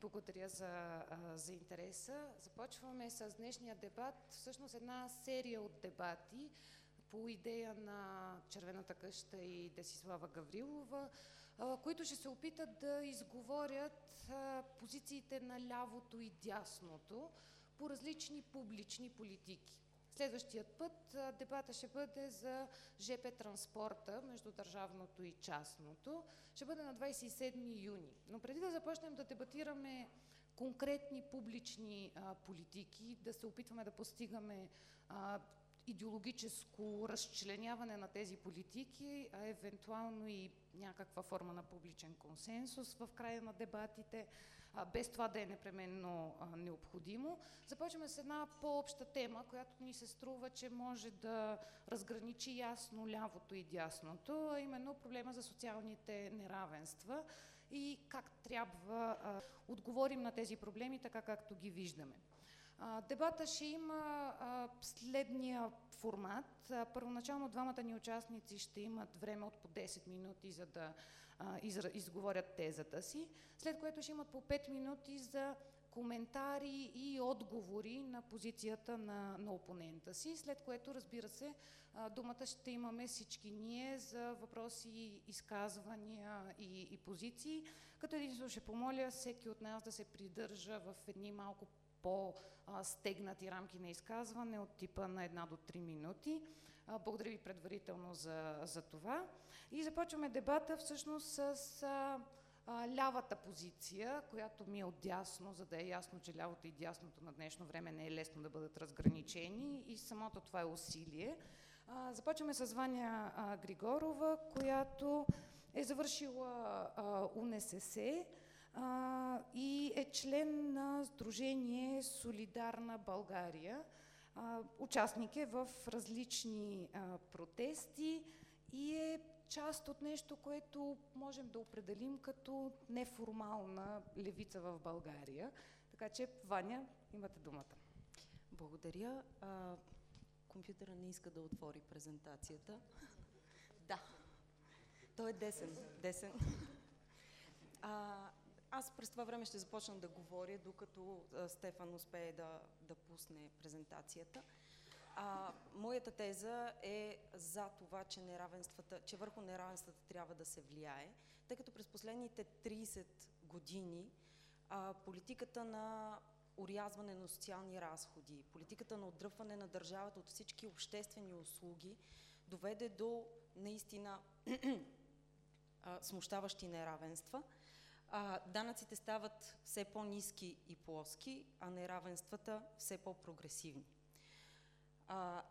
благодаря за, за интереса. Започваме с днешния дебат. Всъщност една серия от дебати по идея на Червената къща и Десислава Гаврилова, които ще се опитат да изговорят позициите на лявото и дясното по различни публични политики. Следващият път дебата ще бъде за ЖП транспорта между държавното и частното. Ще бъде на 27 юни. Но преди да започнем да дебатираме конкретни публични а, политики, да се опитваме да постигаме а, идеологическо разчленяване на тези политики, а евентуално и някаква форма на публичен консенсус в края на дебатите, без това да е непременно необходимо. Започваме с една по-обща тема, която ни се струва, че може да разграничи ясно лявото и дясното, а именно проблема за социалните неравенства и как трябва а, отговорим на тези проблеми, така както ги виждаме. Дебата ще има следния формат. Първоначално двамата ни участници ще имат време от по 10 минути, за да изговорят тезата си, след което ще имат по 5 минути за коментари и отговори на позицията на, на опонента си, след което, разбира се, думата ще имаме всички ние за въпроси, изказвания и, и позиции, като единствено ще помоля всеки от нас да се придържа в едни малко по-стегнати рамки на изказване от типа на една до три минути. Благодаря ви предварително за, за това. И започваме дебата всъщност с а, лявата позиция, която ми е отдясно, за да е ясно, че лявото и дясното на днешно време не е лесно да бъдат разграничени и самото това е усилие. Започваме с Ваня Григорова, която е завършила а, УНСС и е член на Сдружение Солидарна България. Участник е в различни протести и е част от нещо, което можем да определим като неформална левица в България. Така че, Ваня, имате думата. Благодаря. А, компютъра не иска да отвори презентацията. Да. Той е десен. Десен. А, аз през това време ще започна да говоря, докато Стефан успее да, да пусне презентацията. А, моята теза е за това, че, неравенствата, че върху неравенствата трябва да се влияе, тъй като през последните 30 години а, политиката на урязване на социални разходи, политиката на отдръпване на държавата от всички обществени услуги доведе до наистина смущаващи неравенства. А, данъците стават все по-низки и плоски, а неравенствата все по-прогресивни.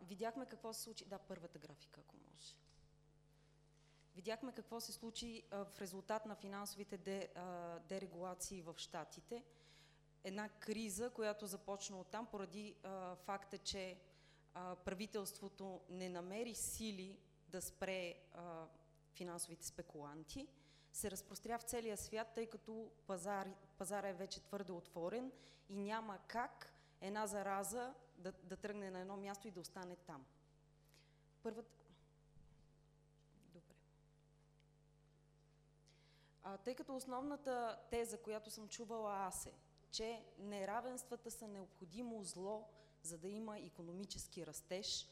видяхме какво се случи. Да, първата графика, ако може. Видяхме какво се случи а, в резултат на финансовите де, а, дерегулации в Штатите – една криза, която започна оттам поради а, факта, че а, правителството не намери сили да спре а, финансовите спекуланти, се разпростря в целия свят, тъй като пазар, пазара е вече твърде отворен и няма как една зараза да, да тръгне на едно място и да остане там. Първата... Добре. А, тъй като основната теза, която съм чувала аз е, че неравенствата са необходимо зло, за да има економически растеж.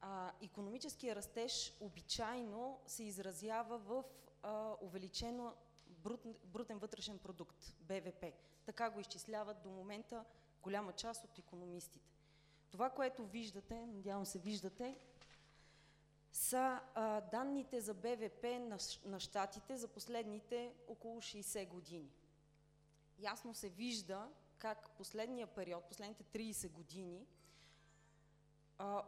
А, економическия растеж обичайно се изразява в а, увеличено брут, брутен вътрешен продукт, БВП. Така го изчисляват до момента голяма част от економистите. Това, което виждате, надявам се виждате, са а, данните за БВП на, на щатите за последните около 60 години ясно се вижда как последния период, последните 30 години,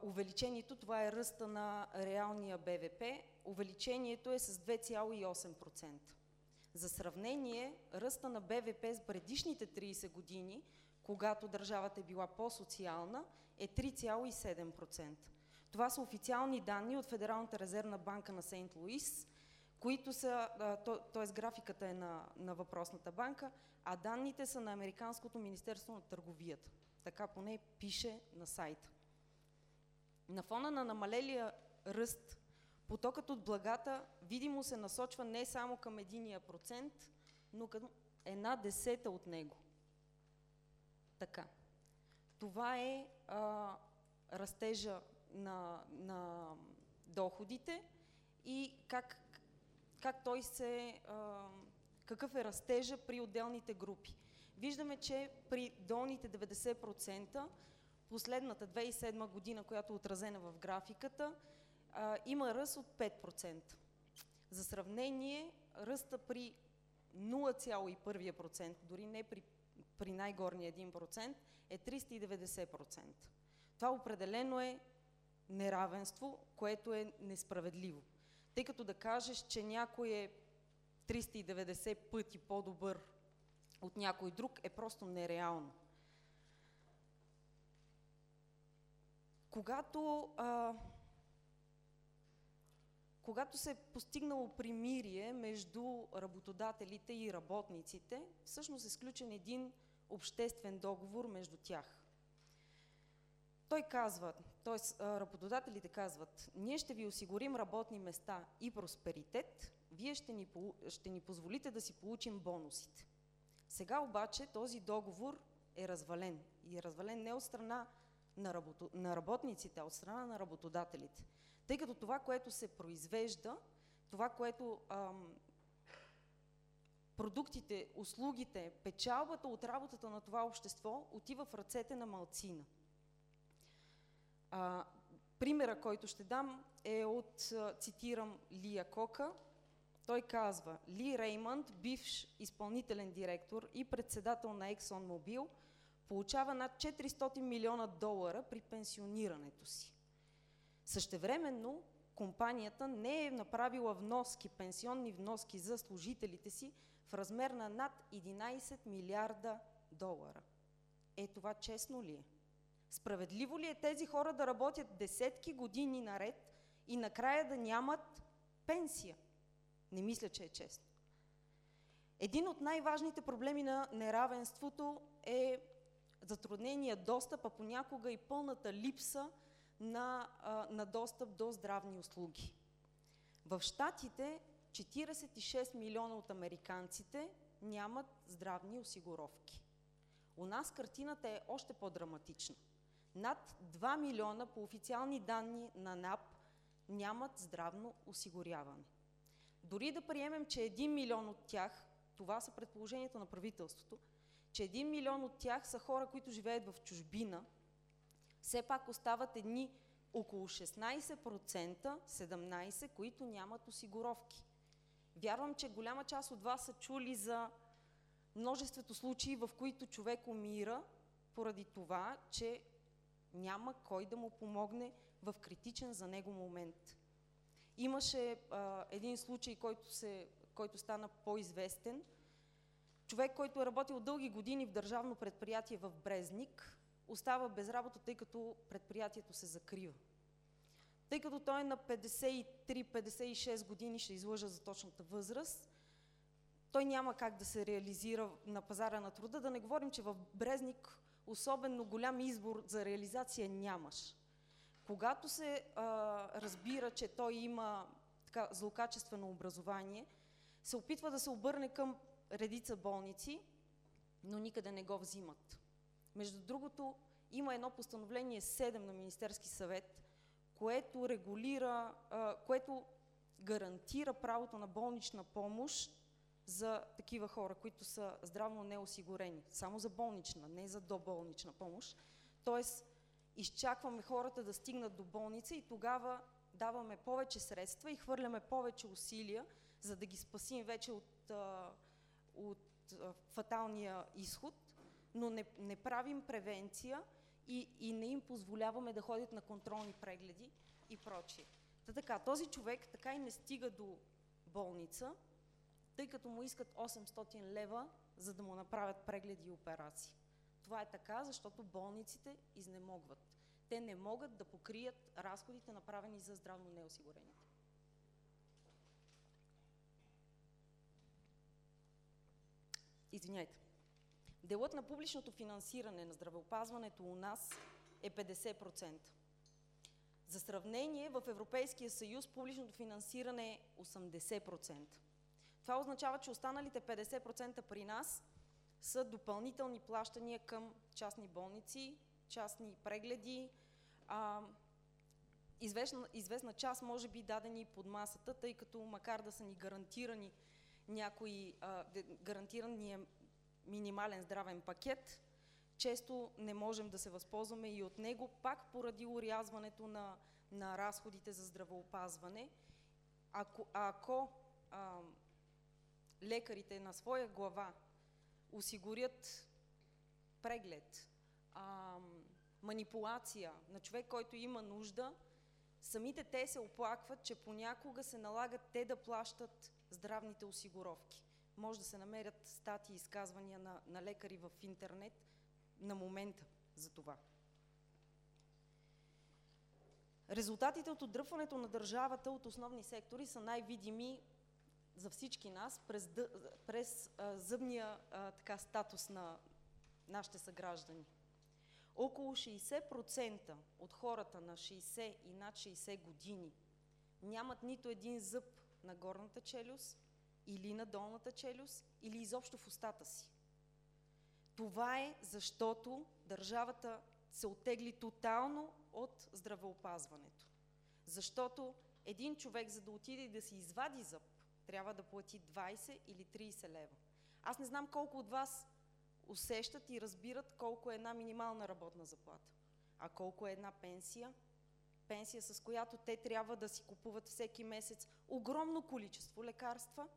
увеличението, това е ръста на реалния БВП, увеличението е с 2,8%. За сравнение, ръста на БВП с предишните 30 години, когато държавата е била по-социална, е 3,7%. Това са официални данни от Федералната резервна банка на Сейнт Луис, които са, т.е. графиката е на, на въпросната банка, а данните са на Американското Министерство на търговията. Така поне пише на сайта. На фона на намалелия ръст, потокът от благата видимо се насочва не само към единия процент, но към една десета от него. Така. Това е а, растежа на, на доходите и как, как той се, а, какъв е растежа при отделните групи. Виждаме, че при долните 90%, последната 2007 година, която е отразена в графиката, а, има ръст от 5%. За сравнение, ръста при 0,1%, дори не при, при най-горния 1%, е 390%. Това определено е неравенство, което е несправедливо. Тъй като да кажеш, че някой е 390 пъти по-добър от някой друг, е просто нереално. Когато, а, когато се е постигнало примирие между работодателите и работниците, всъщност е сключен един обществен договор между тях. Той казва, т.е. работодателите казват, ние ще ви осигурим работни места и просперитет, вие ще ни, ще ни позволите да си получим бонусите. Сега обаче този договор е развален. И е развален не от страна на, работо, на работниците, от страна на работодателите. Тъй като това, което се произвежда, това, което ам, продуктите, услугите, печалбата от работата на това общество отива в ръцете на малцина. А, примера, който ще дам е от, цитирам, Лия Кока. Той казва, Ли Реймънд, бивш изпълнителен директор и председател на Exxon Mobil, получава над 400 милиона долара при пенсионирането си. Същевременно, компанията не е направила вноски, пенсионни вноски за служителите си в размер на над 11 милиарда долара. Е това честно ли е? Справедливо ли е тези хора да работят десетки години наред и накрая да нямат пенсия? Не мисля, че е честно. Един от най-важните проблеми на неравенството е затруднения достъп, а понякога и пълната липса на, на достъп до здравни услуги. В Штатите 46 милиона от американците нямат здравни осигуровки. У нас картината е още по-драматична. Над 2 милиона по официални данни на НАП нямат здравно осигуряване. Дори да приемем, че 1 милион от тях, това са предположението на правителството, че 1 милион от тях са хора, които живеят в чужбина, все пак остават едни около 16%, 17%, които нямат осигуровки. Вярвам, че голяма част от вас са чули за множеството случаи, в които човек умира поради това, че няма кой да му помогне в критичен за него момент. Имаше а, един случай, който, се, който стана по-известен. Човек, който е работил дълги години в държавно предприятие в Брезник, остава без работа, тъй като предприятието се закрива. Тъй като той е на 53-56 години, ще излъжа за точната възраст, той няма как да се реализира на пазара на труда. Да не говорим, че в Брезник особено голям избор за реализация нямаш. Когато се а, разбира, че той има така, злокачествено образование, се опитва да се обърне към редица болници, но никъде не го взимат. Между другото, има едно постановление 7 на Министерски съвет, което регулира, а, което гарантира правото на болнична помощ за такива хора, които са здравно неосигурени. Само за болнична, не за доболнична помощ. Тоест, изчакваме хората да стигнат до болница и тогава даваме повече средства и хвърляме повече усилия, за да ги спасим вече от, от фаталния изход, но не, не правим превенция и, и не им позволяваме да ходят на контролни прегледи и прочие. Та така, този човек така и не стига до болница, тъй като му искат 800 лева, за да му направят прегледи и операции. Това е така, защото болниците изнемогват. Те не могат да покрият разходите, направени за здравно неосигурените. Извиняйте. Делът на публичното финансиране на здравеопазването у нас е 50%. За сравнение, в Европейския съюз публичното финансиране е 80%. Това означава, че останалите 50% при нас са допълнителни плащания към частни болници, частни прегледи, а, известна, известна част може би дадени под масата, тъй като макар да са ни гарантирани някои, а, гарантирания минимален здравен пакет, често не можем да се възползваме и от него, пак поради урязването на, на разходите за здравеопазване. Ако, ако а, лекарите на своя глава осигурят преглед, а, манипулация на човек, който има нужда, самите те се оплакват, че понякога се налагат те да плащат здравните осигуровки. Може да се намерят статии и изказвания на, на лекари в интернет на момента за това. Резултатите от отдръпването на държавата от основни сектори са най-видими за всички нас през, през а, зъбния а, така, статус на нашите съграждани. Около 60% от хората на 60 и над 60 години нямат нито един зъб на горната челюст или на долната челюст или изобщо в устата си. Това е защото държавата се отегли тотално от здравеопазването. Защото един човек, за да отиде и да си извади зъб, трябва да плати 20 или 30 лева. Аз не знам колко от вас усещат и разбират колко е една минимална работна заплата, а колко е една пенсия, пенсия с която те трябва да си купуват всеки месец огромно количество лекарства.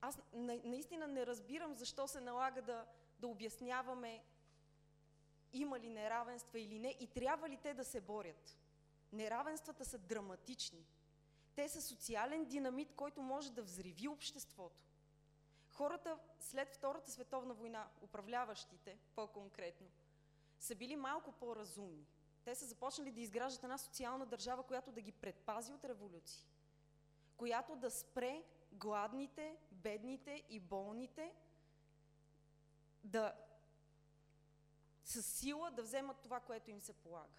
Аз на, наистина не разбирам защо се налага да, да обясняваме има ли неравенства или не и трябва ли те да се борят. Неравенствата са драматични. Те са социален динамит, който може да взриви обществото. Хората след Втората световна война, управляващите по-конкретно, са били малко по-разумни. Те са започнали да изграждат една социална държава, която да ги предпази от революции, която да спре гладните, бедните и болните да с сила да вземат това, което им се полага.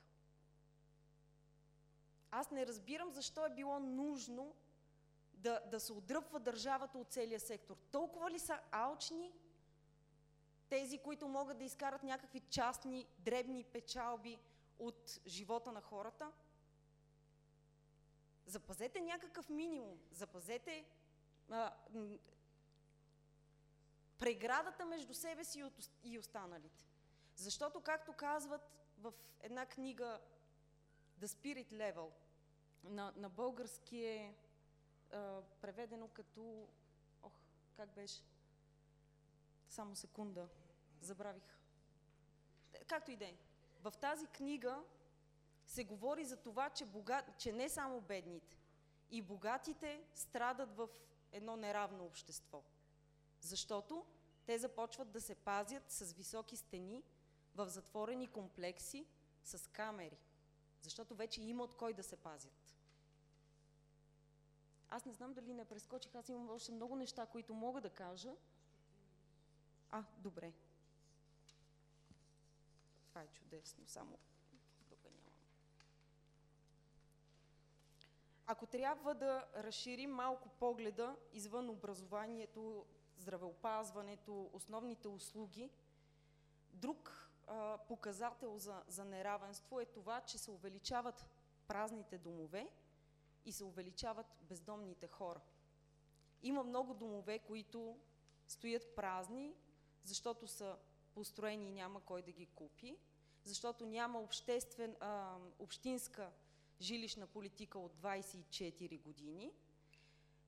Аз не разбирам защо е било нужно да, да се отдръпва държавата от целия сектор. Толкова ли са алчни тези, които могат да изкарат някакви частни, дребни печалби от живота на хората? Запазете някакъв минимум, запазете а, преградата между себе си и останалите. Защото, както казват в една книга The Spirit Level, на, на български е а, преведено като... Ох, как беше? Само секунда, забравих. Както и е. В тази книга се говори за това, че, бога... че не само бедните, и богатите страдат в едно неравно общество. Защото те започват да се пазят с високи стени в затворени комплекси с камери. Защото вече има от кой да се пазят. Аз не знам дали не прескочих, аз имам още много неща, които мога да кажа. А, добре. Това е чудесно, само тук нямам. Ако трябва да разширим малко погледа извън образованието, здравеопазването, основните услуги, друг а, показател за, за неравенство е това, че се увеличават празните домове и се увеличават бездомните хора. Има много домове, които стоят празни, защото са построени и няма кой да ги купи, защото няма обществен, а, общинска жилищна политика от 24 години.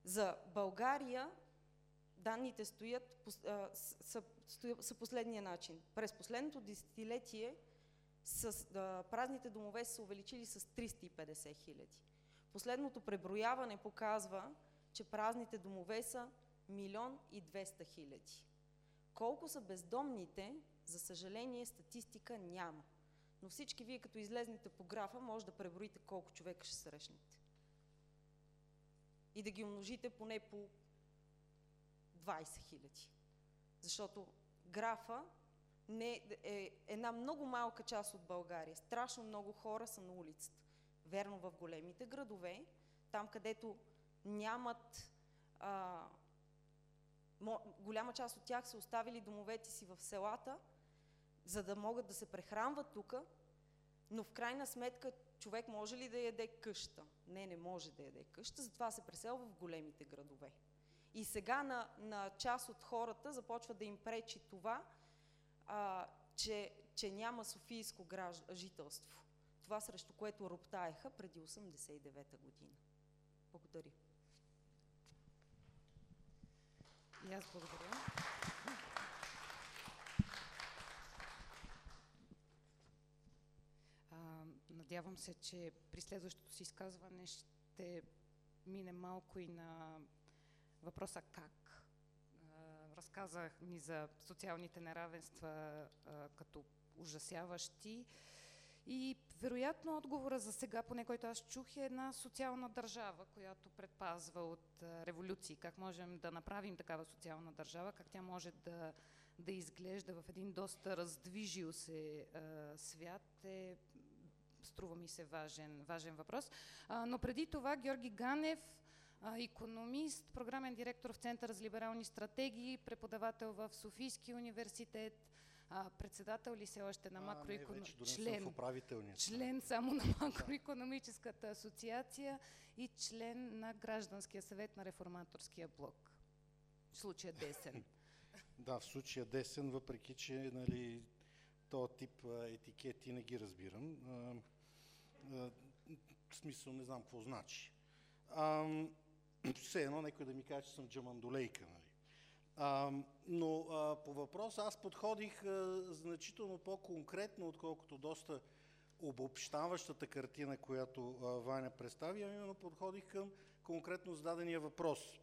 За България данните стоят, а, са, са последния начин. През последното десетилетие с, а, празните домове са увеличили с 350 хиляди. Последното преброяване показва, че празните домове са милион и 200 хиляди. Колко са бездомните, за съжаление, статистика няма. Но всички вие, като излезнете по графа, може да преброите колко човека ще срещнете. И да ги умножите поне по 20 хиляди. Защото графа не е една много малка част от България. Страшно много хора са на улицата. Верно, в големите градове, там където нямат а, голяма част от тях са оставили домовете си в селата, за да могат да се прехранват тук, но в крайна сметка човек може ли да яде къща? Не, не може да яде къща, затова се преселва в големите градове. И сега на, на част от хората започва да им пречи това, а, че, че няма софийско гражд... жителство. Това срещу което роптаеха преди 89-та година. Благодаря. И аз благодаря. А, надявам се, че при следващото си изказване ще мине малко и на въпроса как. А, разказах ни за социалните неравенства а, като ужасяващи. И вероятно отговора за сега, поне който аз чух, е една социална държава, която предпазва от революции. Как можем да направим такава социална държава, как тя може да, да изглежда в един доста раздвижил се а, свят е струва ми се важен, важен въпрос. А, но преди това Георги Ганев, економист, програмен директор в Център за либерални стратегии, преподавател в Софийски университет, а, председател ли се още на макроекономическата... Член, член само на макроекономическата асоциация и член на гражданския съвет на реформаторския блок. В случая десен. да, в случая десен, въпреки че нали, този тип етикети не ги разбирам. А, а, в смисъл не знам какво значи. А, все едно някой да ми каже, че съм джамандолейка. Нали. А, но а, по въпроса аз подходих а, значително по-конкретно, отколкото доста обобщаващата картина, която а, Ваня представи, а именно подходих към конкретно зададения въпрос.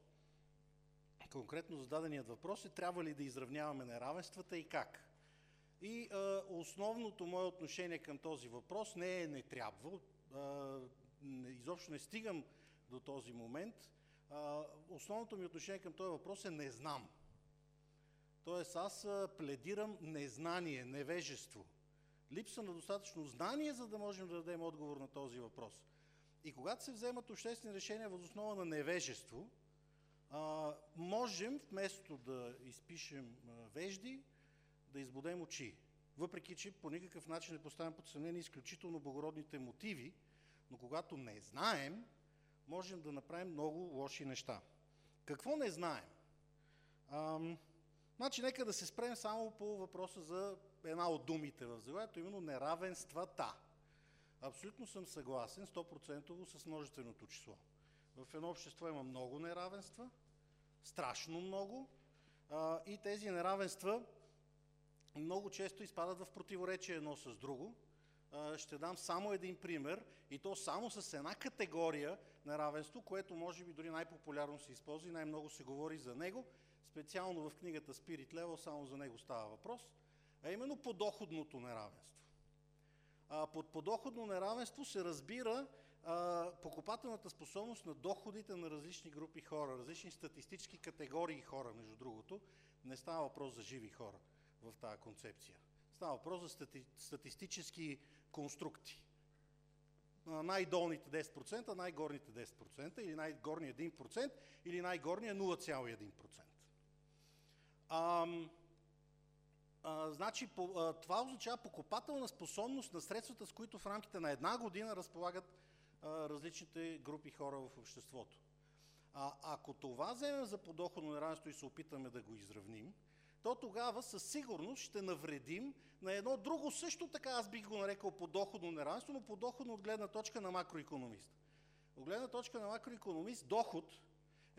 Конкретно зададеният въпрос е трябва ли да изравняваме неравенствата и как. И а, основното мое отношение към този въпрос не е не трябва, а, изобщо не стигам до този момент. А, основното ми отношение към този въпрос е не знам. Тоест аз пледирам незнание, невежество. Липса на достатъчно знание, за да можем да дадем отговор на този въпрос. И когато се вземат обществени решения въз основа на невежество, можем вместо да изпишем вежди, да избудем очи. Въпреки, че по никакъв начин не поставям под съмнение изключително благородните мотиви, но когато не знаем, можем да направим много лоши неща. Какво не знаем? Ам, Значи нека да се спрем само по въпроса за една от думите в заглавието, именно неравенствата. Абсолютно съм съгласен 100% с множественото число. В едно общество има много неравенства, страшно много, и тези неравенства много често изпадат в противоречие едно с друго. Ще дам само един пример, и то само с една категория неравенство, което може би дори най-популярно се използва и най-много се говори за него – специално в книгата Spirit Level, само за него става въпрос, а именно подоходното неравенство. А, под подоходно неравенство се разбира а, покупателната способност на доходите на различни групи хора, различни статистически категории хора, между другото. Не става въпрос за живи хора в тази концепция. Става въпрос за стати, статистически конструкти. Най-долните 10%, най-горните 10%, или най-горния 1%, или най-горния 0,1%. А, а, значи, по, а, това означава покупателна способност на средствата, с които в рамките на една година разполагат а, различните групи хора в обществото. А, ако това вземем за подоходно неравенство и се опитаме да го изравним, то тогава със сигурност ще навредим на едно друго също така, аз бих го нарекал подоходно неравенство, но подоходно от гледна точка на макроекономист. От гледна точка на макроекономист, доход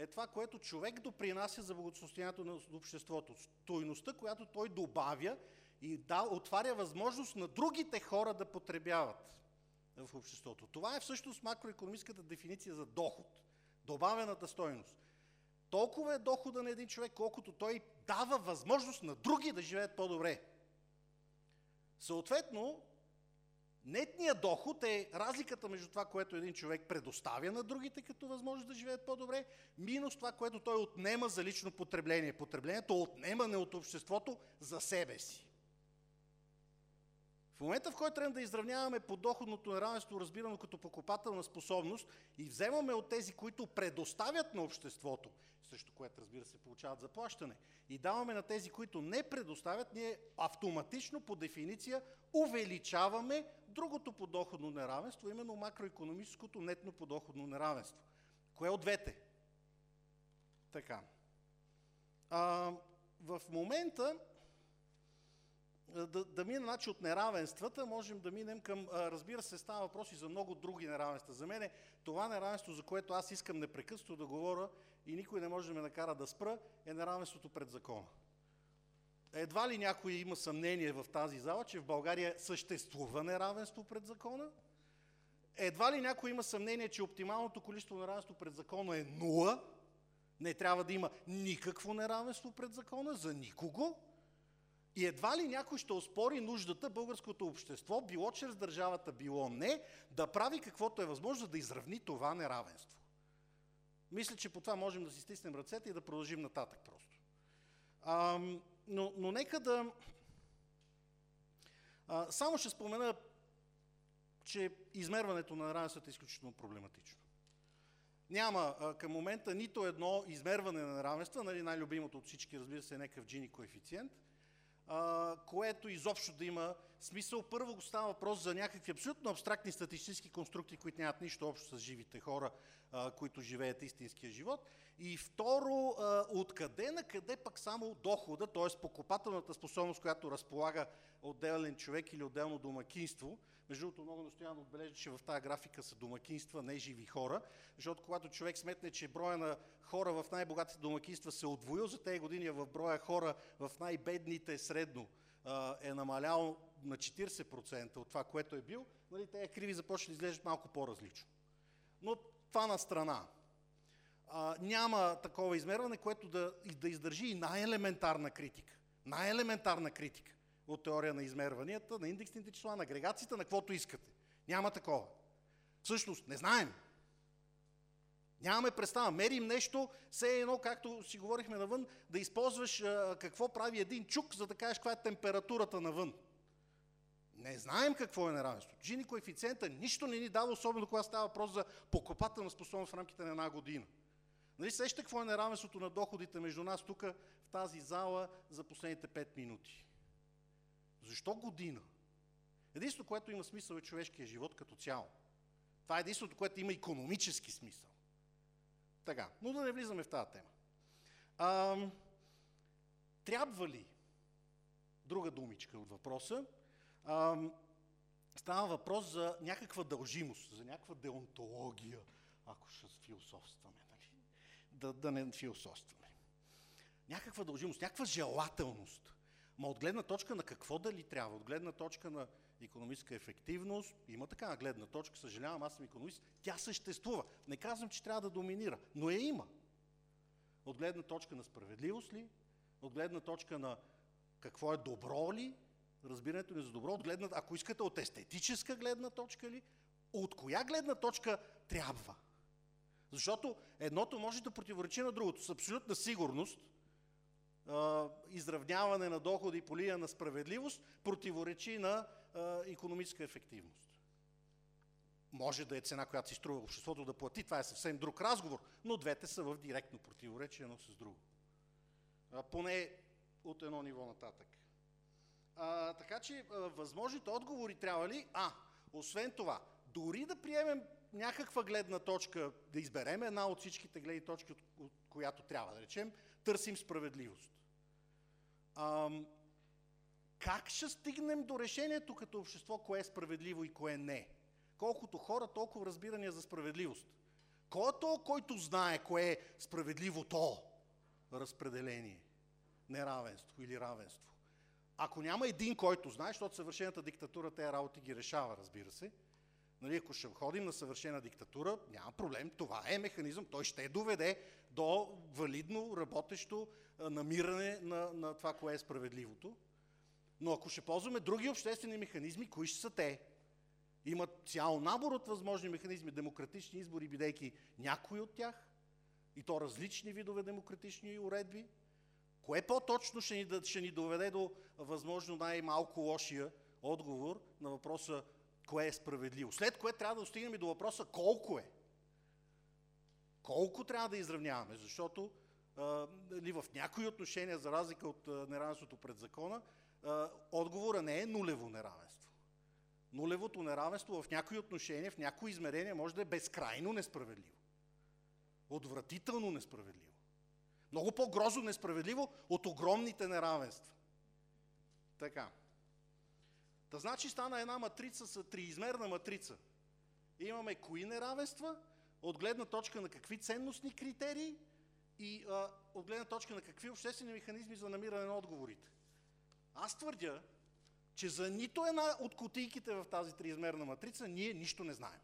е това, което човек допринася за благосостоянието на обществото. Стойността, която той добавя и да, отваря възможност на другите хора да потребяват в обществото. Това е всъщност макроекономическата дефиниция за доход. Добавената стойност. Толкова е дохода на един човек, колкото той дава възможност на други да живеят по-добре. Съответно, Нетният доход е разликата между това, което един човек предоставя на другите като възможност да живеят по-добре, минус това, което той отнема за лично потребление. Потреблението отнемане от обществото за себе си. В момента, в който трябва да изравняваме подоходното неравенство, разбирано като покупателна способност, и вземаме от тези, които предоставят на обществото, срещу което, разбира се, получават заплащане, и даваме на тези, които не предоставят, ние автоматично, по дефиниция, увеличаваме другото подоходно неравенство, именно макроекономическото нетно подоходно неравенство. Кое от двете? Така. А, в момента да, да минем значи, от неравенствата, можем да минем към, разбира се, става въпрос и за много други неравенства. За мен това неравенство, за което аз искам непрекъснато да говоря и никой не може да ме накара да спра, е неравенството пред закона. Едва ли някой има съмнение в тази зала, че в България съществува неравенство пред закона? Едва ли някой има съмнение, че оптималното количество неравенство пред закона е нула? Не трябва да има никакво неравенство пред закона за никого? И едва ли някой ще оспори нуждата българското общество, било чрез държавата, било не, да прави каквото е възможно, да изравни това неравенство. Мисля, че по това можем да си стиснем ръцете и да продължим нататък просто. А, но, но нека да... А, само ще спомена, че измерването на неравенството е изключително проблематично. Няма а, към момента нито едно измерване на неравенства, нали, най-любимото от всички, разбира се, е някакъв джини коефициент – което изобщо да има смисъл. Първо го става въпрос за някакви абсолютно абстрактни статистически конструкти, които нямат нищо общо с живите хора, които живеят истинския живот. И второ, откъде на къде пък само дохода, т.е. покупателната способност, която разполага отделен човек или отделно домакинство, между другото, много настоявам отбележа, че в тази графика са домакинства, не живи хора, защото когато човек сметне, че броя на хора в най-богатите домакинства се е отвоил за тези години, в броя хора в най-бедните средно е намалял на 40% от това, което е бил, нали, тези криви започват да изглеждат малко по-различно. Но това на страна. А, няма такова измерване, което да, да издържи и най-елементарна критика. Най-елементарна критика от теория на измерванията, на индексните числа, на агрегацията, на каквото искате. Няма такова. Всъщност, не знаем. Нямаме представа. Мерим нещо, все едно, както си говорихме навън, да използваш а, какво прави един чук, за да кажеш каква е температурата навън. Не знаем какво е неравенство. Джини коефициента нищо не ни дава, особено когато става въпрос за покупателна способност в рамките на една година. Нали сещате какво е неравенството на доходите между нас тук в тази зала за последните 5 минути? Защо година? Единството, което има смисъл е човешкия живот като цяло. Това е единството, което има економически смисъл. Така, но да не влизаме в тази тема. А, трябва ли, друга думичка от въпроса, а, става въпрос за някаква дължимост, за някаква деонтология, ако ще философстваме, нали? Да, да не философстваме. Някаква дължимост, някаква желателност. Ма от гледна точка на какво дали трябва? От гледна точка на економическа ефективност, има такава гледна точка, съжалявам, аз съм економист, тя съществува. Не казвам, че трябва да доминира, но я има. От гледна точка на справедливост ли? От гледна точка на какво е добро ли? Разбирането ни за добро, от гледна, ако искате от естетическа гледна точка ли? От коя гледна точка трябва? Защото едното може да противоречи на другото. С абсолютна сигурност изравняване на доходи по линия на справедливост противоречи на економическа ефективност. Може да е цена, която си струва обществото да плати, това е съвсем друг разговор, но двете са в директно противоречие едно с друго. А, поне от едно ниво нататък. А, така че а, възможните отговори трябва ли? А, освен това, дори да приемем някаква гледна точка, да изберем една от всичките гледни точки, от, от която трябва да речем, търсим справедливост. Ам, как ще стигнем до решението като общество, кое е справедливо и кое не? Колкото хора, толкова разбирания за справедливост. Кой е то, който знае кое е справедливото разпределение, неравенство или равенство? Ако няма един, който знае, защото съвършената диктатура тези работи ги решава, разбира се, нали, ако ще ходим на съвършена диктатура, няма проблем, това е механизъм, той ще доведе до валидно, работещо намиране на, на това, кое е справедливото. Но ако ще ползваме други обществени механизми, кои ще са те? Има цял набор от възможни механизми, демократични избори, бидейки някои от тях, и то различни видове демократични уредби. Кое по-точно ще ни, ще ни доведе до възможно най-малко лошия отговор на въпроса кое е справедливо. След което трябва да достигнем и до въпроса колко е. Колко трябва да изравняваме, защото ли в някои отношения, за разлика от неравенството пред закона, а, отговора не е нулево неравенство. Нулевото неравенство в някои отношения, в някои измерения може да е безкрайно несправедливо. Отвратително несправедливо. Много по-грозно несправедливо от огромните неравенства. Така. Та значи стана една матрица с триизмерна матрица. Имаме кои неравенства, от гледна точка на какви ценностни критерии и а, от гледна точка на какви обществени механизми за намиране на отговорите. Аз твърдя, че за нито една от кутийките в тази триизмерна матрица ние нищо не знаем.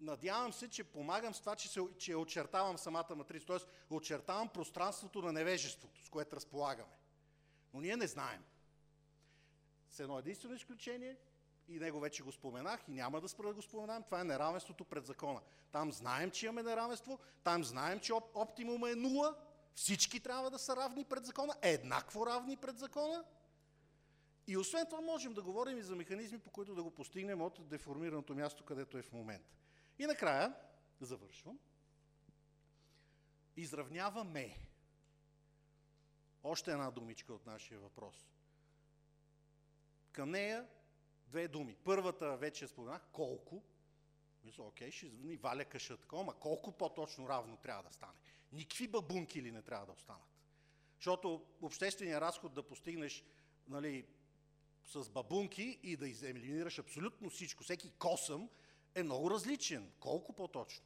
Надявам се, че помагам с това, че, се, че очертавам самата матрица, т.е. очертавам пространството на невежеството, с което разполагаме. Но ние не знаем. С едно единствено изключение, и него вече го споменах и няма да спра да го споменам, това е неравенството пред закона. Там знаем, че имаме неравенство, там знаем, че оптимума е нула, всички трябва да са равни пред закона, еднакво равни пред закона. И освен това можем да говорим и за механизми, по които да го постигнем от деформираното място, където е в момента. И накрая, завършвам, изравняваме. Още една думичка от нашия въпрос. Към нея две думи. Първата вече споменах, колко. Мисля, окей, ще ни валя къша такова, ама колко по-точно равно трябва да стане. Никакви бабунки ли не трябва да останат. Защото обществения разход да постигнеш нали, с бабунки и да елиминираш абсолютно всичко, всеки косъм, е много различен. Колко по-точно?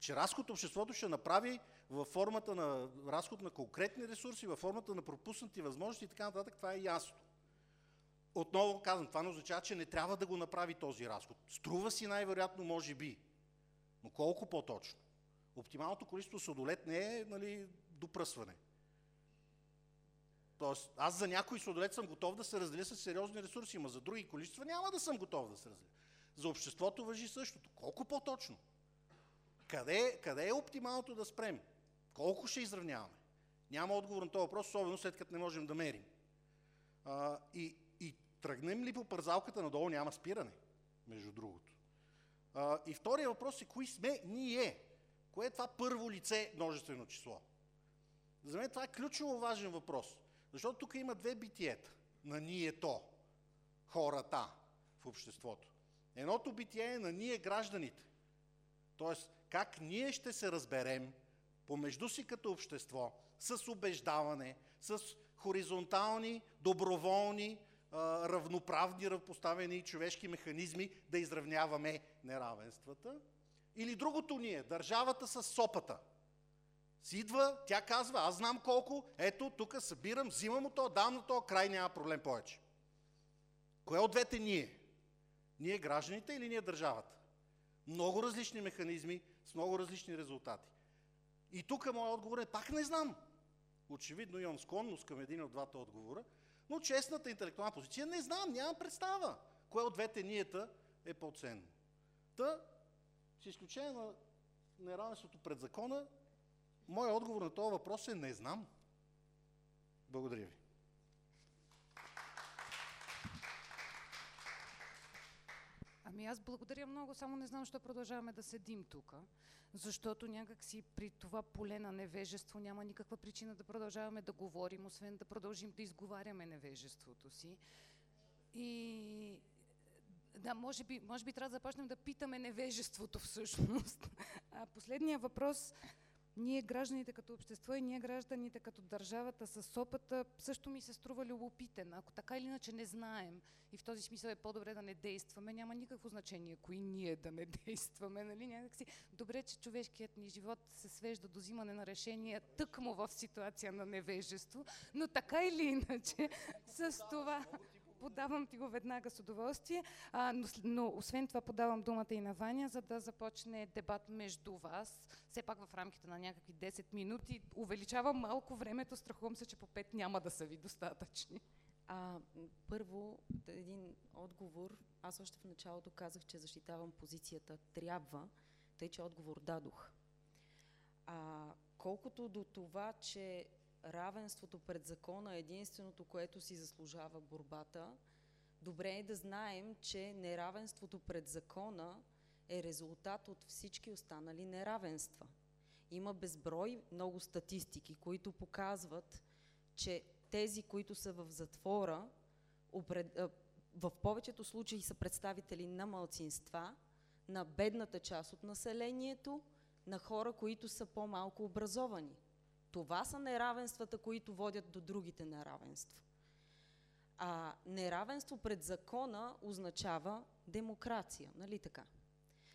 Че разход обществото ще направи във формата на разход на конкретни ресурси, във формата на пропуснати възможности и така нататък, това е ясно. Отново казвам, това не означава, че не трябва да го направи този разход. Струва си най-вероятно, може би. Но колко по-точно? Оптималното количество сладолет не е нали, допръсване. Тоест, аз за някой сладолет съм готов да се разделя с сериозни ресурси, но за други количества няма да съм готов да се разделя. За обществото въжи същото. Колко по-точно? Къде, къде е оптималното да спрем? Колко ще изравняваме? Няма отговор на този въпрос, особено след като не можем да мерим. А, и, тръгнем ли по пързалката надолу, няма спиране, между другото. А, и втория въпрос е, кои сме ние? Кое е това първо лице множествено число? За мен това е ключово важен въпрос. Защото тук има две битиета на нието, хората в обществото. Едното битие е на ние гражданите. Тоест, как ние ще се разберем помежду си като общество с убеждаване, с хоризонтални, доброволни, равноправни, равнопоставени човешки механизми да изравняваме неравенствата. Или другото ние, държавата с сопата. Си идва, тя казва, аз знам колко, ето, тук събирам, взимам от това, дам на това, край няма проблем повече. Кое от двете ние? Ние гражданите или ние държавата? Много различни механизми с много различни резултати. И тук моят отговор е пак не знам. Очевидно имам склонност към един от двата отговора, но честната интелектуална позиция не знам, нямам представа. Кое от двете ниета е по-ценно? Та, с изключение на неравенството пред закона, моят отговор на този въпрос е не знам. Благодаря ви. Ами аз благодаря много, само не знам, защо продължаваме да седим тук, защото някакси при това поле на невежество няма никаква причина да продължаваме да говорим, освен да продължим да изговаряме невежеството си. И да, може би, може би трябва да започнем да питаме невежеството всъщност. А последния въпрос ние гражданите като общество и ние гражданите като държавата с сопата също ми се струва любопитен. Ако така или иначе не знаем и в този смисъл е по-добре да не действаме, няма никакво значение кои ние да не действаме. Нали? Някакси добре, че човешкият ни живот се свежда до взимане на решения тъкмо в ситуация на невежество, но така или иначе с това подавам ти го веднага с удоволствие, а, но, но освен това подавам думата и на Ваня, за да започне дебат между вас, все пак в рамките на някакви 10 минути. Увеличавам малко времето, страхувам се, че по 5 няма да са ви достатъчни. А, първо, един отговор. Аз още в началото казах, че защитавам позицията трябва, тъй че отговор дадох. А, колкото до това, че равенството пред закона е единственото, което си заслужава борбата, добре е да знаем, че неравенството пред закона е резултат от всички останали неравенства. Има безброй много статистики, които показват, че тези, които са в затвора, в повечето случаи са представители на малцинства, на бедната част от населението, на хора, които са по-малко образовани. Това са неравенствата, които водят до другите неравенства. А неравенство пред закона означава демокрация, нали така?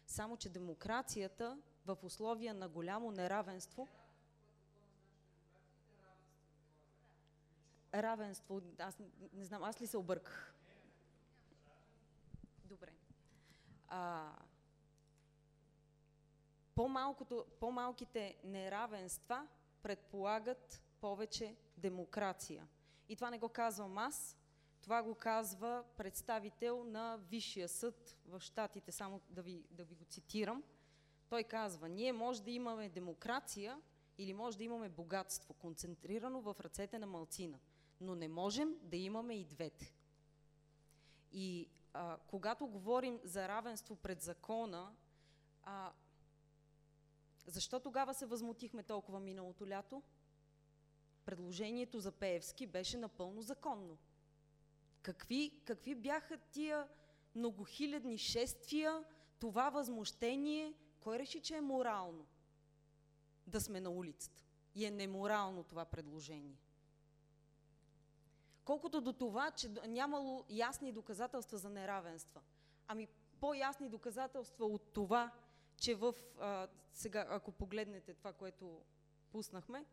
Само, че демокрацията в условия на голямо неравенство равенство, аз не знам, аз ли се обърках? Добре. По-малките неравенства предполагат повече демокрация. И това не го казвам аз, това го казва представител на Висшия съд в Штатите, само да ви, да ви го цитирам. Той казва, ние може да имаме демокрация или може да имаме богатство, концентрирано в ръцете на малцина, но не можем да имаме и двете. И а, когато говорим за равенство пред закона, а, защо тогава се възмутихме толкова миналото лято? Предложението за Пеевски беше напълно законно. Какви, какви бяха тия многохилядни шествия, това възмущение, кой реши, че е морално да сме на улицата? И е неморално това предложение. Колкото до това, че нямало ясни доказателства за неравенства. Ами по-ясни доказателства от това, че в, а, сега ако погледнете това, което пуснахме,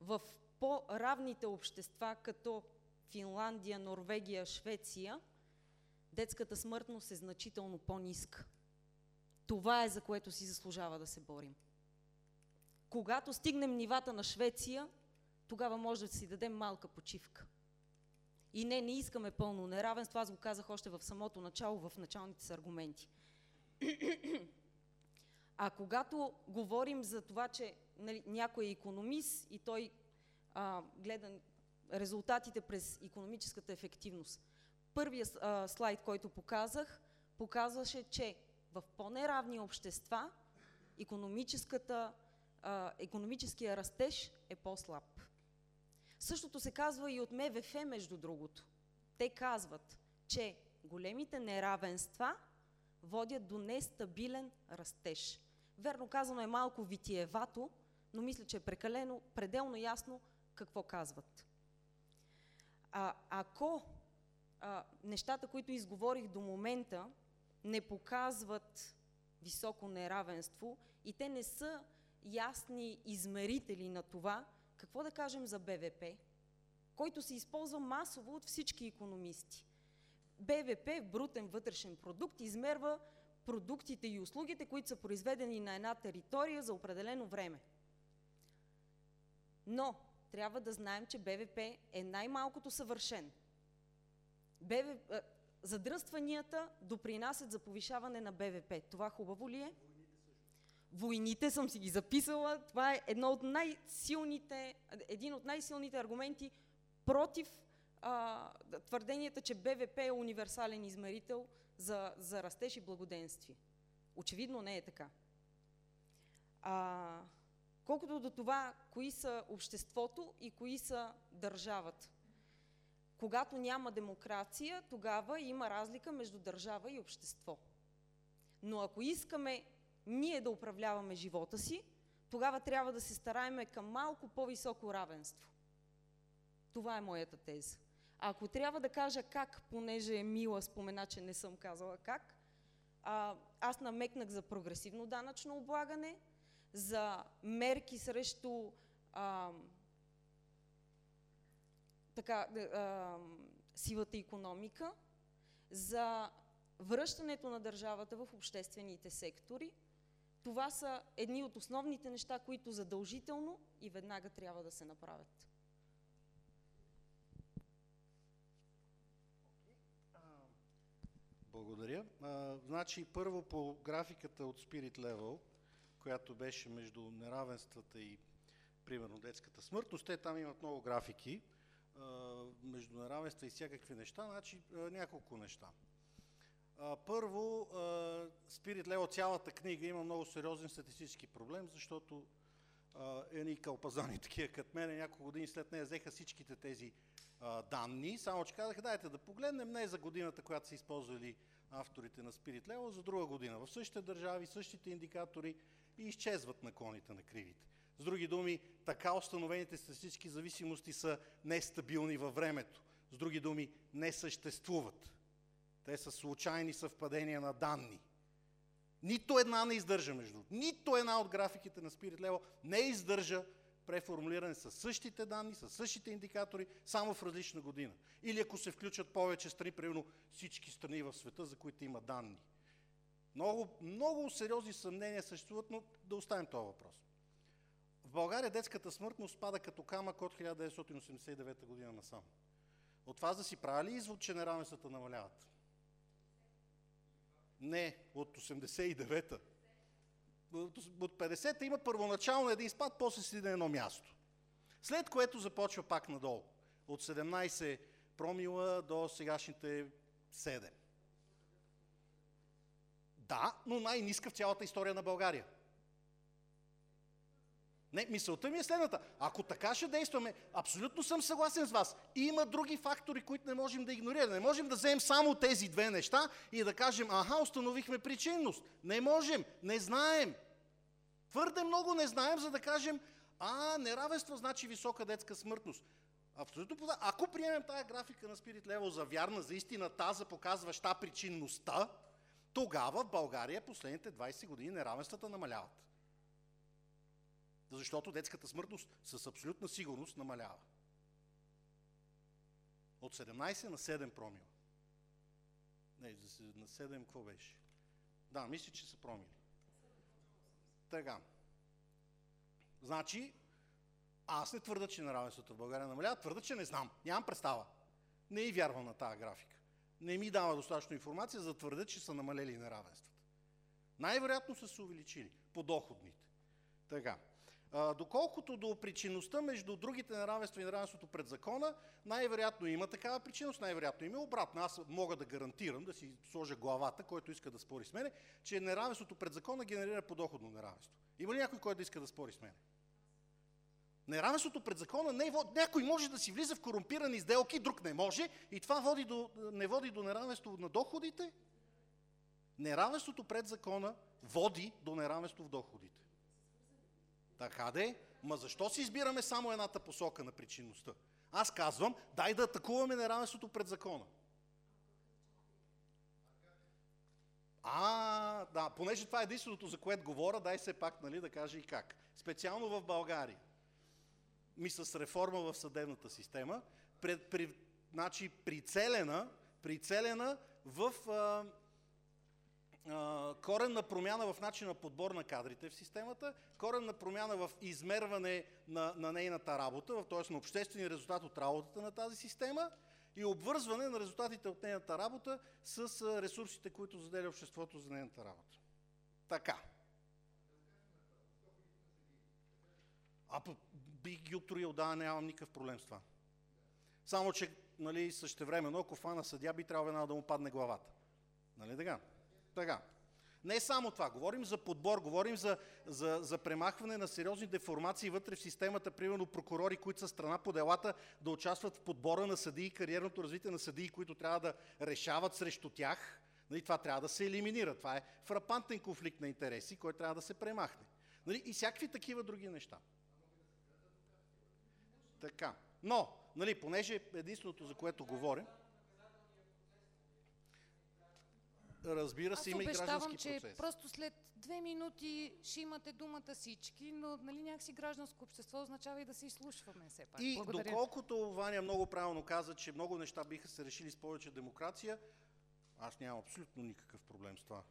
в по-равните общества, като Финландия, Норвегия, Швеция, детската смъртност е значително по-ниска. Това е за което си заслужава да се борим. Когато стигнем нивата на Швеция, тогава може да си дадем малка почивка. И не, не искаме пълно неравенство, аз го казах още в самото начало, в началните с аргументи. А когато говорим за това, че нали, някой е економист и той а, гледа резултатите през економическата ефективност. Първият слайд, който показах, показваше, че в по-неравни общества економическата, а, економическия растеж е по-слаб. Същото се казва и от МВФ, между другото. Те казват, че големите неравенства водят до нестабилен растеж. Верно казано е малко витиевато, но мисля, че е прекалено, пределно ясно какво казват. А, ако а, нещата, които изговорих до момента, не показват високо неравенство и те не са ясни измерители на това, какво да кажем за БВП, който се използва масово от всички економисти. БВП, брутен вътрешен продукт, измерва продуктите и услугите, които са произведени на една територия за определено време. Но трябва да знаем, че БВП е най-малкото съвършен. БВП, задръстванията допринасят за повишаване на БВП. Това хубаво ли е? Войните съм си ги записала. Това е едно от най-силните, един от най-силните аргументи против а, твърденията, че БВП е универсален измерител за, за растеж и благоденствие. Очевидно не е така. А, колкото до това, кои са обществото и кои са държавата. Когато няма демокрация, тогава има разлика между държава и общество. Но ако искаме ние да управляваме живота си, тогава трябва да се стараеме към малко по-високо равенство. Това е моята теза. Ако трябва да кажа как, понеже Мила спомена, че не съм казала как, а, аз намекнах за прогресивно данъчно облагане, за мерки срещу а, така, а, сивата економика, за връщането на държавата в обществените сектори. Това са едни от основните неща, които задължително и веднага трябва да се направят. Благодаря. А, значи първо по графиката от Spirit Level, която беше между неравенствата и примерно детската смъртност. Те там имат много графики между неравенства и всякакви неща, значи няколко неща. Първо, Спирит Лео, цялата книга има много сериозен статистически проблем, защото едни кълпазани, такива като мене, няколко години след нея взеха всичките тези данни, само че казаха, дайте да погледнем не за годината, която са използвали авторите на Спирит Лео, за друга година. В същите държави, същите индикатори и изчезват наклоните на кривите. С други думи, така установените статистически зависимости са нестабилни във времето. С други думи, не съществуват. Те са случайни съвпадения на данни. Нито една не издържа, между Нито една от графиките на Spirit Level не издържа преформулиране с същите данни, с същите индикатори, само в различна година. Или ако се включат повече страни, примерно всички страни в света, за които има данни. Много, много сериозни съмнения съществуват, но да оставим този въпрос. В България детската смъртност спада като камък от 1989 година насам. От вас да си правили извод, че неравенствата намаляват? Не, от 89-та. От 50-та има първоначално един спад, после си на едно място. След което започва пак надолу. От 17 промила до сегашните 7. Да, но най-ниска в цялата история на България. Не, мисълта ми е следната. Ако така ще действаме, абсолютно съм съгласен с вас. Има други фактори, които не можем да игнорираме. Не можем да вземем само тези две неща и да кажем, аха, установихме причинност. Не можем, не знаем. Твърде много не знаем, за да кажем, а, неравенство значи висока детска смъртност. Абсолютно позна. Ако приемем тази графика на Spirit Level за вярна, за истина, тази показваща причинността, тогава в България последните 20 години неравенствата намаляват. Защото детската смъртност с абсолютна сигурност намалява. От 17 на 7 промила. Не, на 7 какво беше? Да, мисля, че са промили. Така. Значи, аз не твърда, че неравенството в България намалява, твърда, че не знам. Нямам представа. Не и вярвам на тази графика. Не ми дава достатъчно информация, за да твърда, че са намалели неравенствата. Най-вероятно са се увеличили по доходните. Така. Доколкото до причинността между другите неравенства и неравенството пред закона, най-вероятно има такава причинност, най-вероятно има обратно. Аз мога да гарантирам, да си сложа главата, който иска да спори с мене, че неравенството пред закона генерира подоходно неравенство. Има ли някой, който да иска да спори с мене? Неравенството пред закона не някой може да си влиза в корумпирани сделки, друг не може и това води до, не води до неравенство на доходите. Неравенството пред закона води до неравенство в доходите. Така де, ма защо си избираме само едната посока на причинността? Аз казвам, дай да атакуваме неравенството пред закона. А, да, понеже това е единственото, за което говоря, дай се пак нали, да кажа и как. Специално в България. Ми с реформа в съдебната система, пред, при, значи прицелена, прицелена в а, коренна промяна в начина подбор на кадрите в системата, коренна промяна в измерване на, на нейната работа, т.е. на обществени резултат от работата на тази система и обвързване на резултатите от нейната работа с ресурсите, които заделя обществото за нейната работа. Така. А бих ги отроил, да, нямам никакъв проблем с това. Само, че нали, същевременно, ако фана съдя, би трябвало да му падне главата. Нали така? Така. Не само това, говорим за подбор, говорим за, за, за премахване на сериозни деформации вътре в системата, примерно прокурори, които са страна по делата, да участват в подбора на съдии, кариерното развитие на съдии, които трябва да решават срещу тях. Нали, това трябва да се елиминира. Това е фрапантен конфликт на интереси, който трябва да се премахне. Нали, и всякакви такива други неща. Така. Но, нали, понеже единственото, за което говоря, разбира се, има и граждански че процес. просто след две минути ще имате думата всички, но нали, някакси гражданско общество означава и да се изслушваме все пак. И Благодаря. доколкото Ваня много правилно каза, че много неща биха се решили с повече демокрация, аз нямам абсолютно никакъв проблем с това.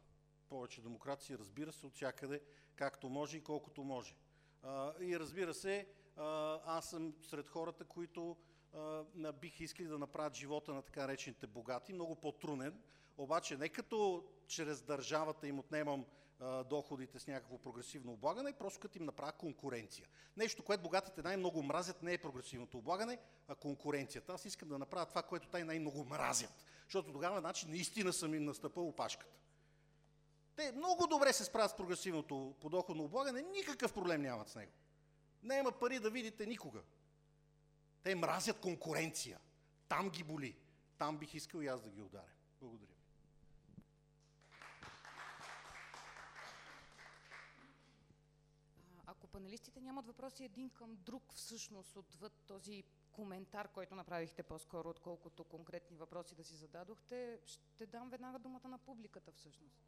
Повече демокрация, разбира се, от всякъде, както може и колкото може. А, и разбира се, а, аз съм сред хората, които а, бих искали да направят живота на така речените богати много по-труден, обаче не като чрез държавата им отнемам а, доходите с някакво прогресивно облагане, просто като им направя конкуренция. Нещо, което богатите най-много мразят, не е прогресивното облагане, а конкуренцията. Аз искам да направя това, което те най-много мразят, защото тогава значи наистина съм им настъпал опашката. Те много добре се справят с прогресивното подоходно облагане, никакъв проблем нямат с него. Няма пари да видите никога. Те мразят конкуренция. Там ги боли. Там бих искал и аз да ги ударя. Благодаря. Панелистите нямат въпроси един към друг, всъщност, отвъд този коментар, който направихте по-скоро, отколкото конкретни въпроси да си зададохте, ще дам веднага думата на публиката всъщност.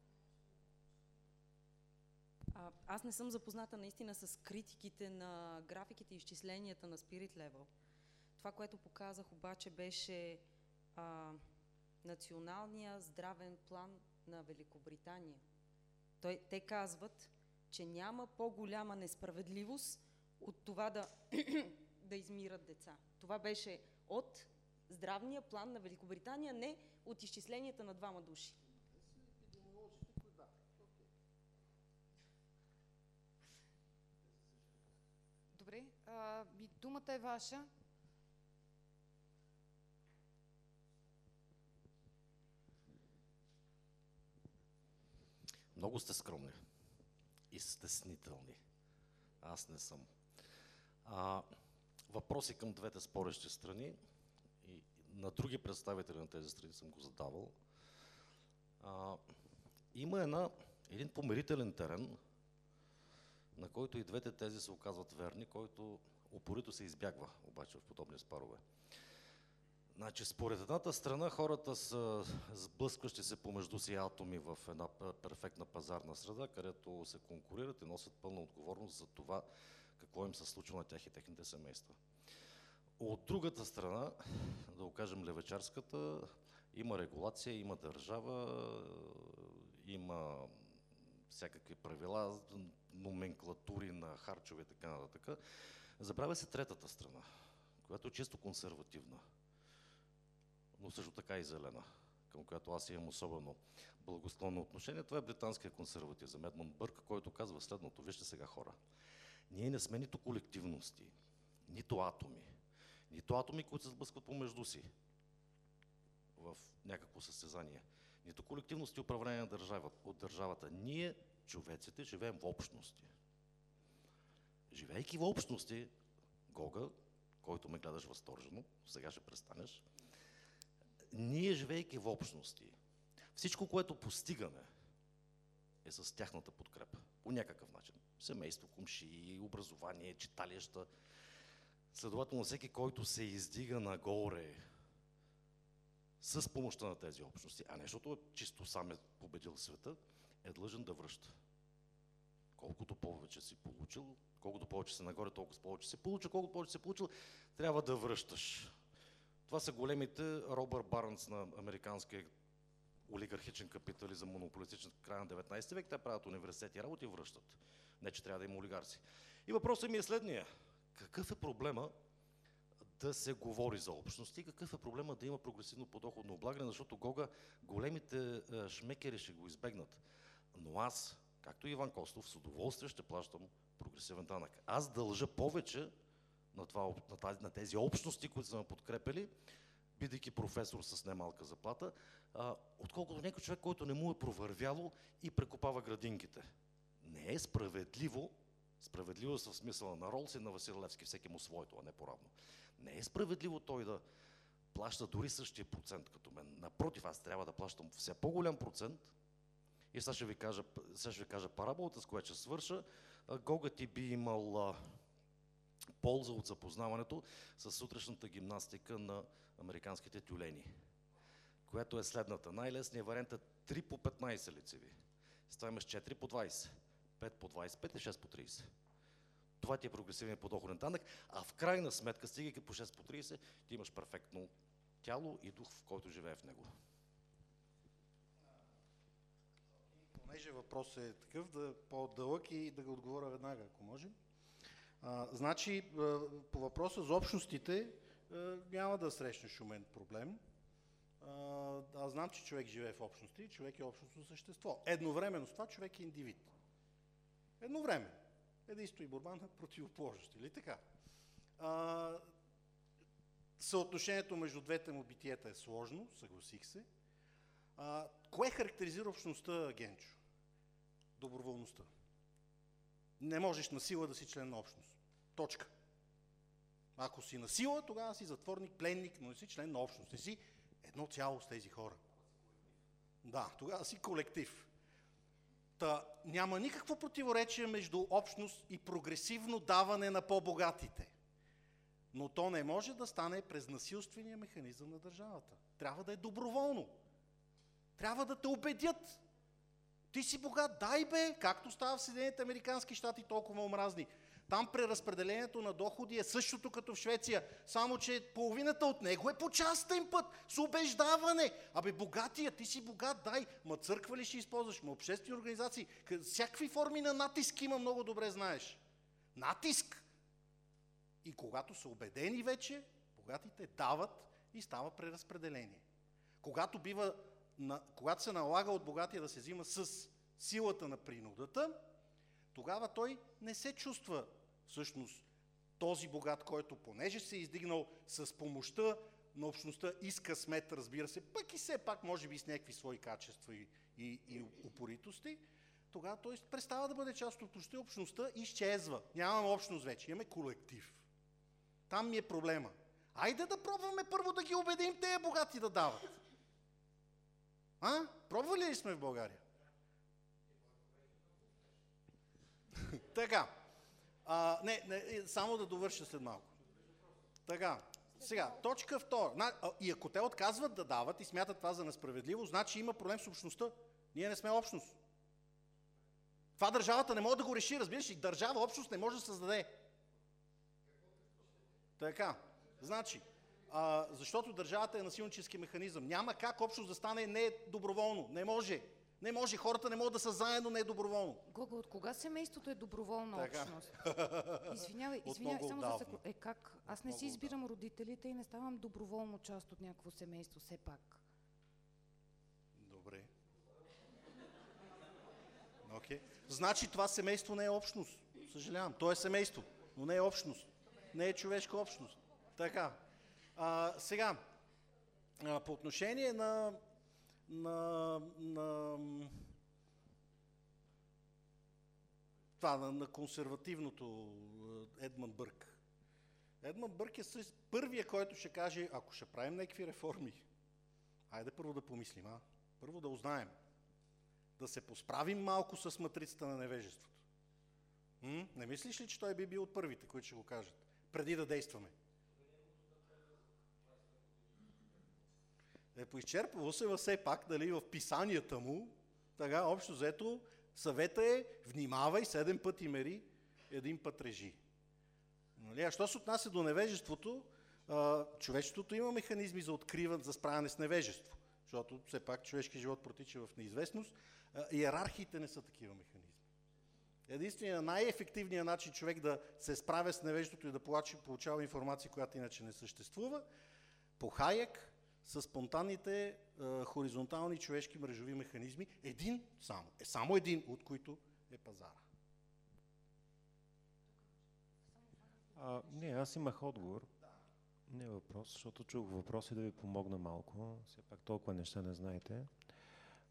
А, аз не съм запозната наистина с критиките на графиките и изчисленията на Spirit Level. Това, което показах обаче беше а, националния здравен план на Великобритания. Той, те казват, че няма по-голяма несправедливост от това да, да измират деца. Това беше от здравния план на Великобритания, не от изчисленията на двама души. Добре, а, думата е ваша. Много сте скромни и стеснителни. Аз не съм. А, въпроси към двете спорещи страни и на други представители на тези страни съм го задавал. А, има една, един помирителен терен, на който и двете тези се оказват верни, който упорито се избягва обаче в подобни спорове. Значи, според едната страна хората са сблъскващи се помежду си атоми в една перфектна пазарна среда, където се конкурират и носят пълна отговорност за това какво им се случва на тях и техните семейства. От другата страна, да го кажем левечарската, има регулация, има държава, има всякакви правила, номенклатури на харчове и така нататък. Забравя се третата страна, която е чисто консервативна но също така и зелена, към която аз имам особено благосклонно отношение. Това е британския консерватизъм. Едмон Бърк, който казва следното. Вижте сега хора. Ние не сме нито колективности, нито атоми. Нито атоми, които се сблъскват помежду си в някакво състезание. Нито колективности управление на държавата, от държавата. Ние, човеците, живеем в общности. Живейки в общности, Гога, който ме гледаш възторжено, сега ще престанеш, ние, живейки в общности, всичко, което постигаме, е с тяхната подкрепа. По някакъв начин. Семейство, комши, образование, читалища. Следователно, всеки, който се издига нагоре с помощта на тези общности, а нещото е чисто сам е победил света, е длъжен да връща. Колкото повече си получил, колкото повече си нагоре, толкова повече си получил, колкото повече си получил, трябва да връщаш. Това са големите Робър Барнс на американския олигархичен капитализъм, монополистичен края на 19 век. Те правят университети работи и връщат. Не, че трябва да има олигарси. И въпросът ми е следния. Какъв е проблема да се говори за общности? Какъв е проблема да има прогресивно подоходно облагане? Защото Гога големите е, шмекери ще го избегнат. Но аз, както и Иван Костов, с удоволствие ще плащам прогресивен данък. Аз дължа повече на, това, на, тази, на тези общности, които са ме подкрепили, бидейки професор с немалка заплата, а, отколкото някой човек, който не му е провървяло и прекопава градинките. Не е справедливо, справедливо в смисъла на Ролс и на Васил Левски, всеки му своето, а не по-равно. Не е справедливо той да плаща дори същия процент като мен. Напротив, аз трябва да плащам все по-голям процент. И сега ще ви кажа, сега кажа параболата, с която ще свърша. Гога ти би имал полза от запознаването с сутрешната гимнастика на американските тюлени, която е следната. Най-лесният вариант е 3 по 15 лицеви. С това имаш 4 по 20, 5 по 25 и 6 по 30. Това ти е прогресивният подоходен данък, а в крайна сметка, стигайки по 6 по 30, ти имаш перфектно тяло и дух, в който живее в него. Понеже въпросът е такъв, да по-дълъг и да го отговоря веднага, ако може. А, значи, по въпроса за общностите няма да срещнеш у мен проблем. А, аз знам, че човек живее в общности човек е общностно същество. Едновременно с това човек е индивид. Едновременно. Единство и борба на противоположности, или така? А, съотношението между двете му битиета е сложно, съгласих се. А, кое характеризира общността, Генчо? Доброволността. Не можеш на сила да си член на общност. Точка. Ако си на сила, тогава си затворник, пленник, но не си член на общност. Не си едно цяло с тези хора. Да, тогава си колектив. Та, няма никакво противоречие между общност и прогресивно даване на по-богатите. Но то не може да стане през насилствения механизъм на държавата. Трябва да е доброволно. Трябва да те убедят. Ти си богат, дай бе, както става в Съединените Американски щати толкова омразни. Там преразпределението на доходи е същото като в Швеция, само че половината от него е по частен път, с убеждаване. Абе, богатия, ти си богат, дай. Ма църква ли ще използваш? Ма обществени организации? Всякакви форми на натиск има, много добре знаеш. Натиск! И когато са убедени вече, богатите дават и става преразпределение. Когато, бива, на, когато се налага от богатия да се взима с силата на принудата, тогава той не се чувства всъщност този богат, който понеже се е издигнал с помощта на общността, иска смет, разбира се, пък и все пак може би с някакви свои качества и, и, и упоритости, тогава той престава да бъде част от общността и общността изчезва. Нямаме общност вече, имаме колектив. Там ми е проблема. Айде да пробваме първо да ги убедим те богати да дават. А? Пробвали ли сме в България? така. А, не, не, само да довърша след малко. Така. Сега, точка втора. И ако те отказват да дават и смятат това за несправедливо, значи има проблем с общността. Ние не сме общност. Това държавата не може да го реши, разбираш ли? Държава, общност не може да създаде. Така. Значи, а, защото държавата е насилнически механизъм. Няма как общност да стане не доброволно. Не може. Не може, хората не могат да са заедно, не е доброволно. Гого, от кога семейството е доброволна така. общност? Извинявай, извинявай, само за секунда. Е как? Аз не си избирам отдавна. родителите и не ставам доброволно част от някакво семейство, все пак. Добре. Okay. Значи това семейство не е общност. Съжалявам. То е семейство, но не е общност. Не е човешка общност. Така. А, сега, а, по отношение на на, на, това, на, на консервативното Едман Бърк. Едман Бърк е първия, който ще каже, ако ще правим някакви реформи, айде първо да помислим, а? Първо да узнаем. Да се посправим малко с матрицата на невежеството. М? Не мислиш ли, че той би бил от първите, които ще го кажат? Преди да действаме. Е поизчерпвало се все пак дали, в писанията му, така, общо взето, съвета е внимавай, седем пъти мери, един път режи. Нали? А що се отнася до невежеството, човечеството има механизми за откриване, за справяне с невежество, защото все пак човешки живот протича в неизвестност. Иерархиите не са такива механизми. Единственият най-ефективният начин човек да се справя с невежеството и да получава информация, която иначе не съществува, по Хайек с спонтанните а, хоризонтални човешки мрежови механизми, един само, е само един от които е пазара. А, не, аз имах отговор. Не е въпрос, защото чух въпроси да ви помогна малко. Все пак толкова неща не знаете.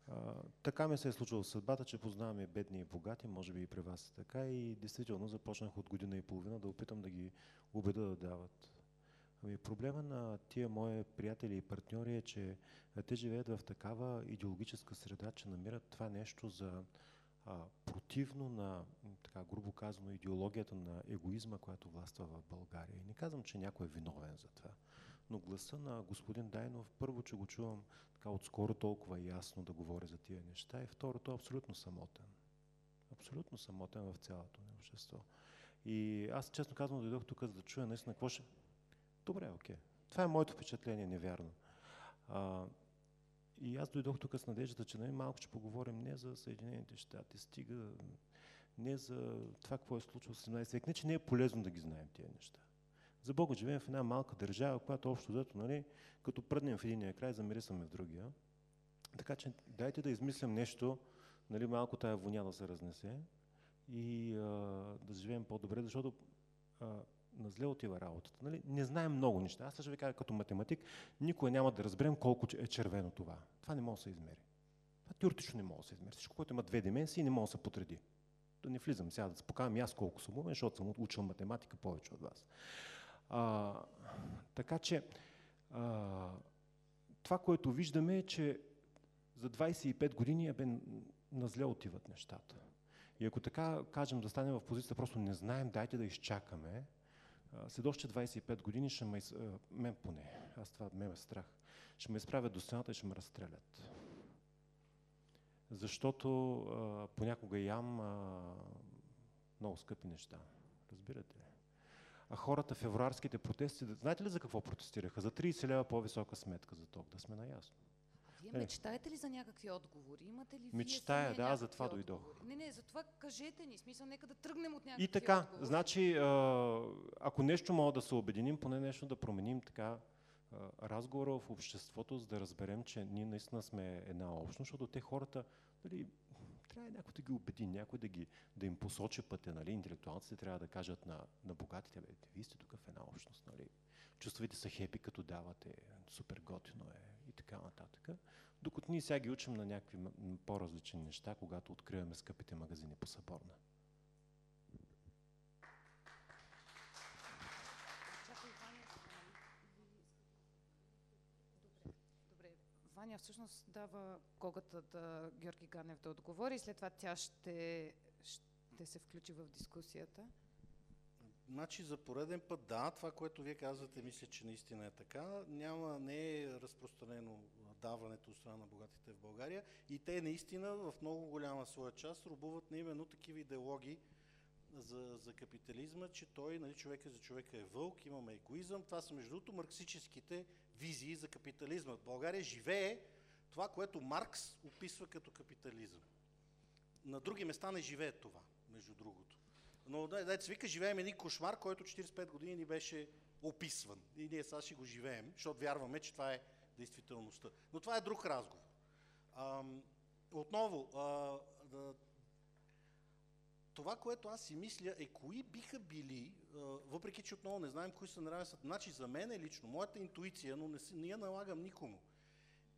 А, така ми се е случило съдбата, че познаваме бедни и богати, може би и при вас е така. И действително започнах от година и половина да опитам да ги убеда да дават Ами проблема на тия мои приятели и партньори е, че те живеят в такава идеологическа среда, че намират това нещо за а, противно на, така грубо казано, идеологията на егоизма, която властва в България. И не казвам, че някой е виновен за това. Но гласа на господин Дайнов, първо, че го чувам така отскоро толкова ясно да говори за тия неща, и второто, абсолютно самотен. Абсолютно самотен в цялото ни общество. И аз, честно казвам, дойдох тук за да чуя наистина какво ще, Добре, окей. Това е моето впечатление, невярно. А, и аз дойдох тук с надеждата, че най- малко ще поговорим не за Съединените щати, стига не за това, какво е случило в 17 век. Не, че не е полезно да ги знаем тези неща. За Бога живеем в една малка държава, която общо взето, нали, като пръднем в единия край, замирисаме в другия. Така че дайте да измислям нещо, нали, малко тая воня да се разнесе и а, да живеем по-добре, защото а, на зле отива работата. Нали? Не знаем много неща. Аз ще ви кажа като математик, никога няма да разберем колко е червено това. Това не може да се измери. Това теоретично не може да се измери. Всичко, което има две дименсии, не може да се потреди. Да не влизам сега, да се покажам аз колко съм умен, защото съм учил математика повече от вас. А, така че, а, това, което виждаме е, че за 25 години бе, на зле отиват нещата. И ако така кажем да станем в позиция, просто не знаем, дайте да изчакаме, след още 25 години ще ме, мен поне, аз това ме е страх, ще ме изправят до стената и ще ме разстрелят. Защото а, понякога ям а, много скъпи неща. Разбирате ли? А хората в февруарските протести, знаете ли за какво протестираха? За 30 лева по-висока сметка за ток, да сме наясно. Вие е. мечтаете ли за някакви отговори? Имате ли Мечтая, да, за това дойдох. Не, не, за това кажете ни. Смисъл, нека да тръгнем от някакви И така, отговори. значи, ако нещо мога да се обединим, поне нещо да променим така разговора в обществото, за да разберем, че ние наистина сме една общност, защото те хората, дали, трябва някой да ги убеди, някой да, ги, да им посочи пътя, нали? интелектуалците трябва да кажат на, на богатите, бе, вие сте тук в една общност, нали? чувствайте се хепи, като давате, супер готино е така нататък. Докато ние сега ги учим на някакви по-различни неща, когато откриваме скъпите магазини по Съборна. Ваня всъщност дава когата да Георги Ганев да отговори, след това тя ще, ще се включи в дискусията. Значи за пореден път, да, това, което вие казвате, мисля, че наистина е така. Няма, не е разпространено даването от страна на богатите в България и те наистина в много голяма своя част рубуват на именно такива идеологии за, за капитализма, че той, нали, човека за човека е вълк, имаме егоизъм. Това са между другото марксическите визии за капитализма. В България живее това, което Маркс описва като капитализъм. На други места не живее това, между другото. Но да, да вика, живеем един кошмар, който 45 години ни беше описван. И ние сега ще го живеем, защото вярваме, че това е действителността. Но това е друг разговор. А, отново, а, да, това, което аз си мисля е кои биха били, а, въпреки че отново не знаем кои са неравенствата. Значи за мен е лично, моята интуиция, но не, не я налагам никому,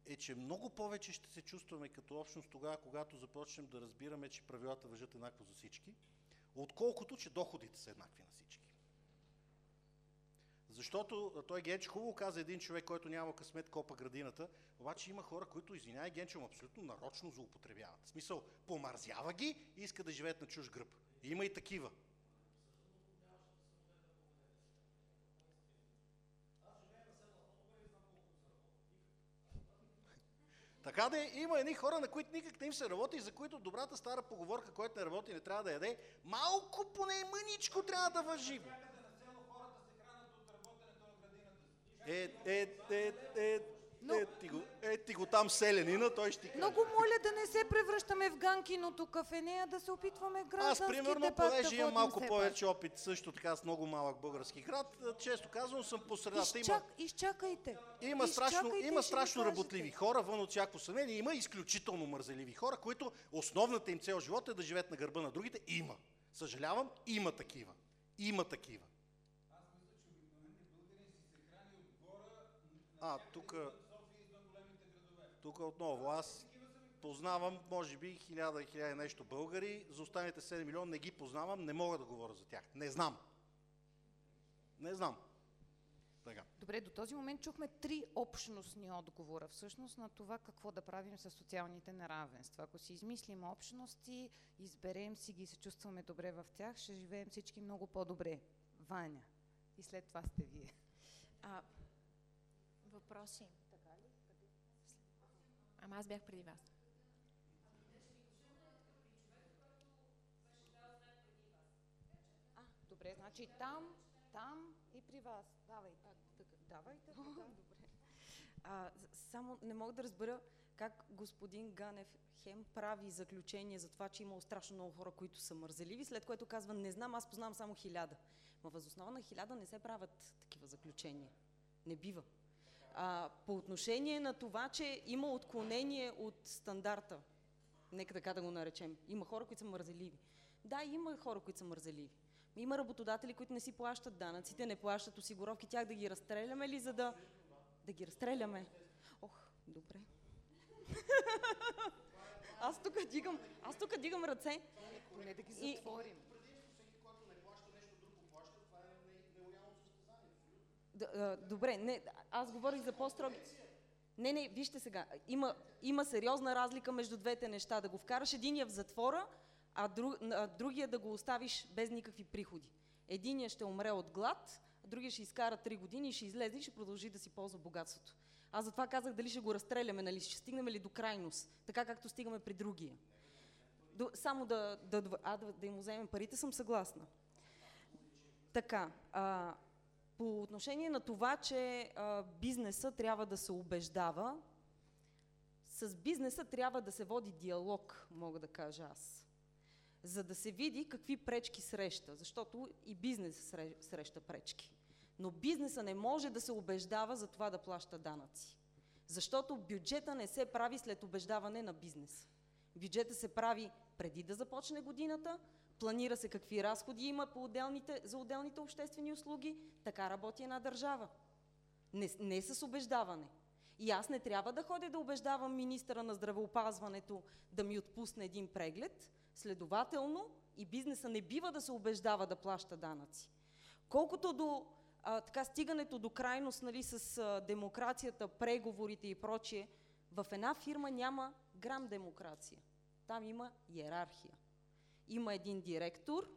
е, че много повече ще се чувстваме като общност тогава, когато започнем да разбираме, че правилата въжат еднакво за всички отколкото, че доходите са еднакви на всички. Защото той Генчо хубаво каза един човек, който няма късмет копа градината, обаче има хора, които, извинявай, Генчо, абсолютно нарочно злоупотребяват. В смисъл, помарзява ги и иска да живеят на чуж гръб. Има и такива. Така да е, има едни хора, на които никак не им се работи и за които добрата стара поговорка, който не работи, не трябва да яде, малко поне мъничко трябва да въжи. Е, е, е, е, но... Е, ти го, е, ти го там селенина, той ще ти каже. Много моля да не се превръщаме в ганкиното кафене, а да се опитваме граждански Аз, примерно, дебат понеже да имам малко се повече опит също така с много малък български град, често казвам съм по средата. Изчак, има, изчакайте. Има страшно, има страшно работливи хора, вън от всяко съмнение. Има изключително мързеливи хора, които основната им цел живота е да живеят на гърба на другите. Има. Съжалявам, има такива. Има такива. А, тук тук отново, аз познавам, може би, хиляда и хиляда нещо българи, за останалите 7 милиона не ги познавам, не мога да говоря за тях. Не знам. Не знам. Така. Добре, до този момент чухме три общностни отговора всъщност на това какво да правим с социалните неравенства. Ако си измислим общности, изберем си ги и се чувстваме добре в тях, ще живеем всички много по-добре. Ваня. И след това сте вие. А, въпроси? Ама аз бях преди вас. А, добре, значи там, там и при вас. Давай, а, така, давайте. добре. А, само не мога да разбера как господин Ганев хем прави заключение за това, че имало страшно много хора, които са мързеливи, след което казва, не знам, аз познавам само хиляда. Ма възоснова на хиляда не се правят такива заключения. Не бива. А, по отношение на това, че има отклонение от стандарта, нека така да го наречем, има хора, които са мързеливи. Да, има хора, които са мързеливи. Има работодатели, които не си плащат данъците, не плащат осигуровки, тях да ги разстреляме ли, за да... Да ги разстреляме. Ох, добре. аз тук дигам, аз тук дигам ръце. Поне да ги И- затворим. Д- добре, не, аз говорих за по-строги. Не, не, вижте сега. Има, има сериозна разлика между двете неща. Да го вкараш единия в затвора, а, друг, а другия да го оставиш без никакви приходи. Единия ще умре от глад, а другия ще изкара 3 години и ще излезе и ще продължи да си ползва богатството. Аз затова казах дали ще го разстреляме, нали? Ще стигнем ли до крайност, така както стигаме при другия. До, само да, да, а, да, да им вземем парите, съм съгласна. Така, а, по отношение на това, че а, бизнеса трябва да се убеждава, с бизнеса трябва да се води диалог, мога да кажа аз. За да се види какви пречки среща, защото и бизнес сре- среща пречки. Но бизнеса не може да се убеждава за това да плаща данъци. Защото бюджета не се прави след убеждаване на бизнес. Бюджета се прави преди да започне годината, планира се какви разходи има по отделните, за отделните обществени услуги. Така работи една държава. Не, не с убеждаване. И аз не трябва да ходя да убеждавам министъра на здравеопазването да ми отпусне един преглед. Следователно и бизнеса не бива да се убеждава да плаща данъци. Колкото до а, така стигането до крайност нали, с а, демокрацията, преговорите и прочие, в една фирма няма грам демокрация. Там има иерархия. Има един директор,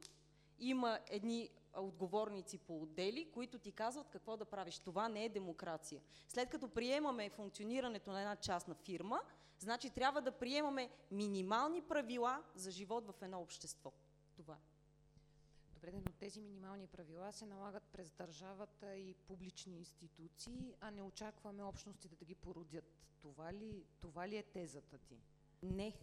има едни отговорници по отдели, които ти казват какво да правиш. Това не е демокрация. След като приемаме функционирането на една частна фирма, значи трябва да приемаме минимални правила за живот в едно общество. Това е. Добре, но тези минимални правила се налагат през държавата и публични институции, а не очакваме общностите да ги породят. Това ли, това ли е тезата ти? Не,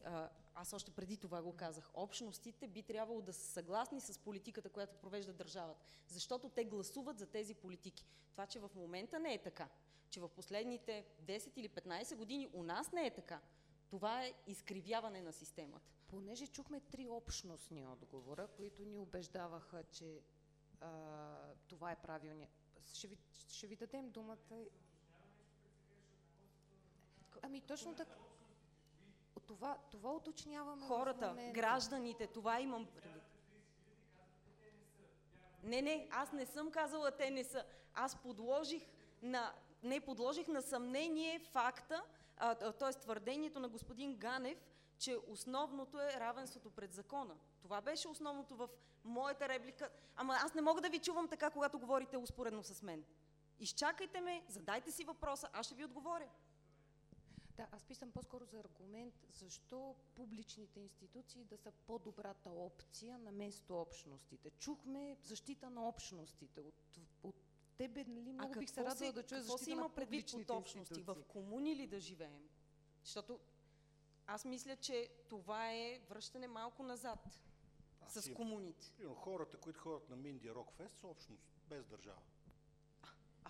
аз още преди това го казах. Общностите би трябвало да са съгласни с политиката, която провежда държавата, защото те гласуват за тези политики. Това, че в момента не е така, че в последните 10 или 15 години у нас не е така, това е изкривяване на системата. Понеже чухме три общностни отговора, които ни убеждаваха, че а, това е правилният. Ще ви, ще ви дадем думата. Ами точно така. Това, това уточняваме Хората, гражданите, това имам предвид. Не, не, аз не съм казала те не са. Аз подложих на, не подложих на съмнение факта, т.е. твърдението на господин Ганев, че основното е равенството пред закона. Това беше основното в моята реплика. Ама аз не мога да ви чувам така, когато говорите успоредно с мен. Изчакайте ме, задайте си въпроса, аз ще ви отговоря. Да, аз писам по-скоро за аргумент, защо публичните институции да са по-добрата опция на место общностите. Чухме защита на общностите. От, от тебе, нали, много бих се радвала да чуя защита има на предвид публичните под общности? В комуни ли да живеем? Защото аз мисля, че това е връщане малко назад Аз с комуните. Примерно, хората, които ходят на Минди Рокфест, са общност, без държава.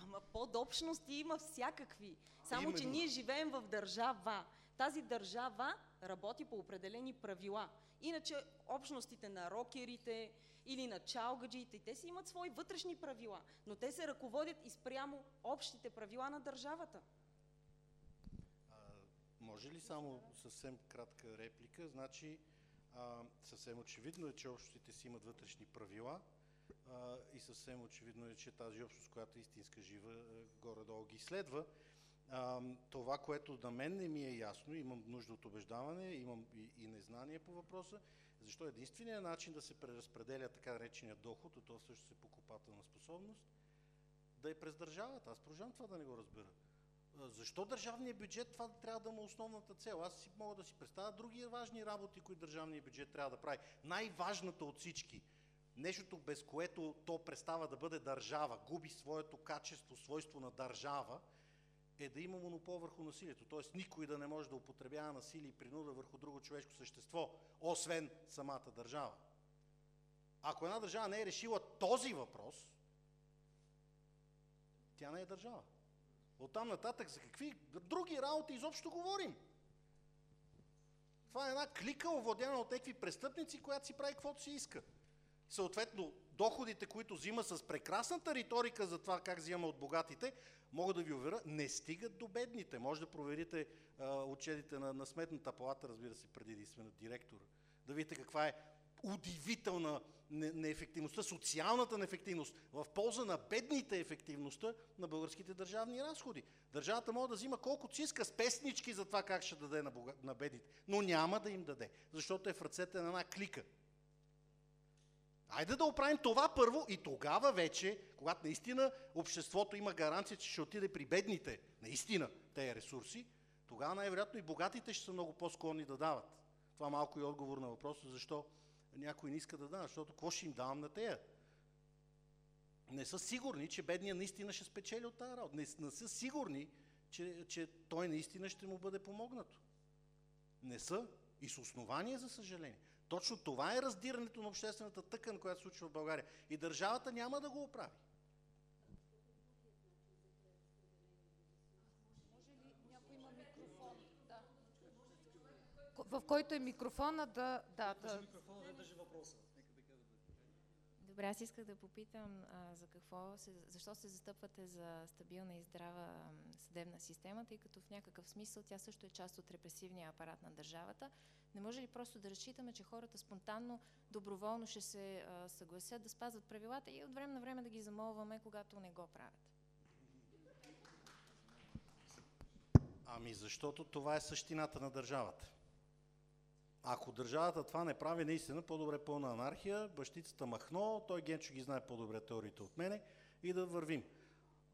Ама подобщности има всякакви. Само, че Именно. ние живеем в държава. Тази държава работи по определени правила. Иначе общностите на рокерите или на чалгаджиите, те си имат свои вътрешни правила, но те се ръководят и спрямо общите правила на държавата. А, може ли само съвсем кратка реплика? Значи, а, съвсем очевидно е, че общностите си имат вътрешни правила и съвсем очевидно е, че тази общност, която е истинска жива, а, горе-долу ги следва. Това, което на мен не ми е ясно, имам нужда от убеждаване, имам и, и незнание по въпроса, защо единственият начин да се преразпределя така наречения доход, а то също е покупателна способност, да е през държавата. Аз продължавам това да не го разбера. Защо държавният бюджет това трябва да му е основната цел? Аз си мога да си представя други важни работи, които държавният бюджет трябва да прави. Най-важната от всички, нещото без което то престава да бъде държава, губи своето качество, свойство на държава, е да има монопол върху насилието. Тоест никой да не може да употребява насилие и принуда върху друго човешко същество, освен самата държава. Ако една държава не е решила този въпрос, тя не е държава. Оттам нататък за какви други работи изобщо говорим? Това е една клика, овладена от някакви престъпници, която си прави каквото си иска. Съответно, доходите, които взима с прекрасната риторика за това как взима от богатите, мога да ви уверя, не стигат до бедните. Може да проверите а, отчетите на, на сметната палата, разбира се, преди да сме на директора. Да видите каква е удивителна не- неефективността, социалната неефективност, в полза на бедните ефективността на българските държавни разходи. Държавата може да взима колкото си иска с песнички за това как ще даде на, бога... на бедните, но няма да им даде, защото е в ръцете на една клика. Айде да оправим това първо и тогава вече, когато наистина обществото има гаранция, че ще отиде при бедните, наистина, тези ресурси, тогава най-вероятно и богатите ще са много по-склонни да дават. Това малко е отговор на въпроса, защо някой не иска да дава, защото какво ще им давам на тея? Не са сигурни, че бедният наистина ще спечели от тази работа. Не, не са сигурни, че, че той наистина ще му бъде помогнато. Не са. И с основание, за съжаление. Точно това е раздирането на обществената тъкан, която се случва в България. И държавата няма да го оправи. В който е микрофона да... да, да Добре, аз исках да попитам а, за какво се, защо се застъпвате за стабилна и здрава съдебна система, тъй като в някакъв смисъл тя също е част от репресивния апарат на държавата. Не може ли просто да разчитаме, че хората спонтанно, доброволно ще се а, съгласят да спазват правилата и от време на време да ги замолваме, когато не го правят? Ами защото това е същината на държавата. Ако държавата това не прави, наистина по-добре пълна анархия, бащицата махно, той Генчо ги знае по-добре теориите от мене и да вървим.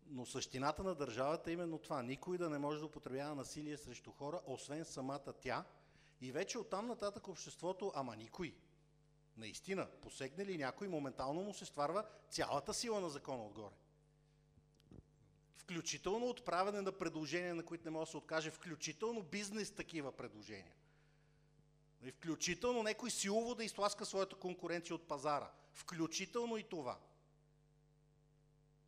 Но същината на държавата е именно това. Никой да не може да употребява насилие срещу хора, освен самата тя. И вече оттам нататък обществото, ама никой. Наистина, посегне ли някой, моментално му се стварва цялата сила на закона отгоре. Включително отправяне на предложения, на които не може да се откаже, включително бизнес такива предложения. Нали, Включително някой силово да изтласка своята конкуренция от пазара. Включително и това.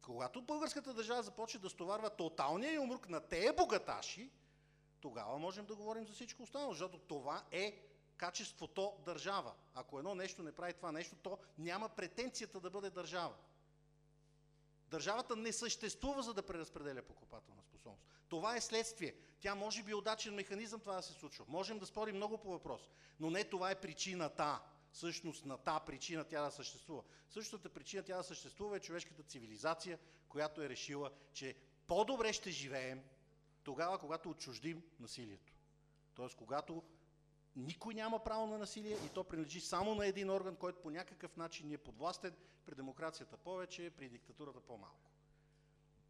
Когато българската държава започне да стоварва тоталния юмрук на тея богаташи, тогава можем да говорим за всичко останало, защото това е качеството държава. Ако едно нещо не прави това нещо, то няма претенцията да бъде държава. Държавата не съществува, за да преразпределя покупателна способност. Това е следствие. Тя може би е удачен механизъм това да се случва. Можем да спорим много по въпрос, но не това е причината. Всъщност на та причина тя да съществува. Същата причина тя да съществува е човешката цивилизация, която е решила, че по-добре ще живеем тогава, когато отчуждим насилието. Тоест, когато никой няма право на насилие и то принадлежи само на един орган, който по някакъв начин ни е подвластен, при демокрацията повече, при диктатурата по-малко.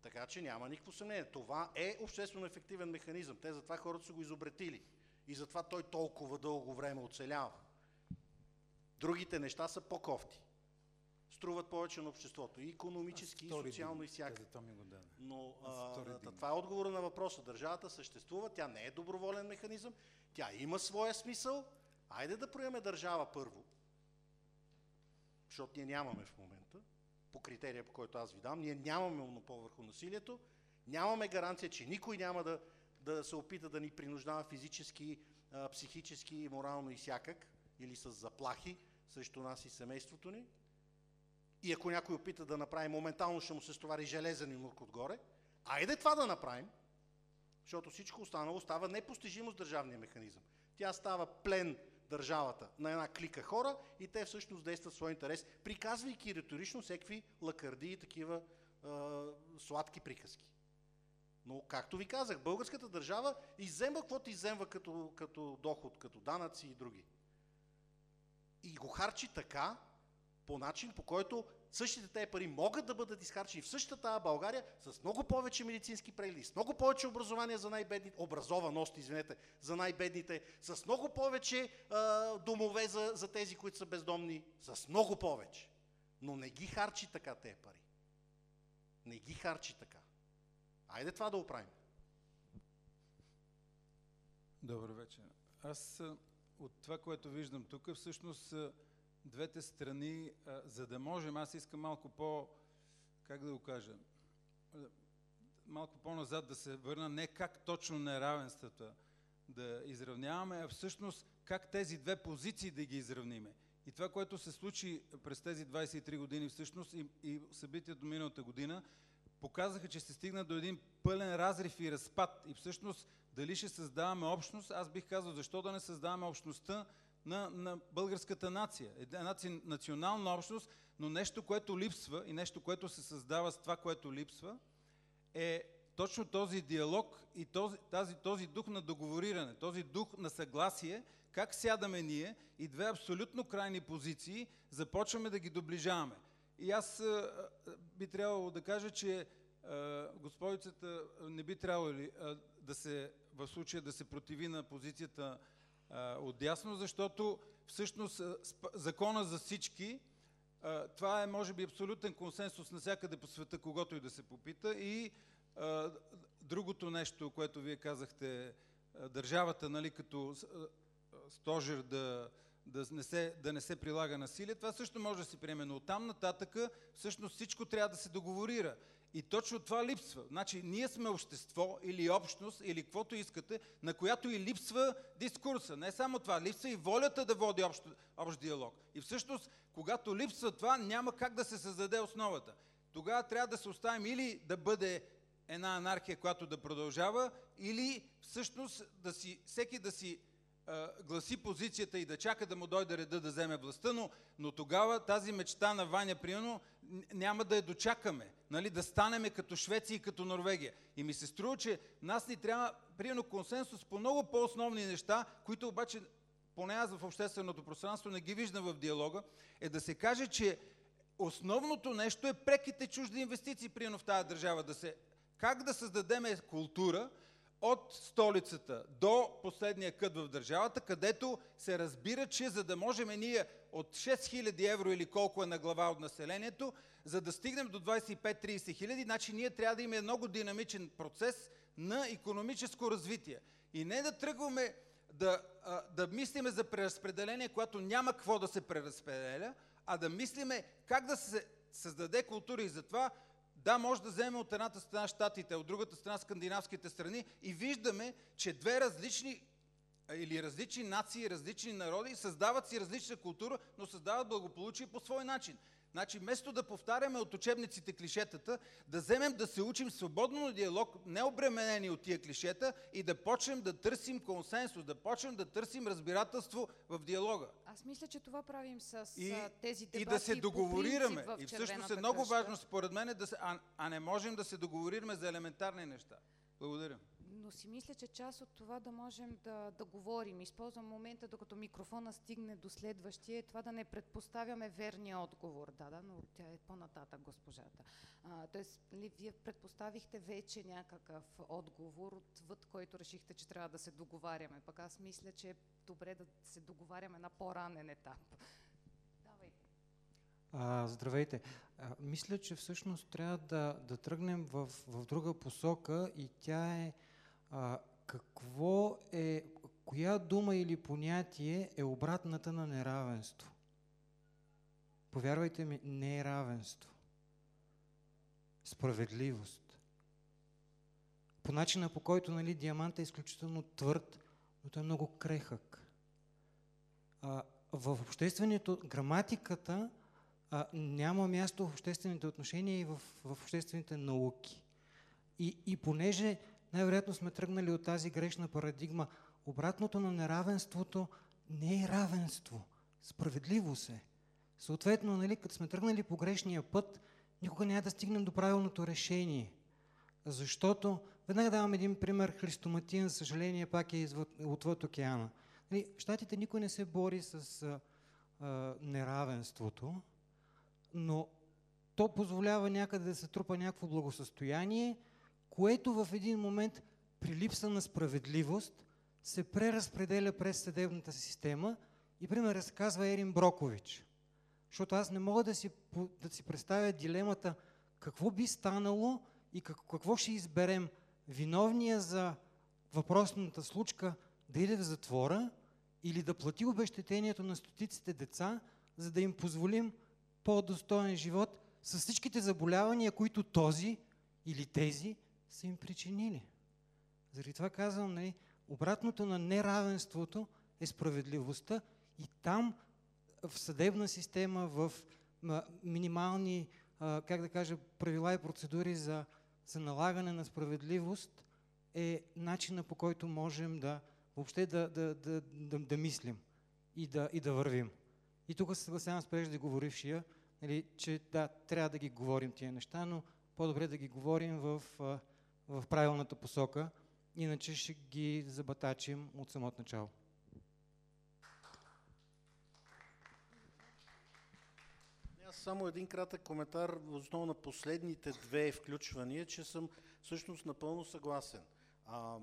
Така че няма никакво съмнение. Това е обществено ефективен механизъм. Те затова хората са го изобретили. И затова той толкова дълго време оцелява. Другите неща са по-кофти. Струват повече на обществото. И економически, и социално, и даде. Но а, това е отговора на въпроса. Държавата съществува, тя не е доброволен механизъм, тя има своя смисъл. Айде да проеме държава първо, защото ние нямаме в момента, по критерия, по който аз ви дам, ние нямаме монопол върху насилието, нямаме гаранция, че никой няма да, да се опита да ни принуждава физически, психически, морално и всякак, или с заплахи срещу нас и семейството ни. И ако някой опита да направи, моментално ще му се стовари железен имурк отгоре. Айде това да направим, защото всичко останало става непостижимо с държавния механизъм. Тя става плен държавата на една клика хора и те всъщност действат в свой интерес, приказвайки риторично всеки лакърди и такива е, сладки приказки. Но, както ви казах, българската държава изземва каквото изземва като, като доход, като данъци и други. И го харчи така, по начин, по който същите тези пари могат да бъдат изхарчени в същата България с много повече медицински прегледи, с много повече образование за най-бедните, образованост, извинете, за най-бедните, с много повече а, домове за, за тези, които са бездомни, с много повече. Но не ги харчи така тези пари. Не ги харчи така. Айде това да оправим. Добър вечер. Аз от това, което виждам тук, всъщност двете страни, за да можем, аз искам малко по, как да го кажа, малко по-назад да се върна, не как точно неравенствата да изравняваме, а всъщност как тези две позиции да ги изравниме. И това, което се случи през тези 23 години всъщност и, и събитието миналата година, показаха, че се стигна до един пълен разрив и разпад. И всъщност дали ще създаваме общност, аз бих казал, защо да не създаваме общността на, на българската нация. Една национална общност, но нещо, което липсва и нещо, което се създава с това, което липсва, е точно този диалог и този, тази, този дух на договориране, този дух на съгласие, как сядаме ние и две абсолютно крайни позиции започваме да ги доближаваме. И аз би трябвало да кажа, че господицата не би трябвало ли, а, да се, в случая да се противи на позицията отдясно, защото всъщност закона за всички, това е може би абсолютен консенсус навсякъде по света, когато и да се попита и другото нещо, което вие казахте, държавата, нали, като стожер да, да, не се, да не се прилага насилие, това също може да се приеме, но оттам нататък всъщност всичко трябва да се договорира. И точно това липсва. Значи, ние сме общество или общност, или каквото искате, на която и липсва дискурса. Не само това, липсва и волята да води общ, общ диалог. И всъщност, когато липсва това, няма как да се създаде основата. Тогава трябва да се оставим или да бъде една анархия, която да продължава, или всъщност да си, всеки да си гласи позицията и да чака да му дойде реда да вземе властта, но, но тогава тази мечта на Ваня, примерно, няма да я дочакаме, нали, да станеме като Швеция и като Норвегия. И ми се струва, че нас ни трябва, примерно, консенсус по много по-основни неща, които обаче, поне аз в общественото пространство не ги виждам в диалога, е да се каже, че основното нещо е преките чужди инвестиции, примерно, в тази държава. Да се, как да създадем култура, от столицата до последния кът в държавата, където се разбира, че за да можем ние от 6000 евро или колко е на глава от населението, за да стигнем до 25-30 хиляди, значи ние трябва да имаме много динамичен процес на економическо развитие. И не да тръгваме да, да мислиме за преразпределение, което няма какво да се преразпределя, а да мислиме как да се създаде култура и затова да, може да вземем от едната страна щатите, от другата страна скандинавските страни и виждаме, че две различни или различни нации, различни народи създават си различна култура, но създават благополучие по свой начин. Значи, вместо да повтаряме от учебниците клишетата, да вземем да се учим свободно на диалог, необременени от тия клишета и да почнем да търсим консенсус, да почнем да търсим разбирателство в диалога. Аз мисля, че това правим с и, тези дебати И да се договорираме. И всъщност е много важно, според мен, да се, а, а не можем да се договорираме за елементарни неща. Благодаря но си мисля, че част от това да можем да, да говорим, използвам момента, докато микрофона стигне до следващия, това да не предпоставяме верния отговор. Да, да, но тя е по-нататък госпожата. А, тоест, ли, вие предпоставихте вече някакъв отговор, отвъд който решихте, че трябва да се договаряме. Пък аз мисля, че е добре да се договаряме на по-ранен етап. А, здравейте. Мисля, че всъщност трябва да, да тръгнем в, в друга посока и тя е а, какво е, коя дума или понятие е обратната на неравенство? Повярвайте ми, не е равенство. Справедливост. По начина по който нали, диамант е изключително твърд, но той е много крехък. А, в общественото, граматиката а, няма място в обществените отношения и в, в обществените науки. И, и понеже най-вероятно сме тръгнали от тази грешна парадигма. Обратното на неравенството не е равенство. Справедливост е. Съответно, нали, като сме тръгнали по грешния път, никога няма да стигнем до правилното решение. Защото, веднага давам един пример, Христоматин, за съжаление, пак е отвъд океана. Нали, в Штатите никой не се бори с а, а, неравенството, но то позволява някъде да се трупа някакво благосъстояние, което в един момент при липса на справедливост се преразпределя през съдебната система и, пример, разказва Ерин Брокович. Защото аз не мога да си, да си представя дилемата какво би станало и какво ще изберем. Виновния за въпросната случка да иде в затвора или да плати обещетението на стотиците деца, за да им позволим по-достоен живот с всичките заболявания, които този или тези са им причинили. Заради това казвам, нали, обратното на неравенството е справедливостта и там в съдебна система, в минимални, как да кажа, правила и процедури за, за налагане на справедливост е начина по който можем да въобще да, да, да, да, да мислим и да, и да вървим. И тук се съгласявам с преждеговорившия, нали, че да, трябва да ги говорим тия неща, но по-добре да ги говорим в, в правилната посока, иначе ще ги забатачим от самото начало. Само един кратък коментар в основа на последните две включвания, че съм всъщност напълно съгласен. А,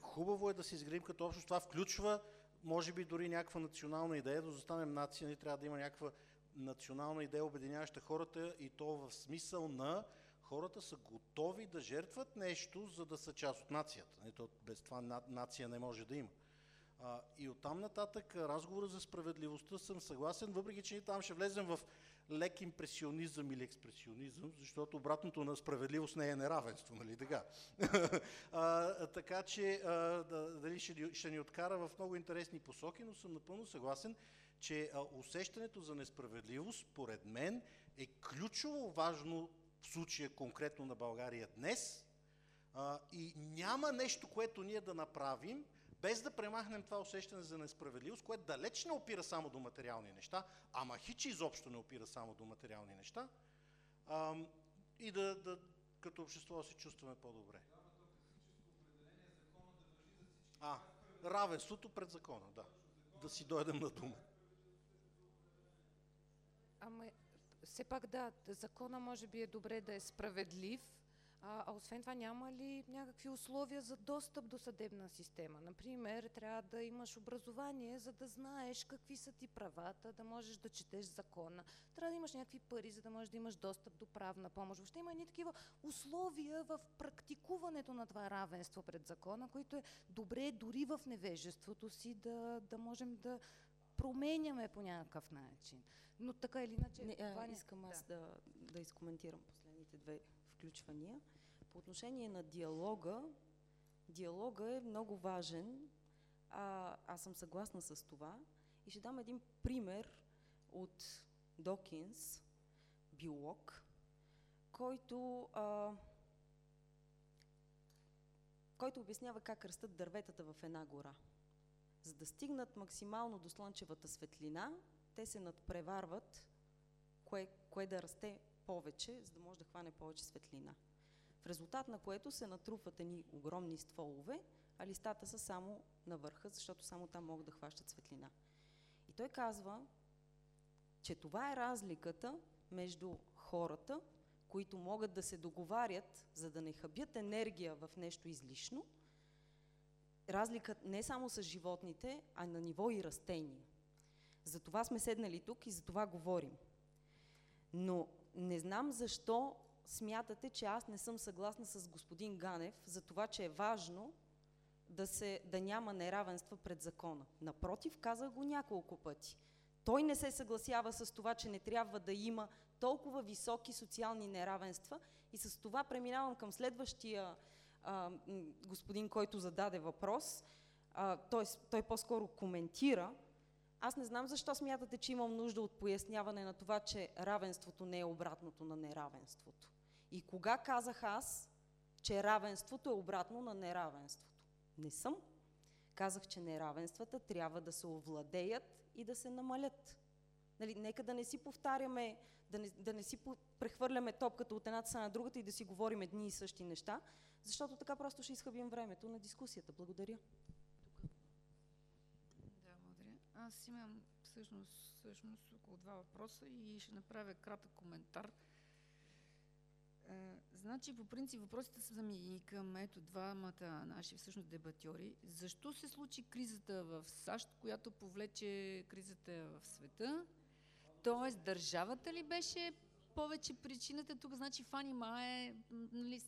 хубаво е да се изградим като общност. Това включва, може би, дори някаква национална идея, да застанем нация, не трябва да има някаква национална идея, обединяваща хората и то в смисъл на хората са готови да жертват нещо, за да са част от нацията. Ето, без това нация не може да има. А, и оттам нататък разговора за справедливостта съм съгласен, въпреки че там ще влезем в лек импресионизъм или експресионизъм, защото обратното на справедливост не е неравенство, нали така? а, така че а, да, дали ще, ще ни откара в много интересни посоки, но съм напълно съгласен, че а, усещането за несправедливост, според мен, е ключово важно в случая конкретно на България днес а, и няма нещо, което ние да направим, без да премахнем това усещане за несправедливост, което далеч не опира само до материални неща, ама хич изобщо не опира само до материални неща, а, и да, да като общество се чувстваме по-добре. А, равенството пред закона, да. Да си дойдем на дума. Ама, все пак да, закона може би е добре да е справедлив, а, а освен това няма ли някакви условия за достъп до съдебна система? Например, трябва да имаш образование, за да знаеш какви са ти правата, да можеш да четеш закона. Трябва да имаш някакви пари, за да можеш да имаш достъп до правна помощ. Въобще има и такива условия в практикуването на това равенство пред закона, които е добре дори в невежеството си да, да можем да променяме по някакъв начин. Но така или иначе... Не, а, искам аз да. да, да изкоментирам последните две включвания. По отношение на диалога, диалога е много важен. А, аз съм съгласна с това. И ще дам един пример от Докинс, биолог, който, а, който обяснява как растат дърветата в една гора. За да стигнат максимално до слънчевата светлина, те се надпреварват кое, кое да расте повече, за да може да хване повече светлина. В резултат на което се натрупват едни огромни стволове, а листата са само на върха, защото само там могат да хващат светлина. И той казва, че това е разликата между хората, които могат да се договарят, за да не хабят енергия в нещо излишно, разлика не само с животните, а на ниво и растения. За това сме седнали тук и за това говорим. Но не знам защо смятате, че аз не съм съгласна с господин Ганев за това, че е важно да, се, да няма неравенства пред закона. Напротив, казах го няколко пъти. Той не се съгласява с това, че не трябва да има толкова високи социални неравенства и с това преминавам към следващия а, господин, който зададе въпрос. А, той, той по-скоро коментира, аз не знам защо смятате, че имам нужда от поясняване на това, че равенството не е обратното на неравенството. И кога казах аз, че равенството е обратно на неравенството? Не съм. Казах, че неравенствата трябва да се овладеят и да се намалят. Нали, нека да не си повтаряме, да не, да не си прехвърляме топката от едната страна на другата и да си говорим едни и същи неща, защото така просто ще изхъбим времето на дискусията. Благодаря. Аз имам всъщност, всъщност около два въпроса и ще направя кратък коментар. Е, значи, по принцип, въпросите са ми и към ето двамата наши всъщност дебатьори. Защо се случи кризата в САЩ, която повлече кризата в света? Тоест, държавата ли беше повече причината? Тук, значи, Фани Мае, нали,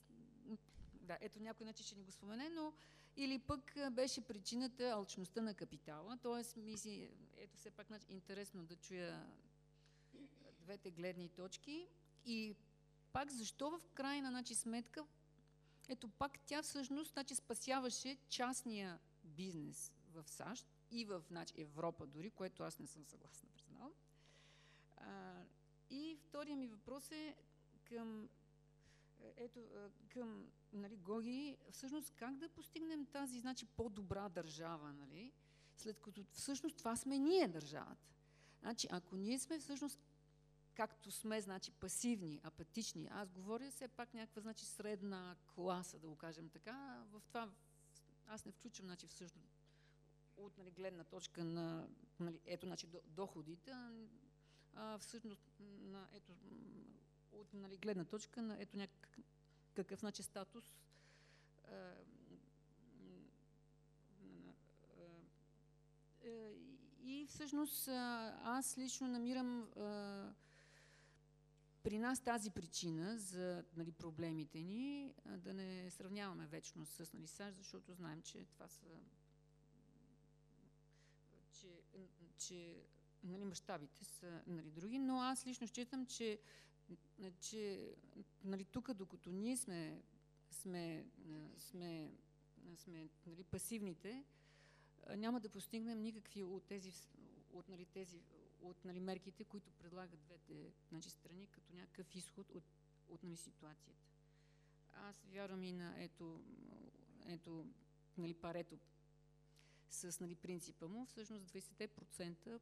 да, ето някой значи ще ни го спомене, но или пък беше причината алчността на капитала. Тоест, мисли, ето все пак значи, интересно да чуя двете гледни точки и пак защо в крайна значи, сметка, ето пак тя всъщност значи, спасяваше частния бизнес в САЩ и в значи, Европа дори, което аз не съм съгласна. А, и втория ми въпрос е към, ето, към нали, Гоги, всъщност как да постигнем тази значи, по-добра държава, нали? след като всъщност това сме ние държавата. Значи, ако ние сме всъщност както сме, значи пасивни, апатични, аз говоря все пак някаква значи средна класа, да го кажем така, в това аз не включвам значи всъщност от нали, гледна точка на нали, ето, значи, доходите, а, всъщност на, ето, от нали, гледна точка на ето някакъв какъв значи статус а, и всъщност аз лично намирам а, при нас тази причина за нали, проблемите ни да не сравняваме вечно с нали, САЩ, защото знаем, че това са че, че нали, мащабите са нали, други, но аз лично считам, че, че нали, тук, докато ние сме, сме, сме, сме нали, пасивните, няма да постигнем никакви от тези, от, нали, тези, от нали, мерките, които предлагат двете значи, страни, като някакъв изход от, от нали, ситуацията. Аз вярвам и на ето, ето нали, парето с нали, принципа му. Всъщност 20%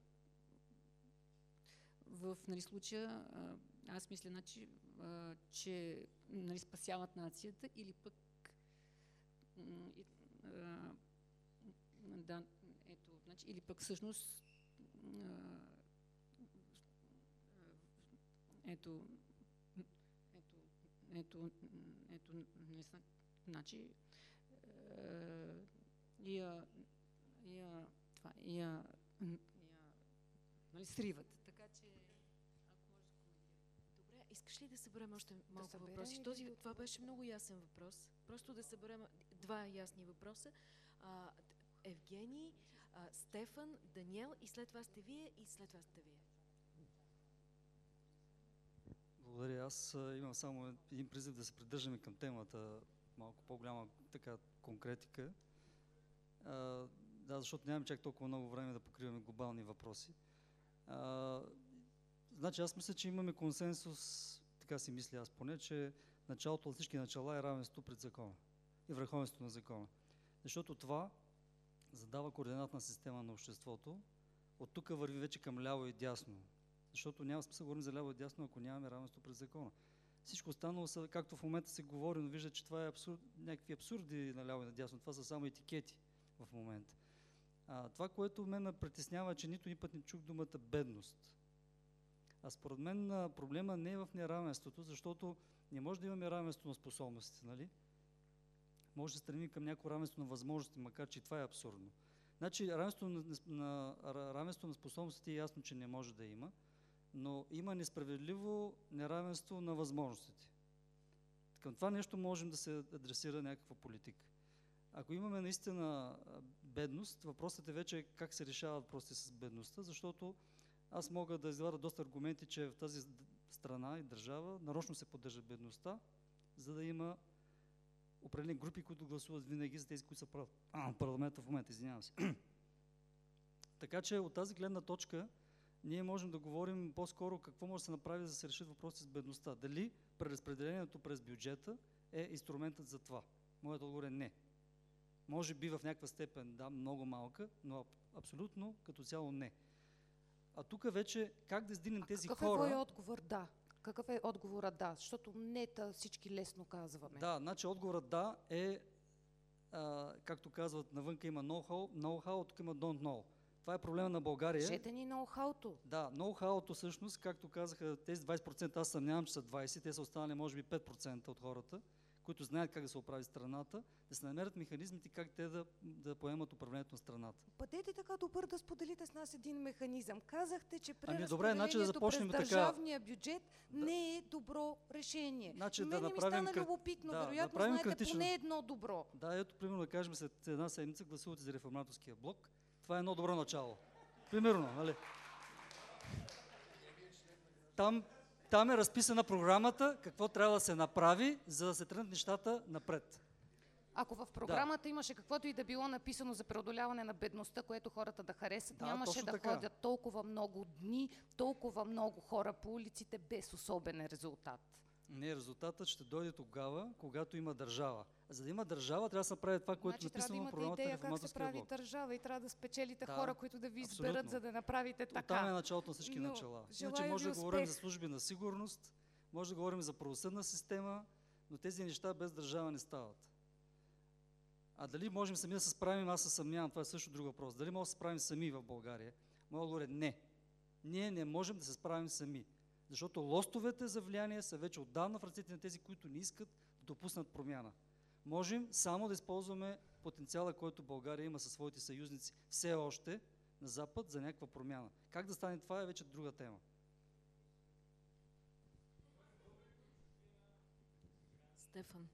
в нали, случая аз мисля, значи, че нали, спасяват нацията или пък да, ето, значи, или пък всъщност ето, ето, ето, ето, не знам, значи, я, я, това, я, я, нали, сриват. Искаш ли да съберем още малко да въпроси? Този, това беше много ясен въпрос. Просто да съберем два ясни въпроса. А, Евгений, а, Стефан, Даниел и след това сте вие и след това сте вие. Благодаря. Аз имам само един призив да се придържаме към темата, малко по-голяма така конкретика. А, да, защото нямаме чак толкова много време да покриваме глобални въпроси. А, значи аз мисля, че имаме консенсус, така си мисля аз поне, че началото от всички начала е равенство пред закона и върховенството на закона. Защото това задава координатна система на обществото. От тук върви вече към ляво и дясно. Защото няма смисъл да говорим за ляво и дясно, ако нямаме равенство пред закона. Всичко останало са, както в момента се говори, но вижда, че това е абсурд, някакви абсурди на ляво и на дясно. Това са само етикети в момента. А, това, което мен ме притеснява, е, че нито ни път не чух думата бедност. А според мен проблема не е в неравенството, защото не може да имаме равенство на способностите, нали? може да стремим към някакво равенство на възможности, макар че това е абсурдно. Значи равенство на, на, равенство на способностите е ясно, че не може да има, но има несправедливо неравенство на възможностите. Към това нещо можем да се адресира някаква политика. Ако имаме наистина бедност, въпросът е вече как се решават въпросите с бедността, защото аз мога да извадя доста аргументи, че в тази страна и държава нарочно се поддържа бедността, за да има определени групи, които гласуват винаги за тези, които са прав... а, парламента в момента, извинявам се. така че от тази гледна точка ние можем да говорим по-скоро какво може да се направи, за да се решат въпроси с бедността. Дали преразпределението през бюджета е инструментът за това? Моят отговор е не. Може би в някаква степен, да, много малка, но абсолютно като цяло не. А тук вече как да издигнем тези какъв хора... Какъв е отговор? Да. Какъв е отговорът да? Защото не та всички лесно казваме. Да, значи отговорът да е, а, както казват, навънка има ноу-хау, ноу-хау, тук има don't know. Това е проблема на България. Кажете ни ноу-хауто. Да, ноу-хауто всъщност, както казаха, тези 20%, аз съмнявам, че са 20, те са останали може би 5% от хората които знаят как да се оправи страната, да се намерят механизмите как те да, да поемат управлението на страната. Бъдете така добър да споделите с нас един механизъм. Казахте, че ами, добре, значи да започнем през държавния така... бюджет да. не е добро решение. Значи, да направим ми стана любопитно. Да, Вероятно да знаете критично... поне едно добро. Да, ето, примерно да кажем, след една седмица гласувате за реформаторския блок. Това е едно добро начало. Примерно, нали? Там, там е разписана програмата, какво трябва да се направи, за да се тръгнат нещата напред. Ако в програмата да. имаше каквото и да било написано за преодоляване на бедността, което хората да харесат, Да, нямаше да така. ходят толкова много дни, толкова много хора по улиците без особен резултат. Не, резултатът ще дойде тогава, когато има държава. За да има държава, трябва да се направи това, което значи е да написано в програмата идея как се прави блок. държава и трябва да спечелите Да, хора, които да ви изберат, абсолютно. за да направите Оттам е така. началото на всички Но начала. Иначе може да говорим за служби на сигурност, може да говорим за правосъдна система, но тези неща без държава не стават. А дали можем сами да се справим, аз се съмнявам, това е също друг въпрос. Дали можем да се справим сами в България? Моят отговор е не. Ние не можем да се справим сами. Защото лостовете за влияние са вече отдавна в ръцете на тези, които не искат да допуснат промяна. Можем само да използваме потенциала, който България има със своите съюзници все още на Запад за някаква промяна. Как да стане това е вече друга тема. Стефан.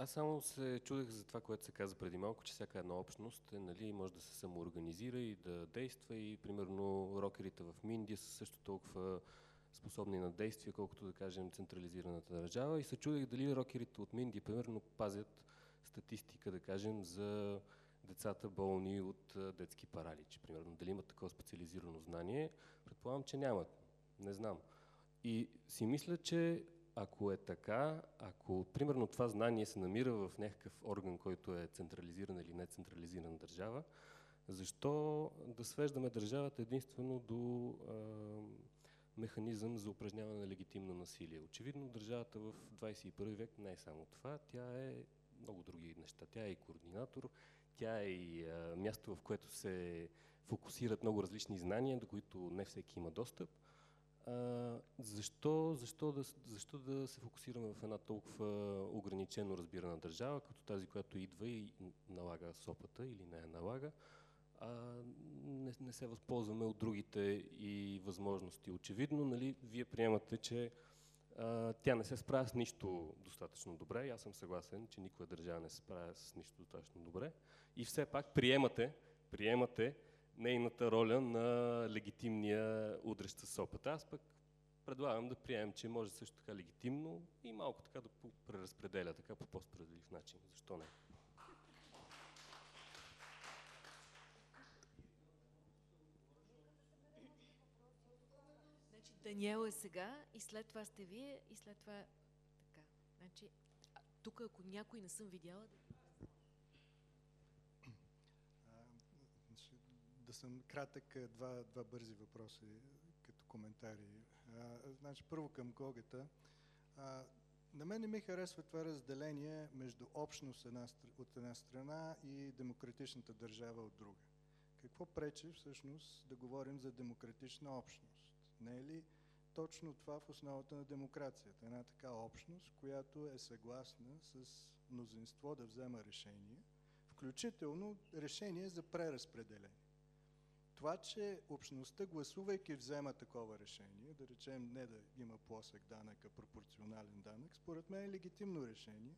Аз само се чудех за това, което се каза преди малко, че всяка една общност е, нали, може да се самоорганизира и да действа и примерно рокерите в Миндия са също толкова способни на действие, колкото да кажем централизираната държава и се чудех дали рокерите от Миндия примерно пазят статистика, да кажем, за децата болни от детски паралич, примерно. Дали имат такова специализирано знание? Предполагам, че нямат. Не знам. И си мисля, че ако е така, ако примерно това знание се намира в някакъв орган, който е централизирана или нецентрализирана държава, защо да свеждаме държавата единствено до а, механизъм за упражняване на легитимно насилие? Очевидно държавата в 21 век не е само това, тя е много други неща. Тя е и координатор, тя е и а, място, в което се фокусират много различни знания, до които не всеки има достъп. А, защо, защо, да, защо да се фокусираме в една толкова ограничено разбирана държава, като тази, която идва и налага сопата или не я налага, а не, не се възползваме от другите и възможности. Очевидно, нали, вие приемате, че а, тя не се справя с нищо достатъчно добре. Аз съм съгласен, че никоя държава не се справя с нищо достатъчно добре. И все пак приемате, приемате нейната роля на легитимния удрещ с сопата. Аз пък предлагам да приемем, че може също така легитимно и малко така да преразпределя така по по-справедлив начин. Защо не? Значи Даниел е сега и след това сте вие и след това така. Значи, тук ако някой не съм видяла, А, ще- да съм кратък, е, два, два бързи въпроси като коментари. А, значи, първо към Гогета. А, на мен не ми харесва това разделение между общност една, от една страна и демократичната държава от друга. Какво пречи всъщност да говорим за демократична общност? Не е ли точно това в основата на демокрацията? Една така общност, която е съгласна с мнозинство да взема решение, включително решение за преразпределение. Това, че общността, гласувайки, взема такова решение, да речем не да има плосък данък, а пропорционален данък, според мен е легитимно решение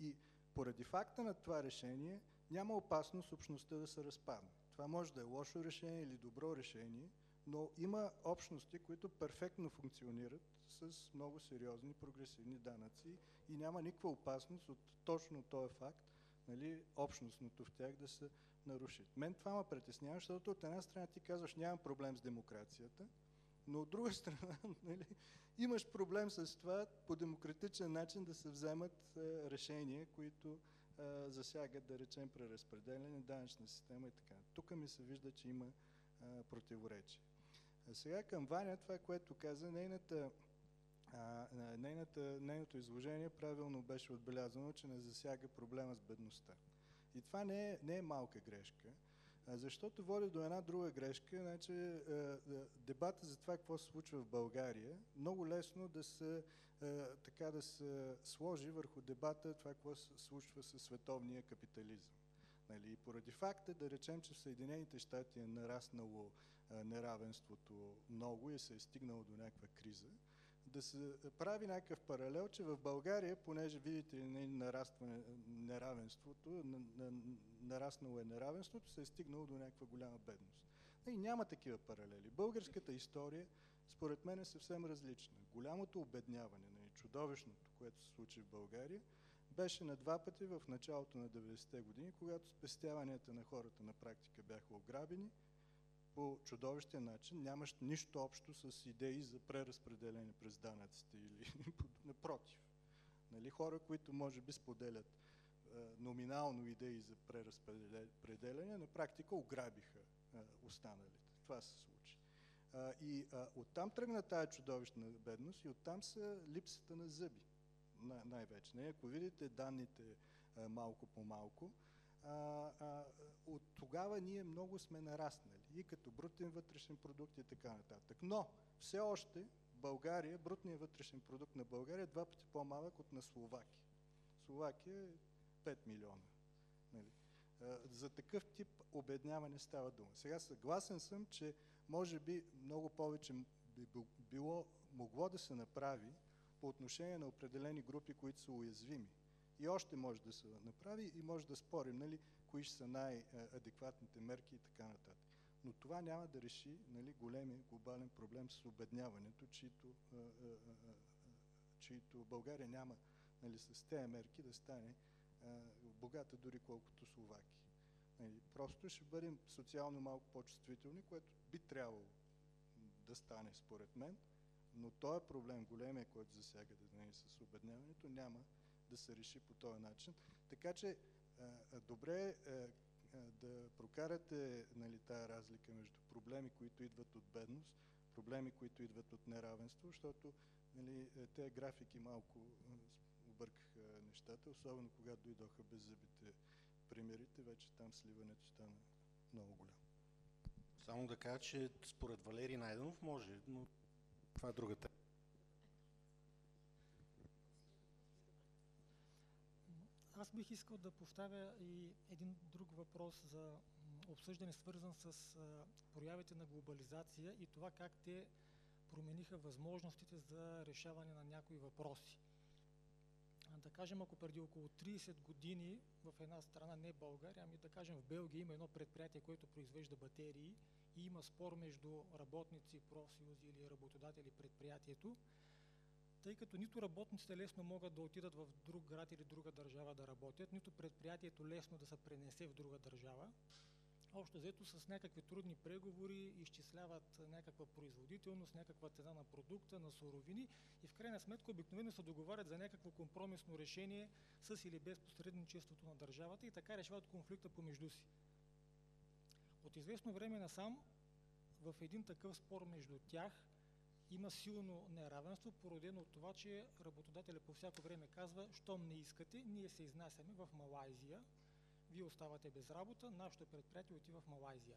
и поради факта на това решение няма опасност общността да се разпадне. Това може да е лошо решение или добро решение, но има общности, които перфектно функционират с много сериозни прогресивни данъци и няма никаква опасност от точно този факт, нали, общностното в тях да се наруши. Мен това ме притеснява, защото от една страна ти казваш нямам проблем с демокрацията, но от друга страна нали, имаш проблем с това по демократичен начин да се вземат е, решения, които е, засягат, да речем, преразпределение, данъчна система и така. Тук ми се вижда, че има е, противоречие. А сега към Ваня, това, което каза, нейната, а, нейната, нейното изложение правилно беше отбелязано, че не засяга проблема с бедността. И това не е, не е малка грешка, защото води до една друга грешка, значи а, а, дебата за това какво се случва в България, много лесно да се, а, така да се сложи върху дебата това какво се случва с световния капитализъм. Нали, и поради факта да речем, че в Съединените щати е нараснало неравенството много и се е стигнало до някаква криза, да се прави някакъв паралел, че в България, понеже видите ли нали, нарастване неравенството, на, на, нараснало е неравенството, се е стигнало до някаква голяма бедност. И няма такива паралели. Българската история, според мен, е съвсем различна. Голямото обедняване, нали, чудовищното, което се случи в България, беше на два пъти в началото на 90-те години, когато спестяванията на хората на практика бяха ограбени по чудовищен начин, нямаш нищо общо с идеи за преразпределение през данъците или напротив. Нали, хора, които може би споделят е, номинално идеи за преразпределение, на практика ограбиха е, останалите. Това се случи. А, и а, оттам тръгна тая чудовищна бедност и оттам са липсата на зъби най-вече. Не? Ако видите данните а, малко по малко, а, а, от тогава ние много сме нараснали и като брутен вътрешен продукт и така нататък. Но все още България, брутният вътрешен продукт на България е два пъти по-малък от на Словакия. Словакия е 5 милиона. Нали? За такъв тип обедняване става дума. Сега съгласен съм, че може би много повече би било могло да се направи по отношение на определени групи, които са уязвими. И още може да се направи и може да спорим, нали, кои ще са най-адекватните мерки и така нататък. Но това няма да реши нали, големия глобален проблем с обедняването, чието, чието България няма нали, с тези мерки да стане богата дори колкото Словакия. Нали, просто ще бъдем социално малко по-чувствителни, което би трябвало да стане според мен, но този проблем, големия, който засяга нали, с обедняването, няма да се реши по този начин. Така че добре е да прокарате нали, тая разлика между проблеми, които идват от бедност, проблеми, които идват от неравенство, защото нали, е, тези графики малко объркаха нещата, особено когато дойдоха беззъбите примерите, вече там сливането стана много голямо. Само да кажа, че според Валерий Найденов може, но това е другата. Аз бих искал да поставя и един друг въпрос за обсъждане, свързан с проявите на глобализация и това как те промениха възможностите за решаване на някои въпроси. Да кажем, ако преди около 30 години в една страна, не България, ами да кажем в Белгия има едно предприятие, което произвежда батерии и има спор между работници, профсъюзи или работодатели предприятието, тъй като нито работниците лесно могат да отидат в друг град или друга държава да работят, нито предприятието лесно да се пренесе в друга държава. Общо взето с някакви трудни преговори изчисляват някаква производителност, някаква цена на продукта, на суровини и в крайна сметка обикновено се договарят за някакво компромисно решение с или без посредничеството на държавата и така решават конфликта помежду си. От известно време насам в един такъв спор между тях има силно неравенство, породено от това, че работодателя по всяко време казва, щом не искате, ние се изнасяме в Малайзия, вие оставате без работа, нашето предприятие отива в Малайзия.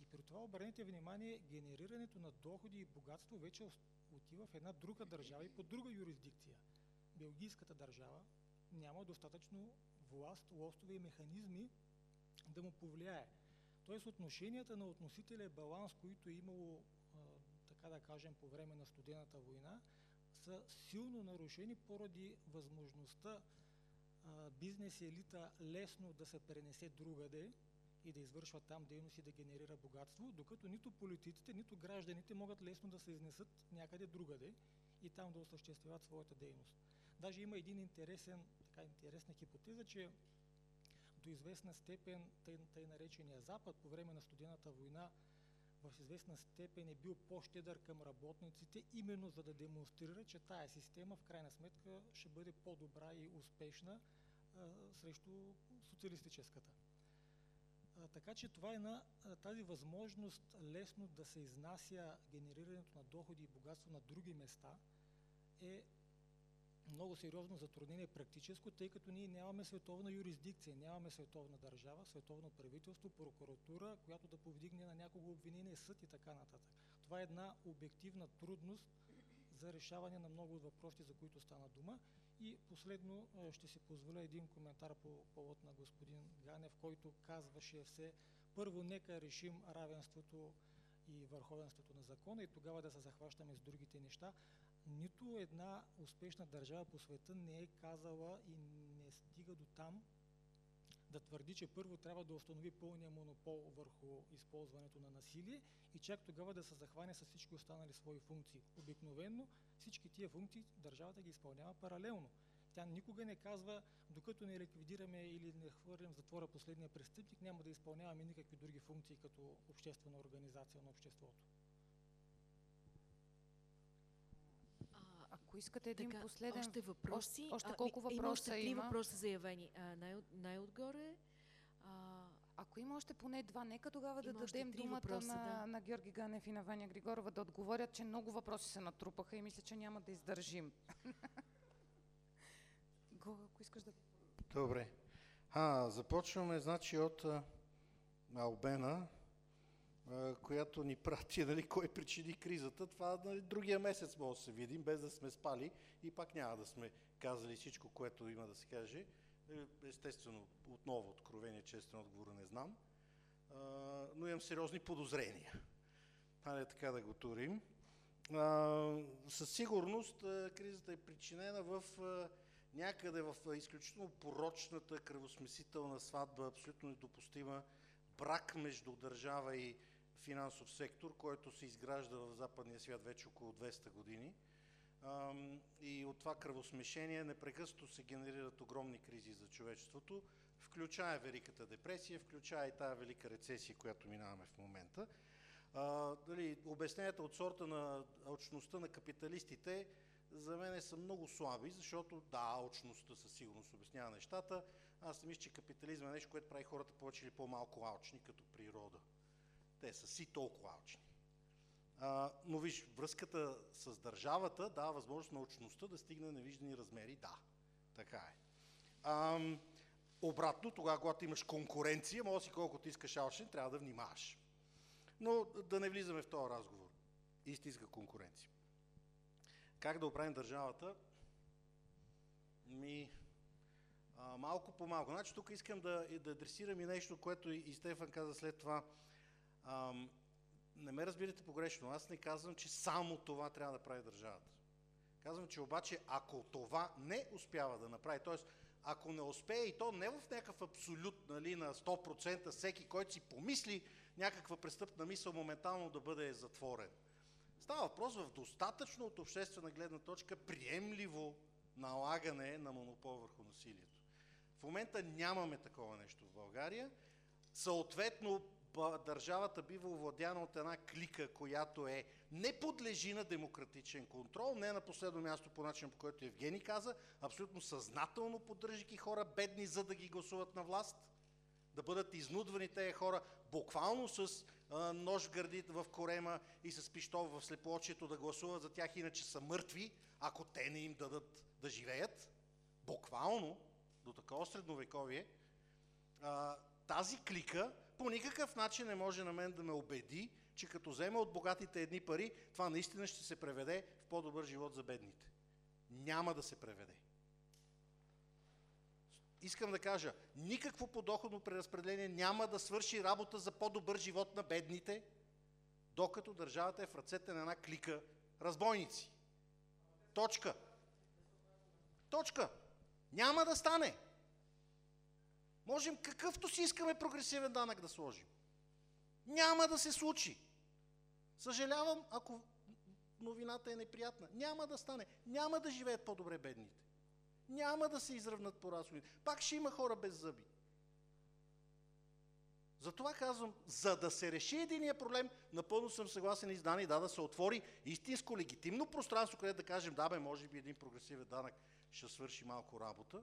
И при това обърнете внимание, генерирането на доходи и богатство вече отива в една друга държава и по друга юрисдикция. Белгийската държава няма достатъчно власт, лостове и механизми да му повлияе. Тоест отношенията на относителя баланс, които е имало така да кажем, по време на студената война, са силно нарушени поради възможността а, бизнес елита лесно да се пренесе другаде и да извършва там дейност и да генерира богатство, докато нито политиците, нито гражданите могат лесно да се изнесат някъде другаде и там да осъществяват своята дейност. Даже има един интересен, така интересна хипотеза, че до известна степен тъй, тъй наречения Запад по време на студената война в известна степен е бил по-щедър към работниците, именно за да демонстрира, че тая система в крайна сметка ще бъде по-добра и успешна а, срещу социалистическата. А, така че това е на тази възможност лесно да се изнася генерирането на доходи и богатство на други места е много сериозно затруднение практическо, тъй като ние нямаме световна юрисдикция, нямаме световна държава, световно правителство, прокуратура, която да повдигне на някого обвинение, съд и така нататък. Това е една обективна трудност за решаване на много от въпросите, за които стана дума. И последно ще си позволя един коментар по повод на господин Ганев, който казваше все първо нека решим равенството и върховенството на закона и тогава да се захващаме с другите неща. Нито една успешна държава по света не е казала и не стига до там да твърди, че първо трябва да установи пълния монопол върху използването на насилие и чак тогава да се захване с всички останали свои функции. Обикновенно всички тия функции държавата ги изпълнява паралелно. Тя никога не казва, докато не ликвидираме или не хвърлям затвора последния престъпник, няма да изпълняваме никакви други функции като обществена организация на обществото. Ако искате един така, последен... Още въпроси? Още, още колко и- въпроса има? още три има? въпроса заявени. А, най- най-отгоре... А, Ако има още поне два, нека тогава да дадем думата въпроса, на, да. на Георги Ганев и на Ваня Григорова да отговорят, че много въпроси се натрупаха и мисля, че няма да издържим. Го, ако искаш да... Добре. А, започваме, значи, от а, Албена, която ни прати, нали, кой причини кризата. Това нали, другия месец може да се видим, без да сме спали и пак няма да сме казали всичко, което има да се каже. Естествено, отново откровение, честен отговор не знам. Но имам сериозни подозрения. Хайде така да го турим. Със сигурност кризата е причинена в някъде в изключително порочната кръвосмесителна сватба, абсолютно недопустима брак между държава и финансов сектор, който се изгражда в западния свят вече около 200 години. И от това кръвосмешение непрекъснато се генерират огромни кризи за човечеството, включая Великата депресия, включая и тази велика рецесия, която минаваме в момента. А, дали, обясненията от сорта на алчността на капиталистите за мен са много слаби, защото да, алчността със сигурност обяснява нещата. Аз мисля, че капитализма е нещо, което прави хората повече или по-малко алчни като природа. Те са си толкова алчни. А, но виж, връзката с държавата дава възможност на очността да стигне невиждани размери. Да, така е. А, обратно, тогава, когато имаш конкуренция, може си колкото искаш алчен, трябва да внимаваш. Но да не влизаме в този разговор. Истинска конкуренция. Как да оправим държавата? Ми, а, малко по малко. Значи тук искам да, да адресирам и нещо, което и Стефан каза след това. Ам, не ме разбирате погрешно. Аз не казвам, че само това трябва да прави държавата. Казвам, че обаче ако това не успява да направи, т.е. ако не успее и то не в някакъв абсолют, нали, на 100% всеки, който си помисли някаква престъпна мисъл, моментално да бъде затворен. Става въпрос в достатъчно от обществена гледна точка приемливо налагане на монопол върху насилието. В момента нямаме такова нещо в България. Съответно, държавата бива овладяна от една клика, която е не подлежи на демократичен контрол, не на последно място по начин, по който Евгений каза, абсолютно съзнателно поддържайки хора бедни, за да ги гласуват на власт, да бъдат изнудвани тези хора буквално с а, нож в гърдите в корема и с пиштол в слепоочието да гласуват за тях, иначе са мъртви, ако те не им дадат да живеят. Буквално, до такова средновековие, а, тази клика по никакъв начин не може на мен да ме убеди, че като взема от богатите едни пари, това наистина ще се преведе в по-добър живот за бедните. Няма да се преведе. Искам да кажа, никакво подоходно преразпределение няма да свърши работа за по-добър живот на бедните, докато държавата е в ръцете на една клика разбойници. Точка. Точка. Няма да стане. Можем какъвто си искаме прогресивен данък да сложим. Няма да се случи. Съжалявам, ако новината е неприятна. Няма да стане. Няма да живеят по-добре бедните. Няма да се изравнат по разходите. Пак ще има хора без зъби. Затова казвам, за да се реши единия проблем, напълно съм съгласен и с Дани, да, да се отвори истинско легитимно пространство, където да кажем, да бе, може би един прогресивен данък ще свърши малко работа.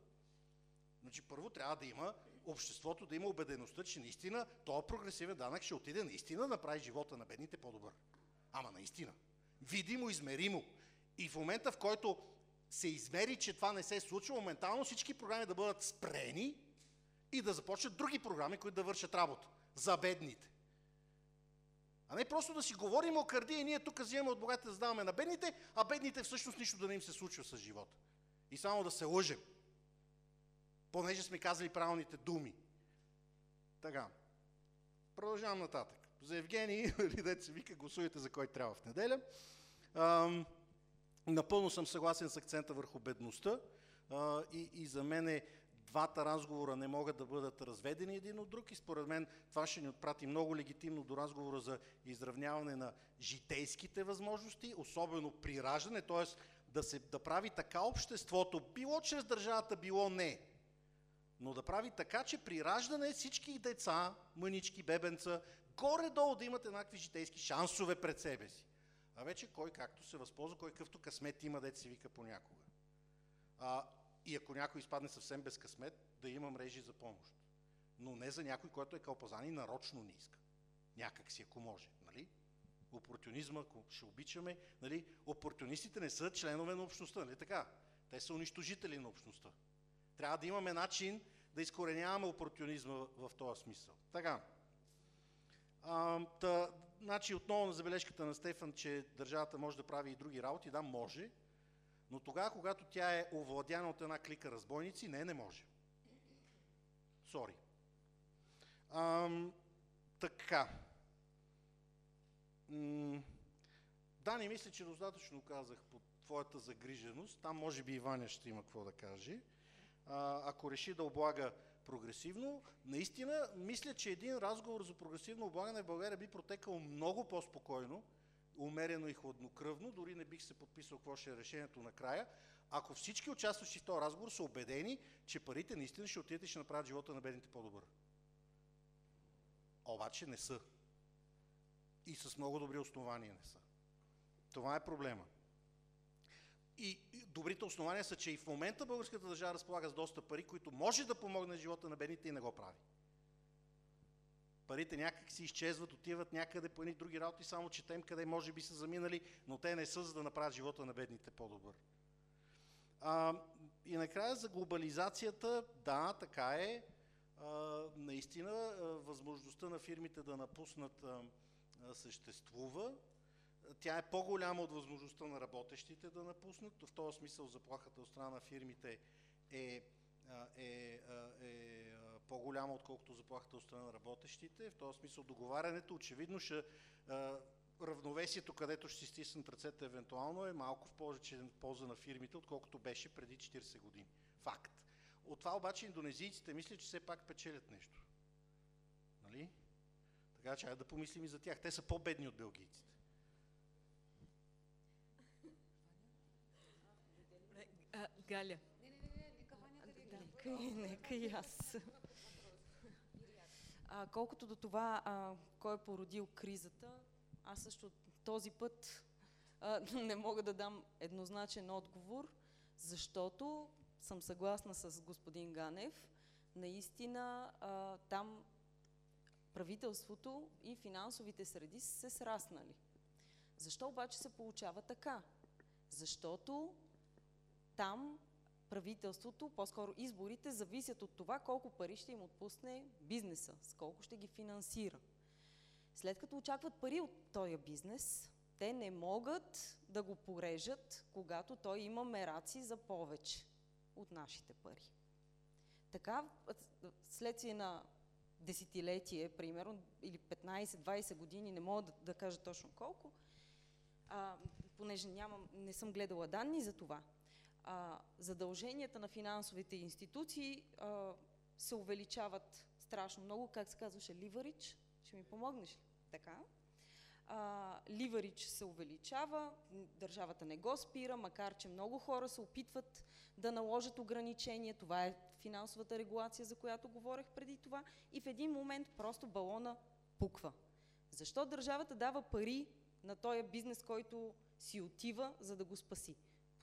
Значи първо трябва да има обществото, да има убедеността, че наистина този прогресивен данък ще отиде наистина да направи живота на бедните по-добър. Ама наистина. Видимо, измеримо. И в момента, в който се измери, че това не се случва, моментално всички програми да бъдат спрени и да започнат други програми, които да вършат работа за бедните. А не просто да си говорим о кърди и ние тук взимаме от богатите да даваме на бедните, а бедните всъщност нищо да не им се случва с живота. И само да се лъжем. Понеже сме казали правилните думи. Така. Продължавам нататък. За Евгений, нали, дете се вика, гласувайте за кой трябва в неделя. Ам, Напълно съм съгласен с акцента върху бедността а, и, и за мен е двата разговора не могат да бъдат разведени един от друг и според мен това ще ни отпрати много легитимно до разговора за изравняване на житейските възможности, особено при раждане, т.е. Да, се, да прави така обществото, било чрез държавата, било не, но да прави така, че при раждане всички деца, мънички, бебенца, горе-долу да имат еднакви житейски шансове пред себе си. А вече кой както се възползва, кой какъвто късмет има, дете се вика понякога. А, и ако някой изпадне съвсем без късмет, да има мрежи за помощ. Но не за някой, който е калпазан и нарочно не иска. Някак си, ако може. Нали? Опортунизма, ако ще обичаме, нали? опортунистите не са членове на общността, нали така? Те са унищожители на общността. Трябва да имаме начин да изкореняваме опортунизма в този смисъл. Така. А, та, значи отново на забележката на Стефан, че държавата може да прави и други работи, да, може, но тогава, когато тя е овладяна от една клика разбойници, не, не може. Сори. така. М- да, не мисля, че достатъчно казах по твоята загриженост. Там може би и Ваня ще има какво да каже. Ако реши да облага прогресивно, наистина мисля, че един разговор за прогресивно облагане в България би протекал много по-спокойно, умерено и хладнокръвно, дори не бих се подписал какво ще е решението накрая, ако всички участващи в този разговор са убедени, че парите наистина ще отидат и ще направят живота на бедните по-добър. Обаче не са. И с много добри основания не са. Това е проблема. И добрите основания са, че и в момента българската държава разполага с доста пари, които може да помогне живота на бедните и не го прави. Парите някак си изчезват, отиват някъде по едни други работи, само четем къде може би са заминали, но те не са за да направят живота на бедните по-добър. И накрая за глобализацията, да, така е. А, наистина, а, възможността на фирмите да напуснат а, съществува. Тя е по-голяма от възможността на работещите да напуснат. В този смисъл заплахата от страна на фирмите е, е, е, е по-голяма, отколкото заплахата от страна на работещите. В този смисъл договарянето очевидно ще равновесието, където ще си стиснат ръцете евентуално е малко в полза на фирмите, отколкото беше преди 40 години. Факт. От това обаче индонезийците мислят, че все пак печелят нещо. Нали? Така че да помислим и за тях. Те са по-бедни от белгийците. Галя. Нека, нека и аз. А, колкото до това, а, кой е породил кризата, аз също този път а, не мога да дам еднозначен отговор, защото съм съгласна с господин Ганев. Наистина а, там правителството и финансовите среди са се сраснали. Защо обаче се получава така? Защото там правителството, по-скоро изборите, зависят от това колко пари ще им отпусне бизнеса, с колко ще ги финансира. След като очакват пари от този бизнес, те не могат да го порежат, когато той има мераци за повече от нашите пари. Така, следствие на десетилетие, примерно, или 15-20 години, не мога да, да кажа точно колко, а, понеже нямам, не съм гледала данни за това, а, задълженията на финансовите институции а, се увеличават страшно много. Как се казваше? Ливарич? Ще ми помогнеш ли? Така. ливарич се увеличава, държавата не го спира, макар че много хора се опитват да наложат ограничения. Това е финансовата регулация, за която говорех преди това. И в един момент просто балона пуква. Защо държавата дава пари на този бизнес, който си отива, за да го спаси?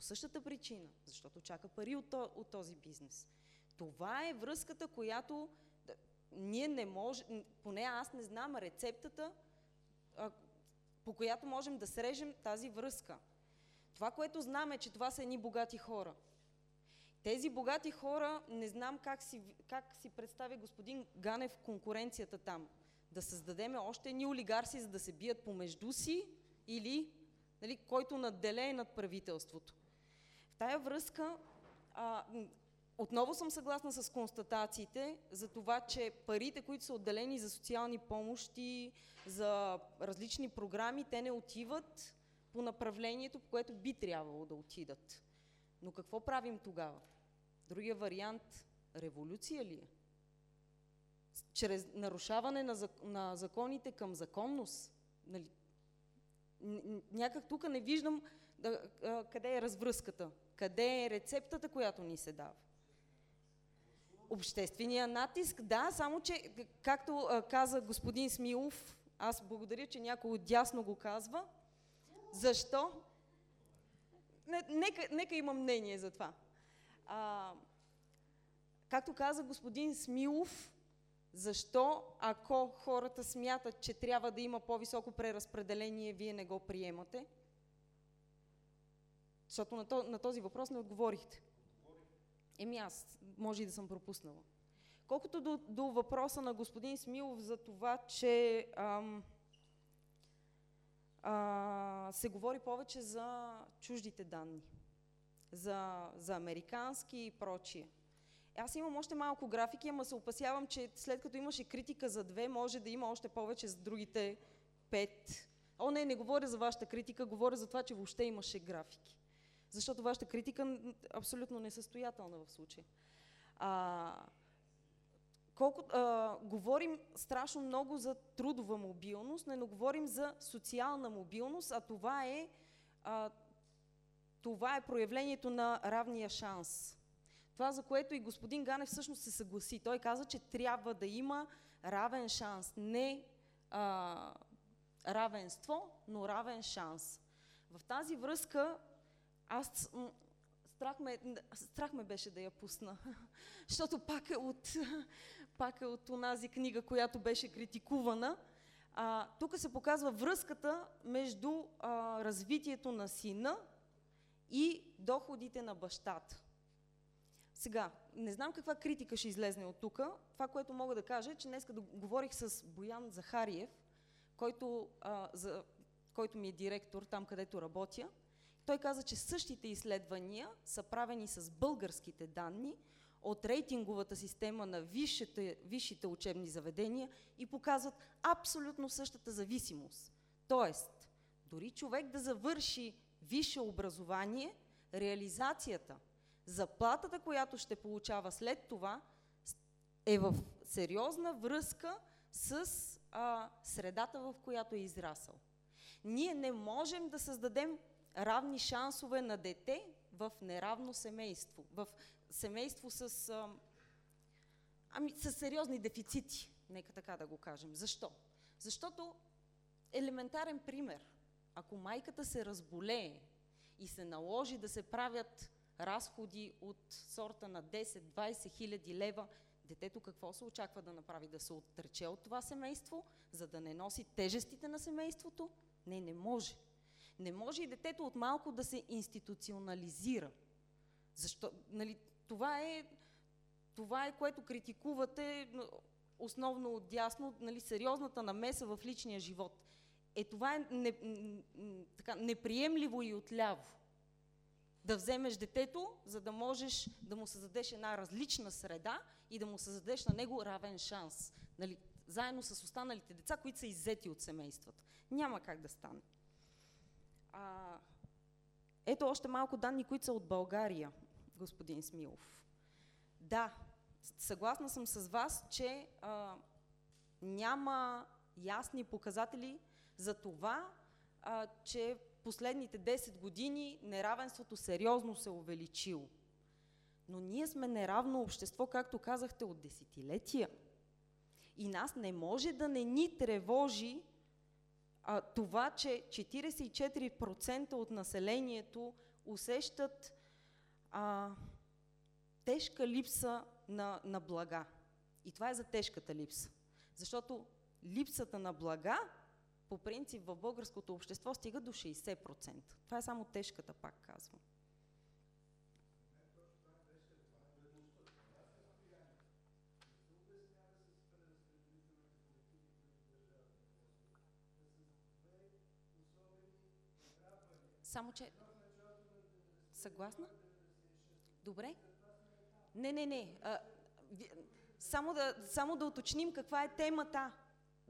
По същата причина, защото чака пари от, от този бизнес. Това е връзката, която да, ние не можем, поне аз не знам рецептата, а, по която можем да срежем тази връзка. Това, което знам е, че това са едни богати хора. Тези богати хора, не знам как си, как си представя господин Ганев конкуренцията там. Да създадеме още едни олигарси, за да се бият помежду си или нали, който надделее над правителството тая връзка а, отново съм съгласна с констатациите за това, че парите, които са отделени за социални помощи, за различни програми, те не отиват по направлението, по което би трябвало да отидат. Но какво правим тогава? Другия вариант революция ли е? Чрез нарушаване на, зак... на законите към законност? Нали? Някак тук не виждам да, къде е развръзката, къде е рецептата, която ни се дава. Обществения натиск, да, само че, както каза господин Смилов, аз благодаря, че някой от дясно го казва. Защо? Не, нека, нека има мнение за това. А, както каза господин Смилов, защо, ако хората смятат, че трябва да има по-високо преразпределение, вие не го приемате? Защото на, то, на този въпрос не отговорихте. Еми аз, може и да съм пропуснала. Колкото до, до въпроса на господин Смилов за това, че ам, а, се говори повече за чуждите данни, за, за американски и прочие. Аз имам още малко графики, ама се опасявам, че след като имаше критика за две, може да има още повече за другите пет. О, не, не говоря за вашата критика, говоря за това, че въобще имаше графики. Защото вашата критика абсолютно несъстоятелна в случая. А, колко, а, говорим страшно много за трудова мобилност, но не говорим за социална мобилност, а това е, а, това е проявлението на равния шанс. Това, за което и господин Ганев всъщност се съгласи. Той каза, че трябва да има равен шанс. Не а, равенство, но равен шанс. В тази връзка аз страх ме, страх ме беше да я пусна, защото пак е от, пак е от онази книга, която беше критикувана. Тук се показва връзката между а, развитието на сина и доходите на бащата. Сега, не знам каква критика ще излезне от тук. Това, което мога да кажа е, че днес говорих с Боян Захариев, който, а, за, който ми е директор там, където работя. Той каза, че същите изследвания са правени с българските данни от рейтинговата система на висшите, висшите учебни заведения и показват абсолютно същата зависимост. Тоест, дори човек да завърши висше образование, реализацията – заплатата, която ще получава след това, е в сериозна връзка с а, средата, в която е израсъл. Ние не можем да създадем равни шансове на дете в неравно семейство, в семейство с, а, ами, с сериозни дефицити, нека така да го кажем. Защо? Защото елементарен пример. Ако майката се разболее и се наложи да се правят разходи от сорта на 10-20 хиляди лева, детето какво се очаква да направи? Да се отрече от това семейство, за да не носи тежестите на семейството? Не, не може. Не може и детето от малко да се институционализира. Защо? Нали, това, е, това е което критикувате основно от дясно, нали, сериозната намеса в личния живот. Е, това е не, така, неприемливо и отляво да вземеш детето, за да можеш да му създадеш една различна среда и да му създадеш на него равен шанс. Нали, заедно с останалите деца, които са иззети от семействата. Няма как да стане. А, ето още малко данни, които са от България, господин Смилов. Да, съгласна съм с вас, че а, няма ясни показатели за това, а, че последните 10 години неравенството сериозно се увеличило. Но ние сме неравно общество, както казахте, от десетилетия. И нас не може да не ни тревожи а, това, че 44% от населението усещат а, тежка липса на, на блага. И това е за тежката липса. Защото липсата на блага по принцип в българското общество стига до 60%. Това е само тежката, пак казвам. Само, че... Съгласна? Добре. Не, не, не. А, само, да, само да уточним каква е темата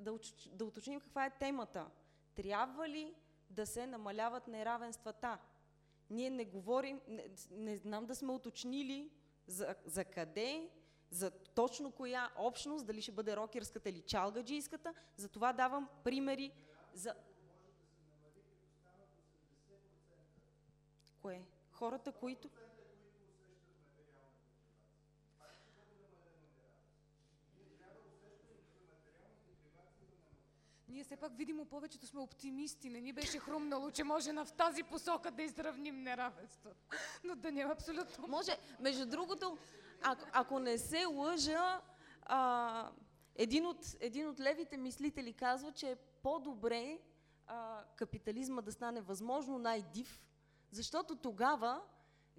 да, да уточним каква е темата. Трябва ли да се намаляват неравенствата. Ние не говорим, не, не знам да сме уточнили за, за къде, за точно коя общност, дали ще бъде рокерската или чалгаджийската, за това давам примери за... Кое? Хората, които... Ние все пак видимо повечето сме оптимисти. Не ни беше хрумнало, че може на в тази посока да изравним неравенството. Но да няма абсолютно... Може, между другото, а, ако не се лъжа, а, един, от, един от левите мислители казва, че е по-добре капитализма да стане възможно най-див, защото тогава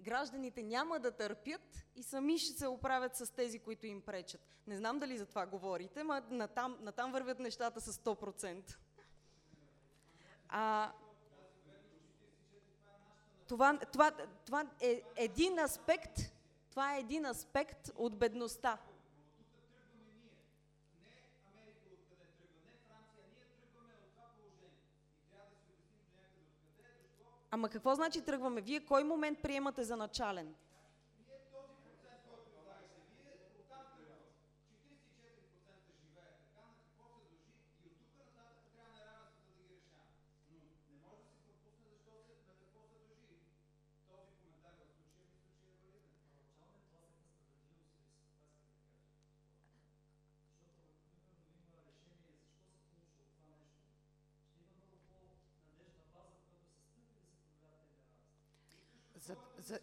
гражданите няма да търпят и сами ще се оправят с тези, които им пречат. Не знам дали за това говорите, но натам, натам вървят нещата с 100%. А, това, това, това е един аспект, това е един аспект от бедността. Ама какво значи тръгваме? Вие кой момент приемате за начален? За, за...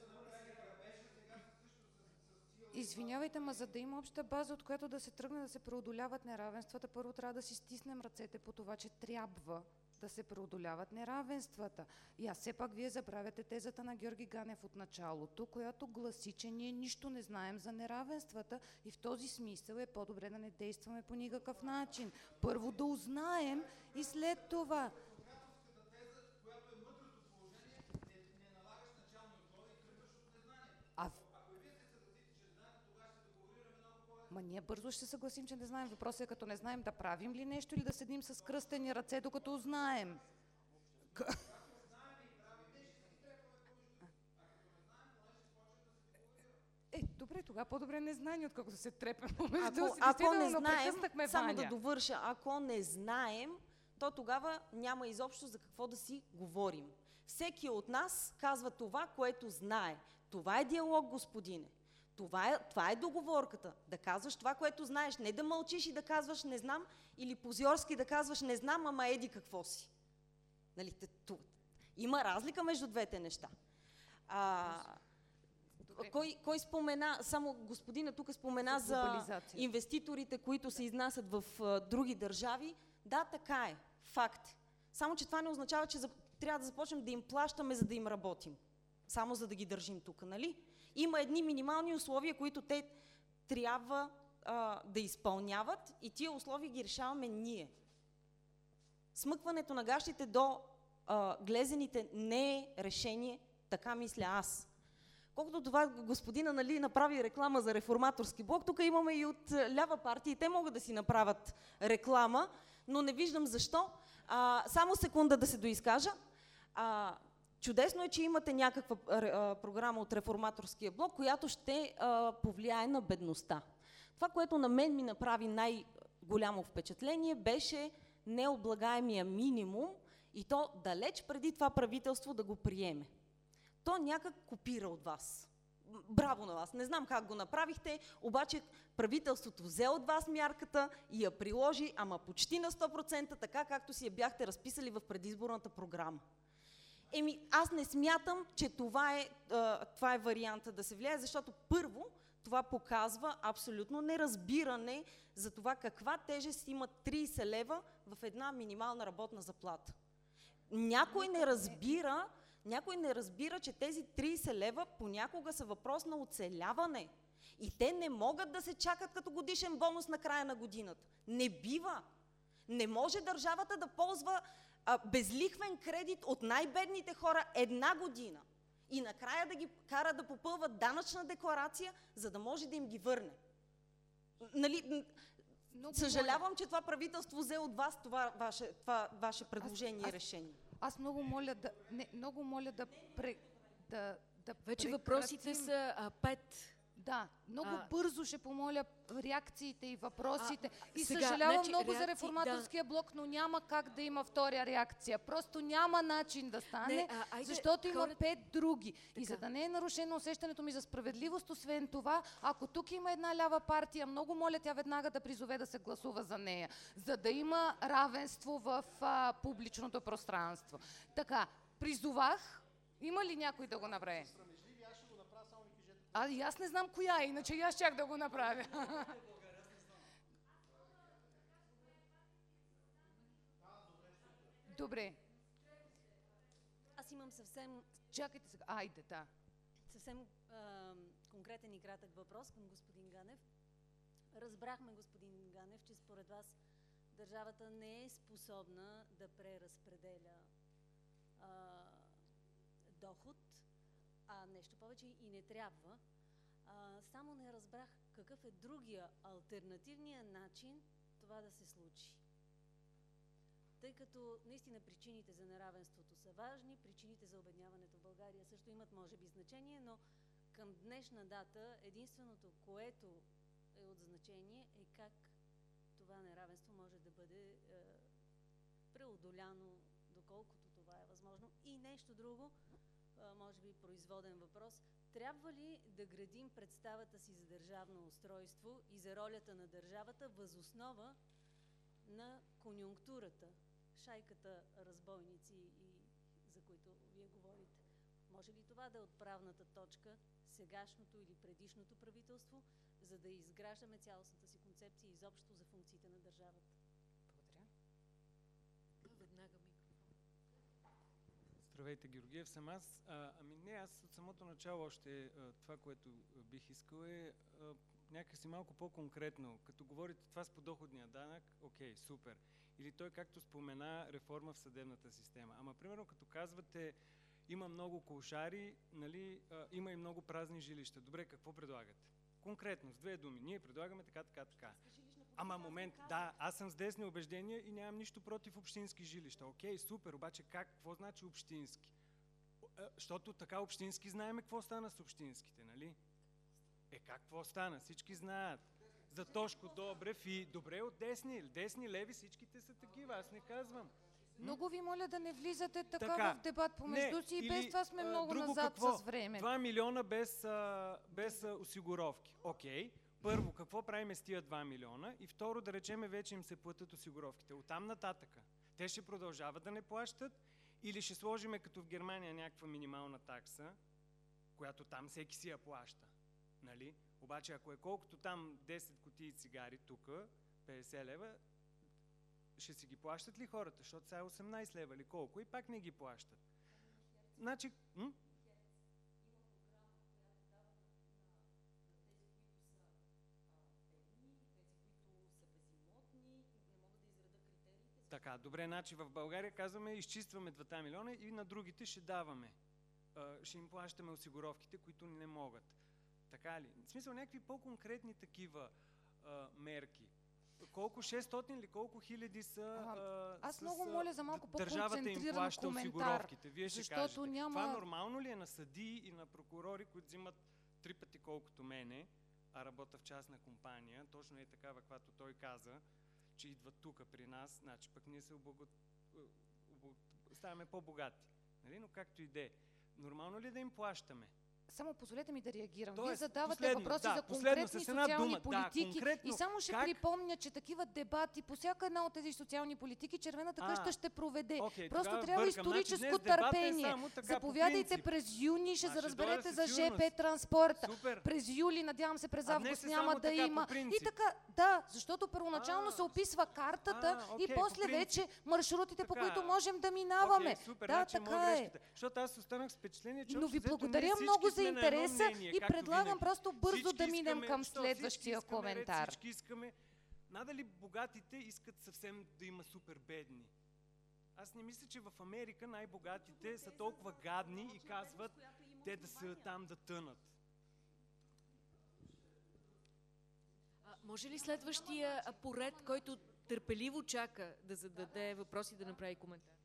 Извинявайте, ма за да има обща база, от която да се тръгне да се преодоляват неравенствата, първо трябва да си стиснем ръцете по това, че трябва да се преодоляват неравенствата. И аз все пак вие забравяте тезата на Георги Ганев от началото, която гласи, че ние нищо не знаем за неравенствата и в този смисъл е по-добре да не действаме по никакъв начин. Първо да узнаем и след това Ма ние бързо ще съгласим, че не знаем. Въпросът е като не знаем да правим ли нещо или да седим с кръстени ръце, докато знаем. Е, добре, тогава по-добре не знание, отколкото се трепем помежду ако, си. ако не знаем, само да довърша, ако не знаем, то тогава няма изобщо за какво да си говорим. Всеки от нас казва това, което знае. Това е диалог, господине. Това е, това е договорката. Да казваш това, което знаеш. Не да мълчиш и да казваш не знам, или позорски да казваш не знам, ама еди какво си. Нали, има разлика между двете неща. А, кой, кой спомена, само господина тук спомена за, за инвеститорите, които се изнасят в а, други държави. Да, така е. Факт. Само, че това не означава, че за, трябва да започнем да им плащаме, за да им работим. Само за да ги държим тук, нали? Има едни минимални условия, които те трябва а, да изпълняват и тия условия ги решаваме ние. Смъкването на гащите до а, глезените не е решение, така мисля аз. Колкото това господина нали, направи реклама за реформаторски блок, тук имаме и от лява партия те могат да си направят реклама, но не виждам защо. А, само секунда да се доизкажа. А, Чудесно е, че имате някаква програма от реформаторския блок, която ще повлияе на бедността. Това, което на мен ми направи най-голямо впечатление, беше необлагаемия минимум и то далеч преди това правителство да го приеме. То някак копира от вас. Браво на вас! Не знам как го направихте, обаче правителството взе от вас мярката и я приложи, ама почти на 100%, така както си я бяхте разписали в предизборната програма. Еми, аз не смятам, че това е, това е варианта да се влияе, защото първо, това показва абсолютно неразбиране за това каква тежест има 30 лева в една минимална работна заплата. Някой не разбира, някой не разбира, че тези 30 лева понякога са въпрос на оцеляване. И те не могат да се чакат като годишен бонус на края на годината. Не бива. Не може държавата да ползва а, безлихвен кредит от най-бедните хора една година и накрая да ги кара да попълват данъчна декларация, за да може да им ги върне. Нали, Много съжалявам, че това правителство взе от вас това ваше, това ваше предложение и решение. Аз много моля да, не, много моля да, пре, да, да Вече прекратим. въпросите са а, пет. Да, много А- бързо ще помоля реакциите и въпросите. А, и сега, съжалявам значи, много за реакции, реформаторския блок, но няма как да има втора реакция. Просто няма начин да стане, Не, а, айде, защото има хората- пет други. И Така. за да не е нарушено усещането ми за справедливост, освен това, ако тук има една лява партия, много моля тя веднага да призове да се гласува за нея, за да има равенство в а, публичното пространство. Така, призовах. Има ли някой да го направи? А и аз не знам коя е, иначе и аз чак да го направя. Добре. Аз имам съвсем, Чакайте сега. Айде, да. съвсем а, конкретен и кратък въпрос към господин Ганев. Разбрахме, господин Ганев, че според вас държавата не е способна да преразпределя а, доход, а нещо повече и не трябва. А, само не разбрах какъв е другия альтернативния начин това да се случи. Тъй като наистина причините за неравенството са важни, причините за обедняването в България също имат, може би, значение, но към днешна дата единственото, което е от значение е как това неравенство може да бъде е, преодоляно, доколкото това е възможно. И нещо друго, може би производен въпрос. Трябва ли да градим представата си за държавно устройство и за ролята на държавата възоснова на конюнктурата, шайката разбойници, и, за които вие говорите. Може ли това да е отправната точка, сегашното или предишното правителство, за да изграждаме цялостната си концепция изобщо за функциите на държавата? Благодаря. Веднага микрофон. Здравейте, Георгиев съм аз. А, ами не, аз от самото начало още а, това, което бих искал е а, някакси малко по-конкретно. Като говорите това с подоходния данък, окей, супер. Или той, както спомена, реформа в съдебната система. Ама, примерно, като казвате, има много колшари, нали, а, има и много празни жилища. Добре, какво предлагате? Конкретно, с две думи. Ние предлагаме така, така, така. Ама момент, да, аз съм с десни убеждения и нямам нищо против общински жилища. Окей, супер, обаче как, какво значи общински? Е, Защото така общински знаеме какво стана с общинските, нали? Е, как какво стана? Всички знаят. За Тошко Добрев и добре от десни, десни, леви, всичките са такива, аз не казвам. Много ви моля да не влизате така, Така. в дебат помежду Не, си и без това сме а, много назад какво? с време. 2 милиона без, а, без а, осигуровки. Окей. Първо, какво правим с тия 2 милиона? И второ, да речеме, вече им се платят осигуровките. Оттам нататъка. Те ще продължават да не плащат или ще сложиме като в Германия някаква минимална такса, която там всеки си я плаща. Нали? Обаче, ако е колкото там 10 кутии цигари тук, 50 лева, ще си ги плащат ли хората? Защото сега е 18 лева или колко и пак не ги плащат. Значи? Така, добре, значи в България казваме, изчистваме 2 милиона и на другите ще даваме. Ще им плащаме осигуровките, които не могат. Така ли? В смисъл, някакви по-конкретни такива а, мерки. Колко 600 или колко хиляди са а, аз с, много моля за малко Държавата им по-концентриран плаща коментар, осигуровките. Вие ще кажете. няма- Това нормално ли е на съдии и на прокурори, които взимат три пъти колкото мене, а работя в частна компания, точно е такава, каквато той каза, че идват тук при нас, значи пък ние се облаго... обо... ставаме по-богати. Нали? Но както и да е. Нормално ли е да им плащаме? Само позволете ми да реагирам. Вие Тоест, задавате последно, въпроси да, за конкретни социални дума, да, политики конкретно, и само ще как- припомня, че такива дебати по всяка една от тези социални политики Червената А, къща ще проведе. окей, Просто трябва бъркам. Значи историческо е търпение. само така, по Заповядайте през юни, ще А, ще разберете за ЖП транспорта. Супер. През юли, надявам се, през А август е няма да така, има. И така, да, защото първоначално се описва картата А, и окей, по после вече маршрутите, по които можем да минаваме. Да, значи така е. Защото аз останах с впечатление, че Но ви благодаря много за едно интереса мнение, и предлагам винаги. просто бързо Всички да минем искаме- към следващия искаме ред, коментар. Всички искаме. Надали богатите искат съвсем да има супер бедни. Аз не мисля, че в Америка най-богатите са толкова гадни и казват те да са там да тънат. А, може ли следващия поред, който търпеливо чака да зададе въпроси, да направи коментар?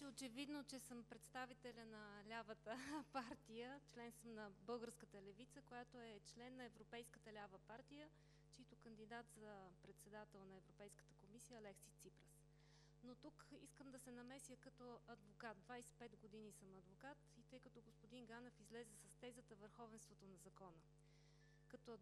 Вече очевидно, че съм представителя на лявата партия. Член съм на Българската левица, която е член на Европейската лява партия, чийто кандидат за председател на Европейската комисия Алекси Ципрас. Но тук искам да се намеся като адвокат. 25 години съм адвокат и тъй като господин Ганев излезе с тезата върховенството на закона. Като,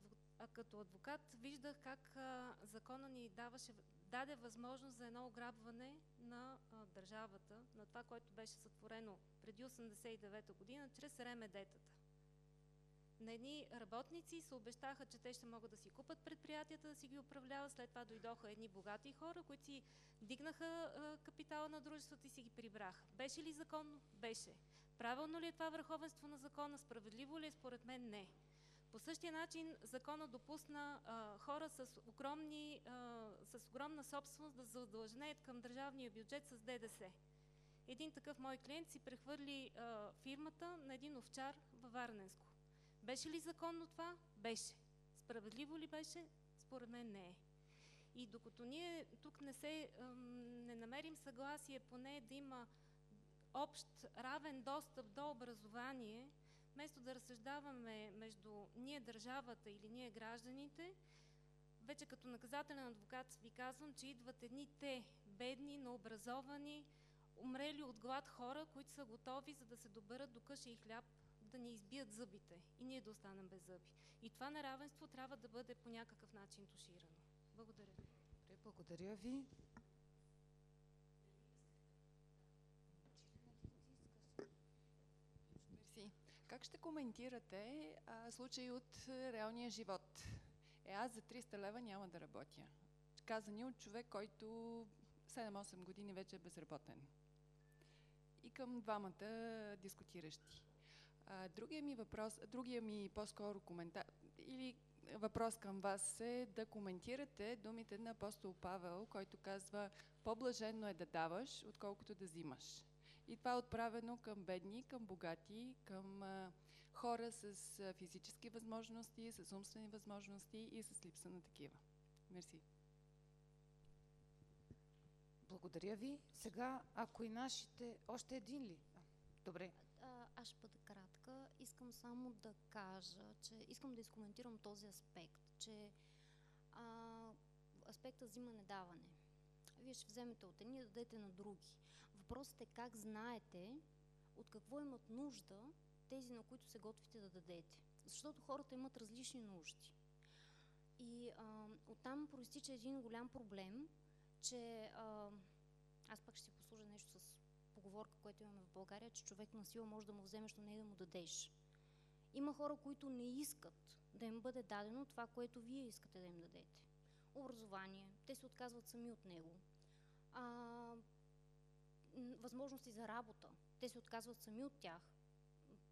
адвокат виждах как закона ни даваше, даде възможност за едно ограбване на а, държавата, на това, което беше сътворено преди 89-та година, чрез ремедетата. На едни работници се обещаха, че те ще могат да си купат предприятията, да си ги управляват. След това дойдоха едни богати хора, които си дигнаха а, капитала на дружеството и си ги прибраха. Беше ли законно? Беше. Правилно ли е това върховенство на закона? Справедливо ли е? Според мен не. По същия начин закона допусна а, хора с, огромни, а, с огромна собственост да задължнеят към държавния бюджет с ДДС. Един такъв мой клиент си прехвърли а, фирмата на един овчар във Варненско. Беше ли законно това? Беше. Справедливо ли беше? Според мен не е. И докато ние тук не, се, не намерим съгласие поне да има общ равен достъп до образование, вместо да разсъждаваме между ние държавата или ние гражданите, вече като наказателен адвокат ви казвам, че идват едни те, бедни, необразовани, умрели от глад хора, които са готови за да се доберат до къща и хляб, да ни избият зъбите и ние да останем без зъби. И това неравенство трябва да бъде по някакъв начин туширано. Благодаря. Добре, благодаря ви. Мерси. Как ще коментирате а, случаи от реалния живот? Е, аз за 300 лева няма да работя. Казани от човек, който 7-8 години вече е безработен. И към двамата дискутиращи. А, другия ми въпрос, другия ми по-скоро коментар или въпрос към вас е да коментирате думите на апостол Павел, който казва по-блаженно е да даваш, отколкото да взимаш. И това е отправено към бедни, към богати, към а, хора с а, физически възможности, с умствени възможности и с липса на такива. Мерси. Благодаря ви. Сега, ако и нашите... Още един ли? Добре. А, аз ще бъда кратка. Искам само да кажа, че искам да изкоментирам този аспект, че а, аспекта взимане-даване. Вие ще вземете от едни да дадете на други. Въпросът е как знаете от какво имат нужда тези, на които се готвите да дадете. Защото хората имат различни нужди. И а, оттам проистича един голям проблем, че а, аз пак ще си послужа нещо с поговорка, което имаме в България, че човек на сила може да му вземеш, но не да му дадеш. Има хора, които не искат да им бъде дадено това, което вие искате да им дадете. Образование, те се отказват сами от него. А, възможности за работа, те се отказват сами от тях.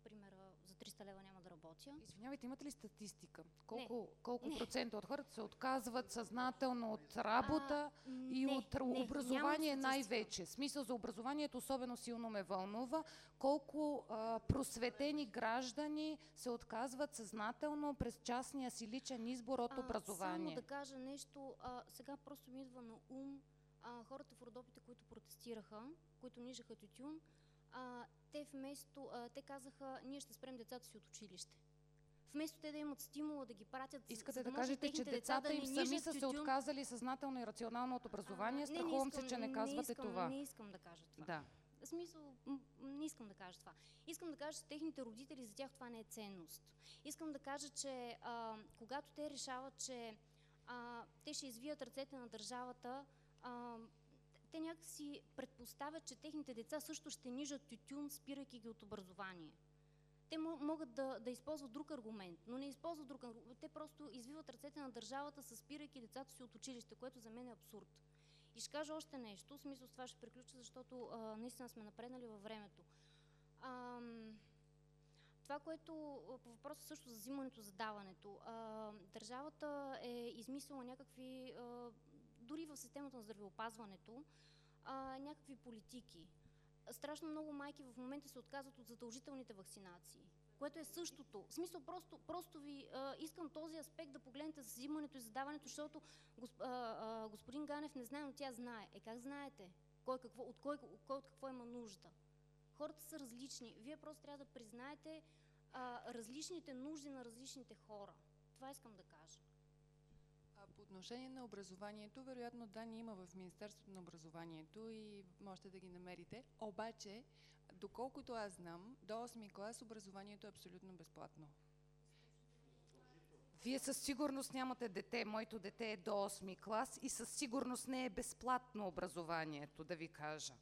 Примера за 300 лева няма да работя. Извинявайте, имате ли статистика? Колко, не. колко не. процента от хората се отказват съзнателно от работа а, и не, от не, образование най-вече? Смисъл за образованието особено силно ме вълнува. Колко а, просветени граждани се отказват съзнателно през частния си личен избор от а, образование? Само да кажа нещо. А, сега просто ми идва на ум а, хората в Родопите, които протестираха, които нижаха тютюн, а, те вместо, а, те казаха, ние ще спрем децата си от училище. Вместо те да имат стимула да ги пратят, Искате да, да кажете, че децата да им сами са се отказали съзнателно и рационално от образование. Страхувам се, че не казвате не искам, това. Не искам да кажа това. Да. В смисъл, не искам да кажа това. Искам да кажа, че техните родители, за тях това не е ценност. Искам да кажа, че а, когато те решават, че а, те ще извият ръцете на държавата, а, те някакси предпоставят, че техните деца също ще нижат тютюн, спирайки ги от образование. Те могат да, да използват друг аргумент, но не използват друг аргумент. Те просто извиват ръцете на държавата, спирайки децата си от училище, което за мен е абсурд. И ще кажа още нещо, в смисъл с това ще приключа, защото а, наистина сме напреднали във времето. А, това, което по въпроса също за взимането, за даването. А, държавата е измислила някакви а, дори в системата на здравеопазването, а, някакви политики. Страшно много майки в момента се отказват от задължителните вакцинации, което е същото. В смисъл, просто, просто ви а, искам този аспект да погледнете за взимането и задаването, защото госп, а, а, господин Ганев не знае, но тя знае. Е, как знаете? кой какво, от кой, кой от какво има нужда. Хората са различни. Вие просто трябва да признаете а, различните нужди на различните хора. Това искам да кажа. Отношение на образованието, вероятно данни има в Министерството на образованието и можете да ги намерите. Обаче, доколкото аз знам, до 8 клас образованието е абсолютно безплатно. Вие със сигурност нямате дете. Моето дете е до 8 клас и със сигурност не е безплатно образованието, да ви кажа.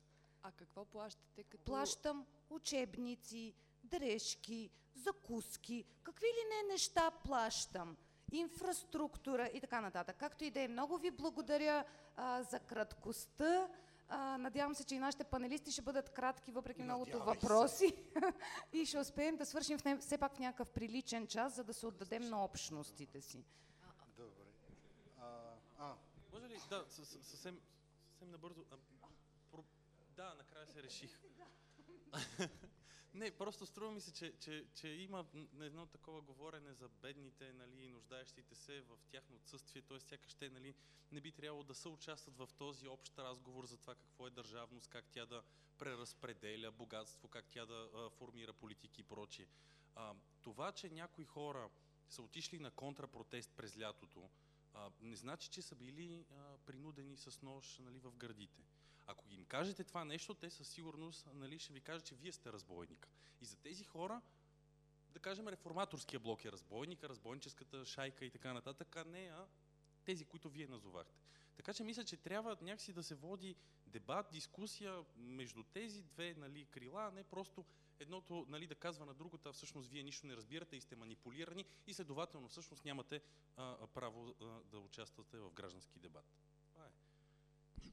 А какво плащате като... Плащам учебници, дрежки, закуски, какви ли не неща плащам. Инфраструктура и така нататък. Както и да е. Много ви благодаря а, за краткостта. А, надявам се, че и нашите панелисти ще бъдат кратки, въпреки многото Надявай се. въпроси. и ще успеем да свършим в не, все пак в някакъв приличен час, за да се отдадем на общностите си. Добре. А, а, Може ли, да, съвсем, съвсем набързо. А, про... Да, накрая се реших. Не, просто струва ми се, че, че, че има едно такова говорене за бедните нали, нуждаещите се в тяхно отсъствие, т.е. сякаш те нали, не би трябвало да се участват в този общ разговор за това какво е държавност, как тя да преразпределя богатство, как тя да а, формира политики и прочие. А, това, че някои хора са отишли на контрапротест през лятото, а, не значи, че са били а, принудени с нож нали, в гърдите. Ако им кажете това нещо, те със сигурност нали, ще ви кажат, че вие сте разбойника. И за тези хора, да кажем, реформаторския блок е разбойника, разбойническата шайка и така нататък, а не а тези, които вие назовахте. Така че мисля, че трябва някакси да се води дебат, дискусия между тези две нали, крила, а не просто едното нали, да казва на другото, а всъщност вие нищо не разбирате и сте манипулирани и следователно всъщност нямате а, право а, да участвате в граждански дебат.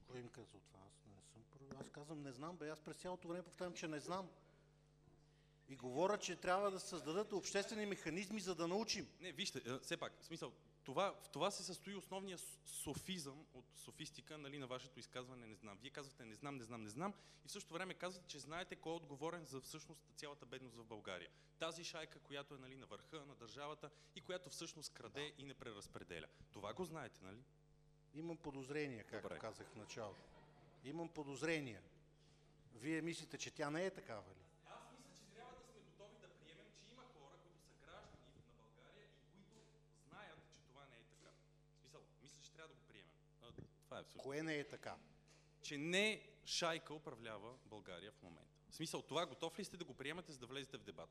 Кой им казва това? Аз не съм про- Аз казвам не знам, бе. Аз през цялото време повтарям, че не знам. И говоря, че трябва да създадат обществени механизми, за да научим. Не, вижте, все пак, в смисъл, това, в това се състои основния софизъм от софистика нали, на вашето изказване не знам. Вие казвате не знам, не знам, не знам и в същото време казвате, че знаете кой е отговорен за всъщност цялата бедност в България. Тази шайка, която е нали, на върха на държавата и която всъщност краде и не преразпределя. Това го знаете, нали? Имам подозрения, както Добре. казах в началото. Имам подозрения. Вие мислите, че тя не е такава ли? Аз мисля, че трябва да сме готови да приемем, че има хора, които са граждани на България и които знаят, че това не е така. В смисъл, мисля, че трябва да го приемем. А, това е всъщност. Кое не е така? Че не шайка управлява България в момента. В смисъл, това готов ли сте да го приемате, за да влезете в дебат?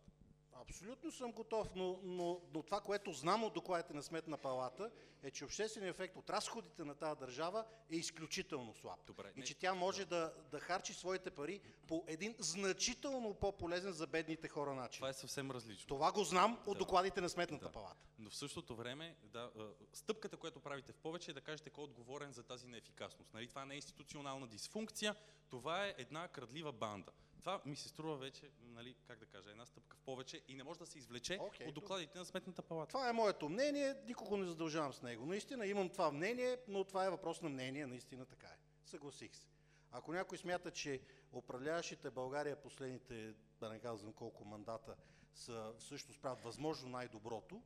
Абсолютно съм готов, но, но, но това, което знам от докладите на Сметна палата, е, че общественият ефект от разходите на тази държава е изключително слаб. Добре, и че тя може да, да харчи своите пари по един значително по-полезен за бедните хора начин. Това е съвсем различно. Това го знам от Да. докладите на Сметната Да. палата. Но в същото време, да, стъпката, която правите в повече е да кажете кой е отговорен за тази неефикасност. Нали? Това не е институционална дисфункция, това е една крадлива банда. Това ми се струва вече, нали, как да кажа, една стъпка в повече и не може да се извлече Окей, от докладите на Сметната палата. Това е моето мнение, никого не задължавам с него. Наистина имам това мнение, но това е въпрос на мнение, наистина така е. Съгласих се. Ако някой смята, че управляващите България последните, да не казвам колко мандата, са всъщност правят възможно най-доброто,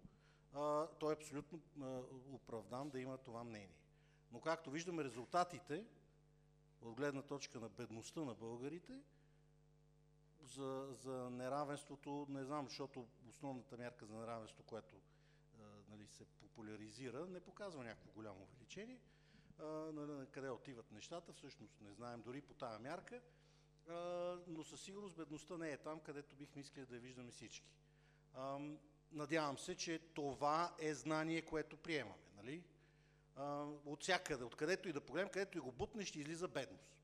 той е абсолютно оправдан да има това мнение. Но както виждаме резултатите, от гледна точка на бедността на българите, за, за неравенството, не знам, защото основната мярка за неравенство, което а, нали, се популяризира, не показва някакво голямо увеличение. А, нали, на къде отиват нещата, всъщност не знаем дори по тази мярка, а, но със сигурност бедността не е там, където бихме искали да я виждаме всички. А, надявам се, че това е знание, което приемаме. Нали? От всякъде, откъдето и да погледнем, където и го бутнеш, ще излиза бедност.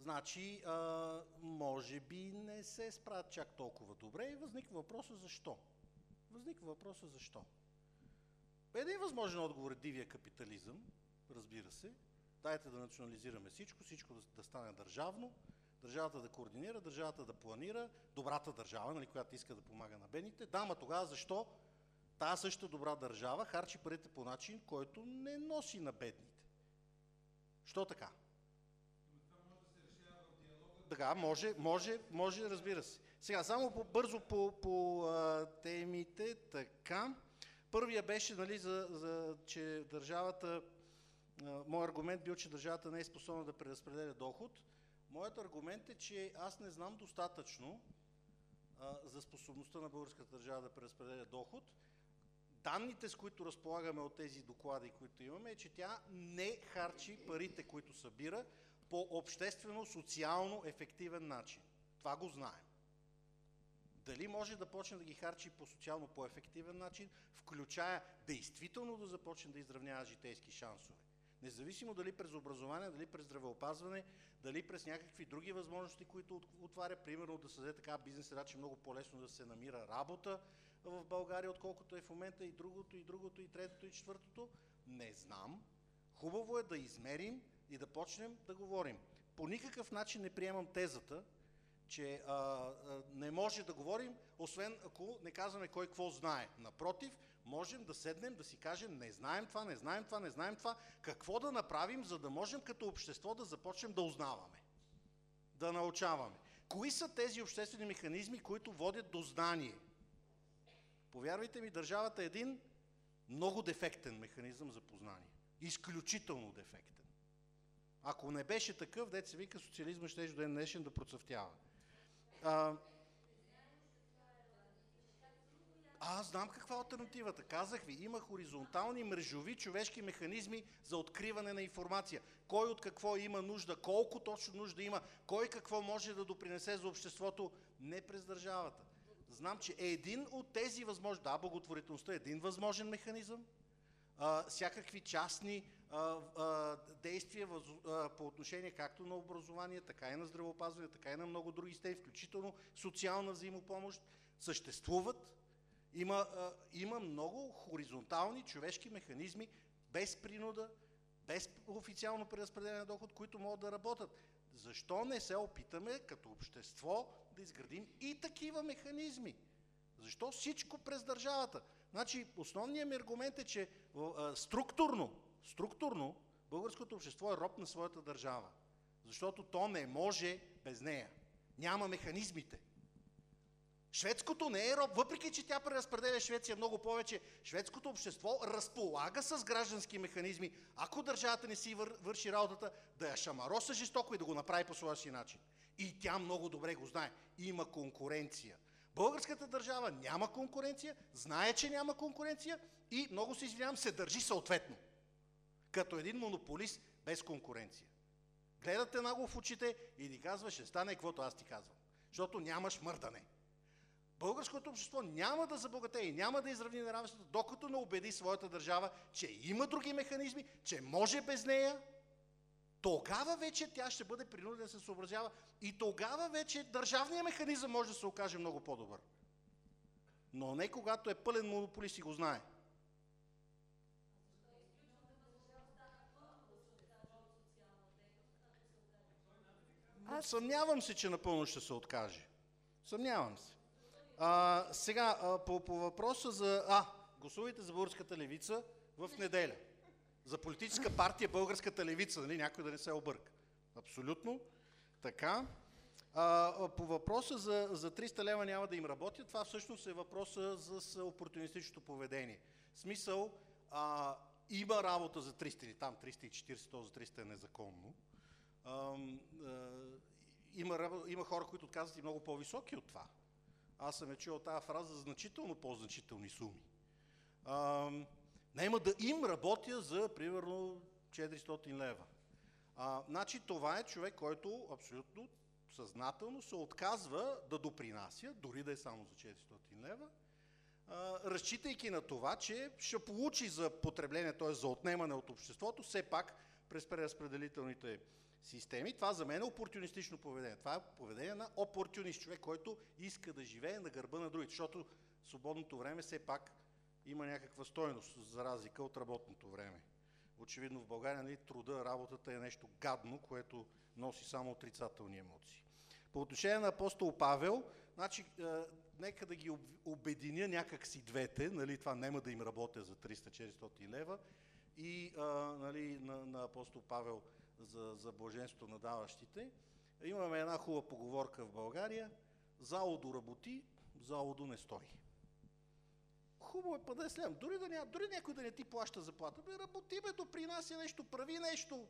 Значи, а, може би не се справят чак толкова добре и възниква въпроса защо. Възниква въпроса защо. Един възможен отговор е дивия капитализъм, разбира се. Дайте да национализираме всичко, всичко да, да стане държавно, държавата да координира, държавата да планира, добрата държава, нали, която иска да помага на бедните. Да, ама тогава защо тази същата добра държава харчи парите по начин, който не носи на бедните? Що така? Така, може, може, може, разбира се. Сега, само по, бързо по, по а, темите, така. Първия беше, нали, за, за, че държавата Моят аргумент бил, че държавата не е способна да преразпределя доход. Моят аргумент е, че аз не знам достатъчно а, за способността на българската държава да преразпределя доход. Данните, с които разполагаме от тези доклади, които имаме, е, че тя не харчи парите, които събира, по обществено, социално ефективен начин. Това го знаем. Дали може да почне да ги харчи по социално по-ефективен начин, включая действително да започне да изравнява житейски шансове. Независимо дали през образование, дали през здравеопазване, дали през някакви други възможности, които отваря, примерно да създаде така бизнес среда, че много по-лесно да се намира работа в България, отколкото е в момента и другото, и другото, и третото, и четвъртото. Не знам. Хубаво е да измерим и да почнем да говорим. По никакъв начин не приемам тезата, че а, а, не може да говорим, освен ако не казваме кой какво знае. Напротив, можем да седнем, да си кажем, не знаем това, не знаем това, не знаем това, какво да направим, за да можем като общество да започнем да узнаваме, да научаваме. Кои са тези обществени механизми, които водят до знание? Повярвайте ми, държавата е един много дефектен механизъм за познание. Изключително дефектен. Ако не беше такъв, деца вика, социализма ще до ден днешен да процъфтява. А, аз знам каква е альтернативата. Казах ви, има хоризонтални мрежови човешки механизми за откриване на информация. Кой от какво има нужда, колко точно нужда има, кой какво може да допринесе за обществото, не през държавата. Знам, че е един от тези възможни, да, благотворителността е един възможен механизъм, всякакви частни действия по отношение както на образование, така и на здравеопазване, така и на много други стени, включително социална взаимопомощ, съществуват. Има, има много хоризонтални човешки механизми без принуда, без официално преразпределение на доход, които могат да работят. Защо не се опитаме като общество да изградим и такива механизми? Защо всичко през държавата? Значи, основният ми аргумент е, че структурно, структурно българското общество е роб на своята държава. Защото то не може без нея. Няма механизмите. Шведското не е роб, въпреки че тя преразпределя Швеция много повече. Шведското общество разполага с граждански механизми, ако държавата не си вър, върши работата, да я шамароса жестоко и да го направи по своя си начин. И тя много добре го знае. Има конкуренция. Българската държава няма конкуренция, знае, че няма конкуренция и, много се извинявам, се държи съответно. Като един монополист без конкуренция. Гледате наго в очите и ни казва, ще стане каквото аз ти казвам. Защото нямаш мърдане. Българското общество няма да забогатее и няма да изравни неравенството, докато не убеди своята държава, че има други механизми, че може без нея тогава вече тя ще бъде принудена да се съобразява и тогава вече държавният механизъм може да се окаже много по-добър. Но не когато е пълен монополист и го знае. Аз... Съмнявам се, че напълно ще се откаже. Съмнявам се. А, сега, а, по, по въпроса за... А, гласувайте за българската левица в неделя за политическа партия българската левица, нали? някой да не се обърка. Абсолютно. Така. А, по въпроса за, за 300 лева няма да им работят, това всъщност е въпроса за опортунистичното поведение. В смисъл, а, има работа за 300 или там 340, то за 300 е незаконно. А, а, има, има хора, които отказват и много по-високи от това. Аз съм е чувал тази фраза за значително по-значителни суми. А, Нема да им работя за, примерно, 400 лева. А, значи това е човек, който абсолютно съзнателно се отказва да допринася, дори да е само за 400 лева, а, разчитайки на това, че ще получи за потребление, т.е. за отнемане от обществото, все пак през преразпределителните системи. Това за мен е опортунистично поведение. Това е поведение на опортунист, човек, който иска да живее на гърба на другите, защото свободното време все пак има някаква стойност, за разлика от работното време. Очевидно в България нали, труда, работата е нещо гадно, което носи само отрицателни емоции. По отношение на апостол Павел, значи, е, нека да ги обединя някакси двете, нали, това няма да им работя за 300-400 лева, и е, нали, на, на апостол Павел за, за блаженство на даващите. Имаме една хубава поговорка в България, заодо работи, заодо не стои хубаво е па да следвам. Дори, да ня, дори някой да не ти плаща заплата, бе, работи, бе, допринася нещо, прави нещо.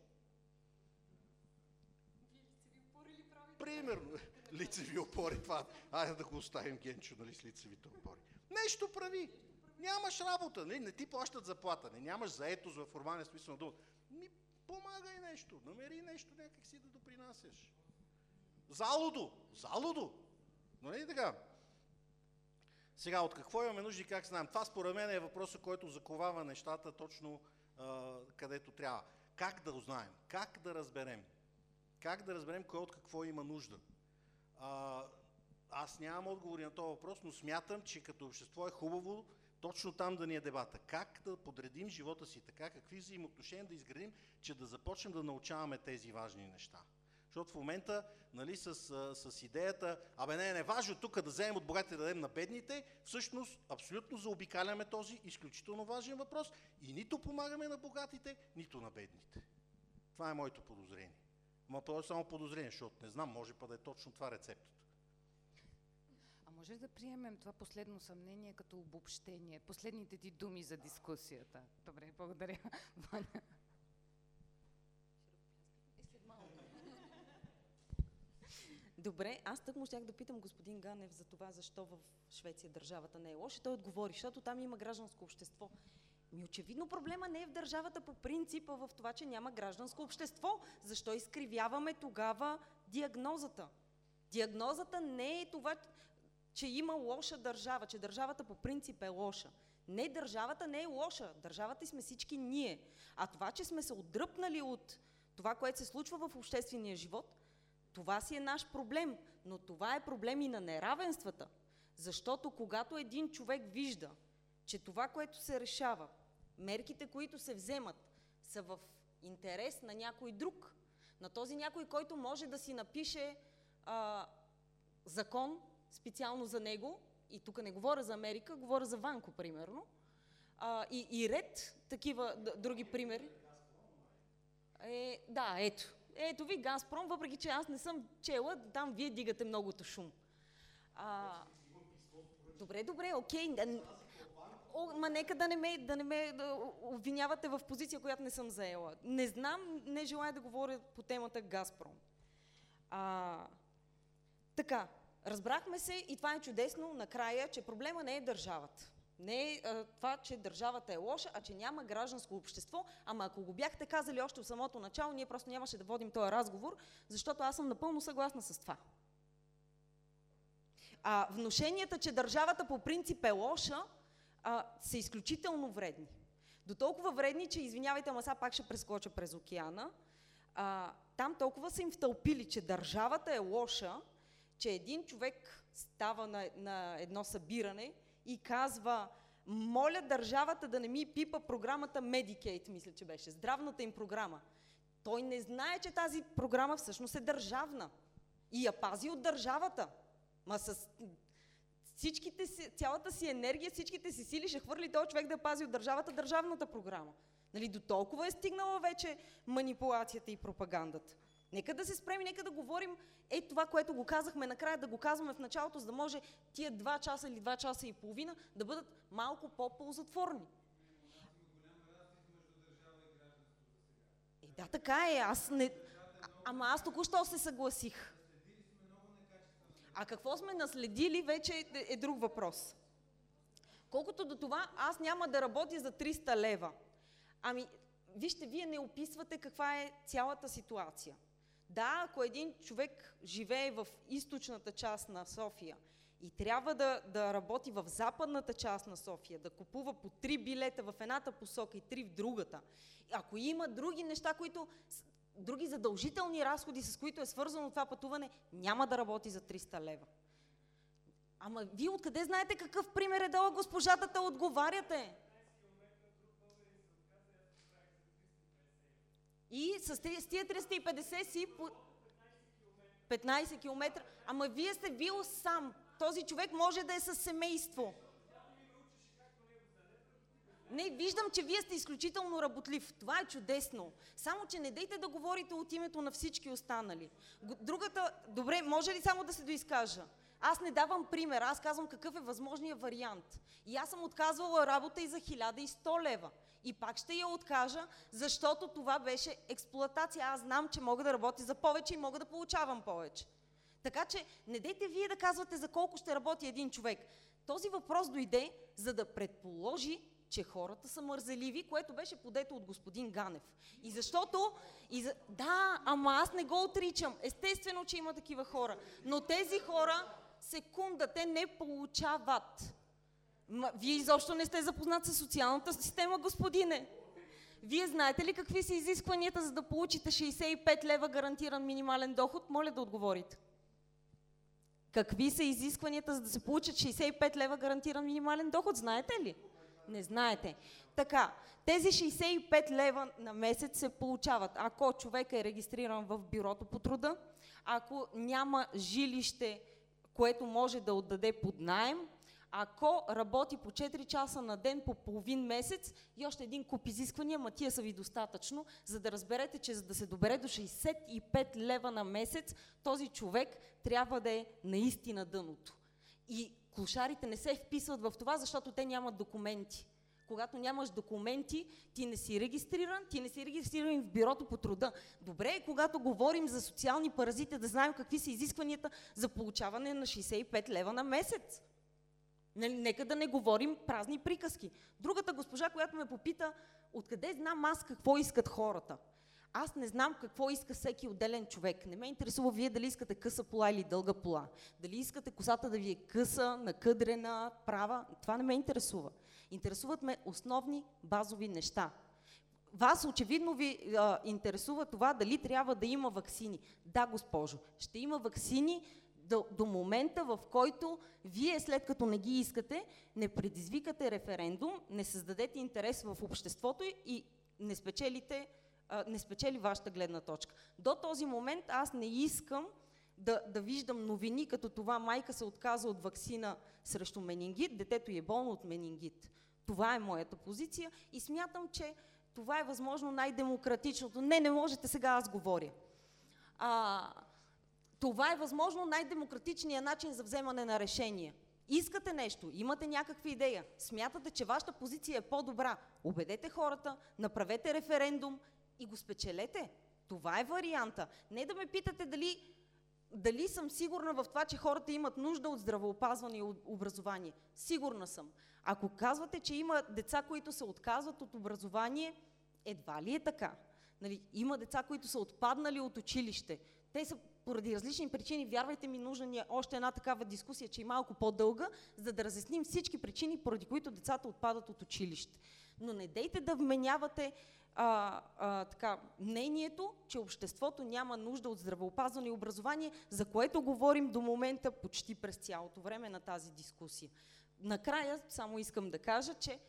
Примерно, лицеви опори, това. Айде да го оставим Генчо, нали, с лицевите опори. Нещо прави. Нямаш работа, не, не ти плащат заплата, не нямаш заетост в формалния смисъл на думата. Ми помагай нещо, намери нещо някак си да допринасяш. Залудо, залудо. Но не е така. Сега, от какво имаме нужди и как знаем? Това според мен е въпросът, който заковава нещата точно а, където трябва. Как да узнаем? Как да разберем? Как да разберем кой от какво има нужда? А, аз нямам отговори на този въпрос, но смятам, че като общество е хубаво точно там да ни е дебата. Как да подредим живота си така, какви взаимоотношения да изградим, че да започнем да научаваме тези важни неща. Защото в момента, нали, с, с идеята, абе не, не важно тук да вземем от богатите да дадем на бедните, всъщност абсолютно заобикаляме този изключително важен въпрос и нито помагаме на богатите, нито на бедните. Това е моето подозрение. Ама това е само подозрение, защото не знам, може па да е точно това рецептата. А може да приемем това последно съмнение като обобщение? Последните ти думи за дискусията. Добре, благодаря. Ваня. Добре, аз тък му щях да питам господин Ганев за това, защо в Швеция държавата не е лоша. Той отговори, защото там има гражданско общество. Ми очевидно проблема не е в държавата по принципа в това, че няма гражданско общество. Защо изкривяваме тогава диагнозата? Диагнозата не е това, че има лоша държава, че държавата по принцип е лоша. Не, държавата не е лоша. Държавата сме всички ние. А това, че сме се отдръпнали от това, което се случва в обществения живот, това си е наш проблем. Но това е проблем и на неравенствата. Защото когато един човек вижда, че това, което се решава, мерките, които се вземат, са в интерес на някой друг, на този някой, който може да си напише а, закон специално за него, и тук не говоря за Америка, говоря за Ванко, примерно, а, и, и ред такива други примери. Е, да, ето. Ето ви Газпром, въпреки че аз не съм чела, там вие дигате многото шум. А, добре, добре, окей. О, ма нека да не ме, да не ме обвинявате в позиция, която не съм заела. Не знам, не желая да говоря по темата Газпром. А, така, разбрахме се и това е чудесно накрая, че проблема не е държавата. Не е това, че държавата е лоша, а че няма гражданско общество. Ама ако го бяхте казали още в самото начало, ние просто нямаше да водим този разговор, защото аз съм напълно съгласна с това. А вношенията, че държавата по принцип е лоша, а, са изключително вредни. До толкова вредни, че извинявайте, ама сега пак ще прескоча през океана. А, там толкова са им втълпили, че държавата е лоша, че един човек става на, на едно събиране и казва, моля държавата да не ми пипа програмата Medicaid, мисля, че беше, здравната им програма. Той не знае, че тази програма всъщност е държавна и я пази от държавата. Ма с всичките си, цялата си енергия, всичките си сили ще хвърли този човек да пази от държавата държавната програма. Нали, до толкова е стигнала вече манипулацията и пропагандата. Нека да се спрем и нека да говорим е това, което го казахме накрая, да го казваме в началото, за да може тия два часа или два часа и половина да бъдат малко по-ползотворни. Е, да, така е. Аз не... Ама аз току-що се съгласих. А какво сме наследили, вече е, е друг въпрос. Колкото до това, аз няма да работя за 300 лева. Ами, вижте, вие не описвате каква е цялата ситуация. Да, ако един човек живее в източната част на София и трябва да, да работи в западната част на София, да купува по три билета в едната посока и три в другата, ако има други неща, които други задължителни разходи, с които е свързано това пътуване, няма да работи за 300 лева. Ама вие откъде знаете какъв пример е дала госпожата, да отговаряте? И с тия 350 си... По... 15 км. Ама вие сте бил сам. Този човек може да е със семейство. Не, виждам, че вие сте изключително работлив. Това е чудесно. Само, че не дейте да говорите от името на всички останали. Другата, добре, може ли само да се доизкажа? Аз не давам пример, аз казвам какъв е възможният вариант. И аз съм отказвала работа и за 1100 лева. И пак ще я откажа, защото това беше експлоатация. Аз знам, че мога да работя за повече и мога да получавам повече. Така че не дейте вие да казвате за колко ще работи един човек. Този въпрос дойде, за да предположи, че хората са мързеливи, което беше подето от господин Ганев. И защото... И за... Да, ама аз не го отричам. Естествено, че има такива хора. Но тези хора, секунда, те не получават. Вие изобщо не сте запознат с социалната система, господине. Вие знаете ли какви са изискванията, за да получите 65 лева гарантиран минимален доход? Моля да отговорите. Какви са изискванията, за да се получат 65 лева гарантиран минимален доход? Знаете ли? Не знаете. Така, тези 65 лева на месец се получават, ако човек е регистриран в бюрото по труда, ако няма жилище, което може да отдаде под найем, ако работи по 4 часа на ден по половин месец и още един куп изисквания, ма тия са ви достатъчно, за да разберете, че за да се добере до 65 лева на месец, този човек трябва да е наистина дъното. И клошарите не се вписват в това, защото те нямат документи. Когато нямаш документи, ти не си регистриран, ти не си регистриран в бюрото по труда. Добре е, когато говорим за социални паразити, да знаем какви са изискванията за получаване на 65 лева на месец. Нали, нека да не говорим празни приказки. Другата госпожа, която ме попита, откъде знам аз какво искат хората. Аз не знам какво иска всеки отделен човек. Не ме интересува вие дали искате къса пола или дълга пола. Дали искате косата да ви е къса, накъдрена, права. Това не ме интересува. Интересуват ме основни базови неща. Вас очевидно ви а, интересува това дали трябва да има вакцини. Да, госпожо, ще има вакцини до, до момента, в който вие, след като не ги искате, не предизвикате референдум, не създадете интерес в обществото и не спечелите не спечели вашата гледна точка. До този момент аз не искам да, да виждам новини, като това майка се отказа от вакцина срещу менингит, детето е болно от менингит. Това е моята позиция и смятам, че това е възможно най-демократичното. Не, не можете сега аз говоря. А, това е възможно най-демократичният начин за вземане на решения. Искате нещо, имате някаква идея, смятате, че вашата позиция е по-добра, убедете хората, направете референдум и го спечелете. Това е варианта. Не да ме питате дали, дали съм сигурна в това, че хората имат нужда от здравеопазване и образование. Сигурна съм. Ако казвате, че има деца, които се отказват от образование, едва ли е така. Нали, има деца, които са отпаднали от училище. Те са поради различни причини, вярвайте ми, нужна ни е още една такава дискусия, че е малко по-дълга, за да разясним всички причини, поради които децата отпадат от училище. Но не дейте да вменявате а, а, така, мнението, че обществото няма нужда от здравеопазване и образование, за което говорим до момента почти през цялото време на тази дискусия. Накрая само искам да кажа, че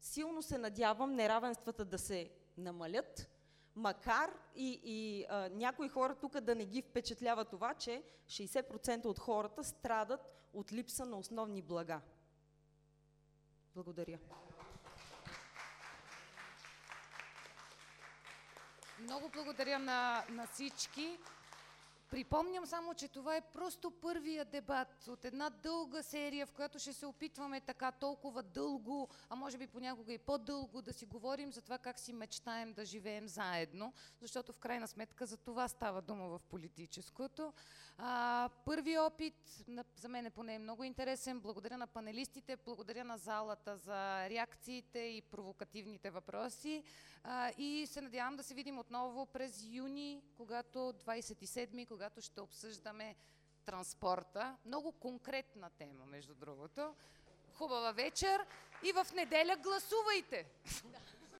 силно се надявам неравенствата да се намалят, макар и, и а, някои хора тук да не ги впечатлява това, че 60% от хората страдат от липса на основни блага. Благодаря. Много благодаря на, на всички. Припомням само, че това е просто първия дебат от една дълга серия, в която ще се опитваме така толкова дълго, а може би понякога и по-дълго да си говорим за това как си мечтаем да живеем заедно, защото в крайна сметка за това става дума в политическото. А, първи опит, за мен е поне е много интересен. Благодаря на панелистите, благодаря на залата за реакциите и провокативните въпроси. А, и се надявам да се видим отново през юни, когато 27-ми, когато ще обсъждаме транспорта. Много конкретна тема, между другото. Хубава вечер и в неделя гласувайте!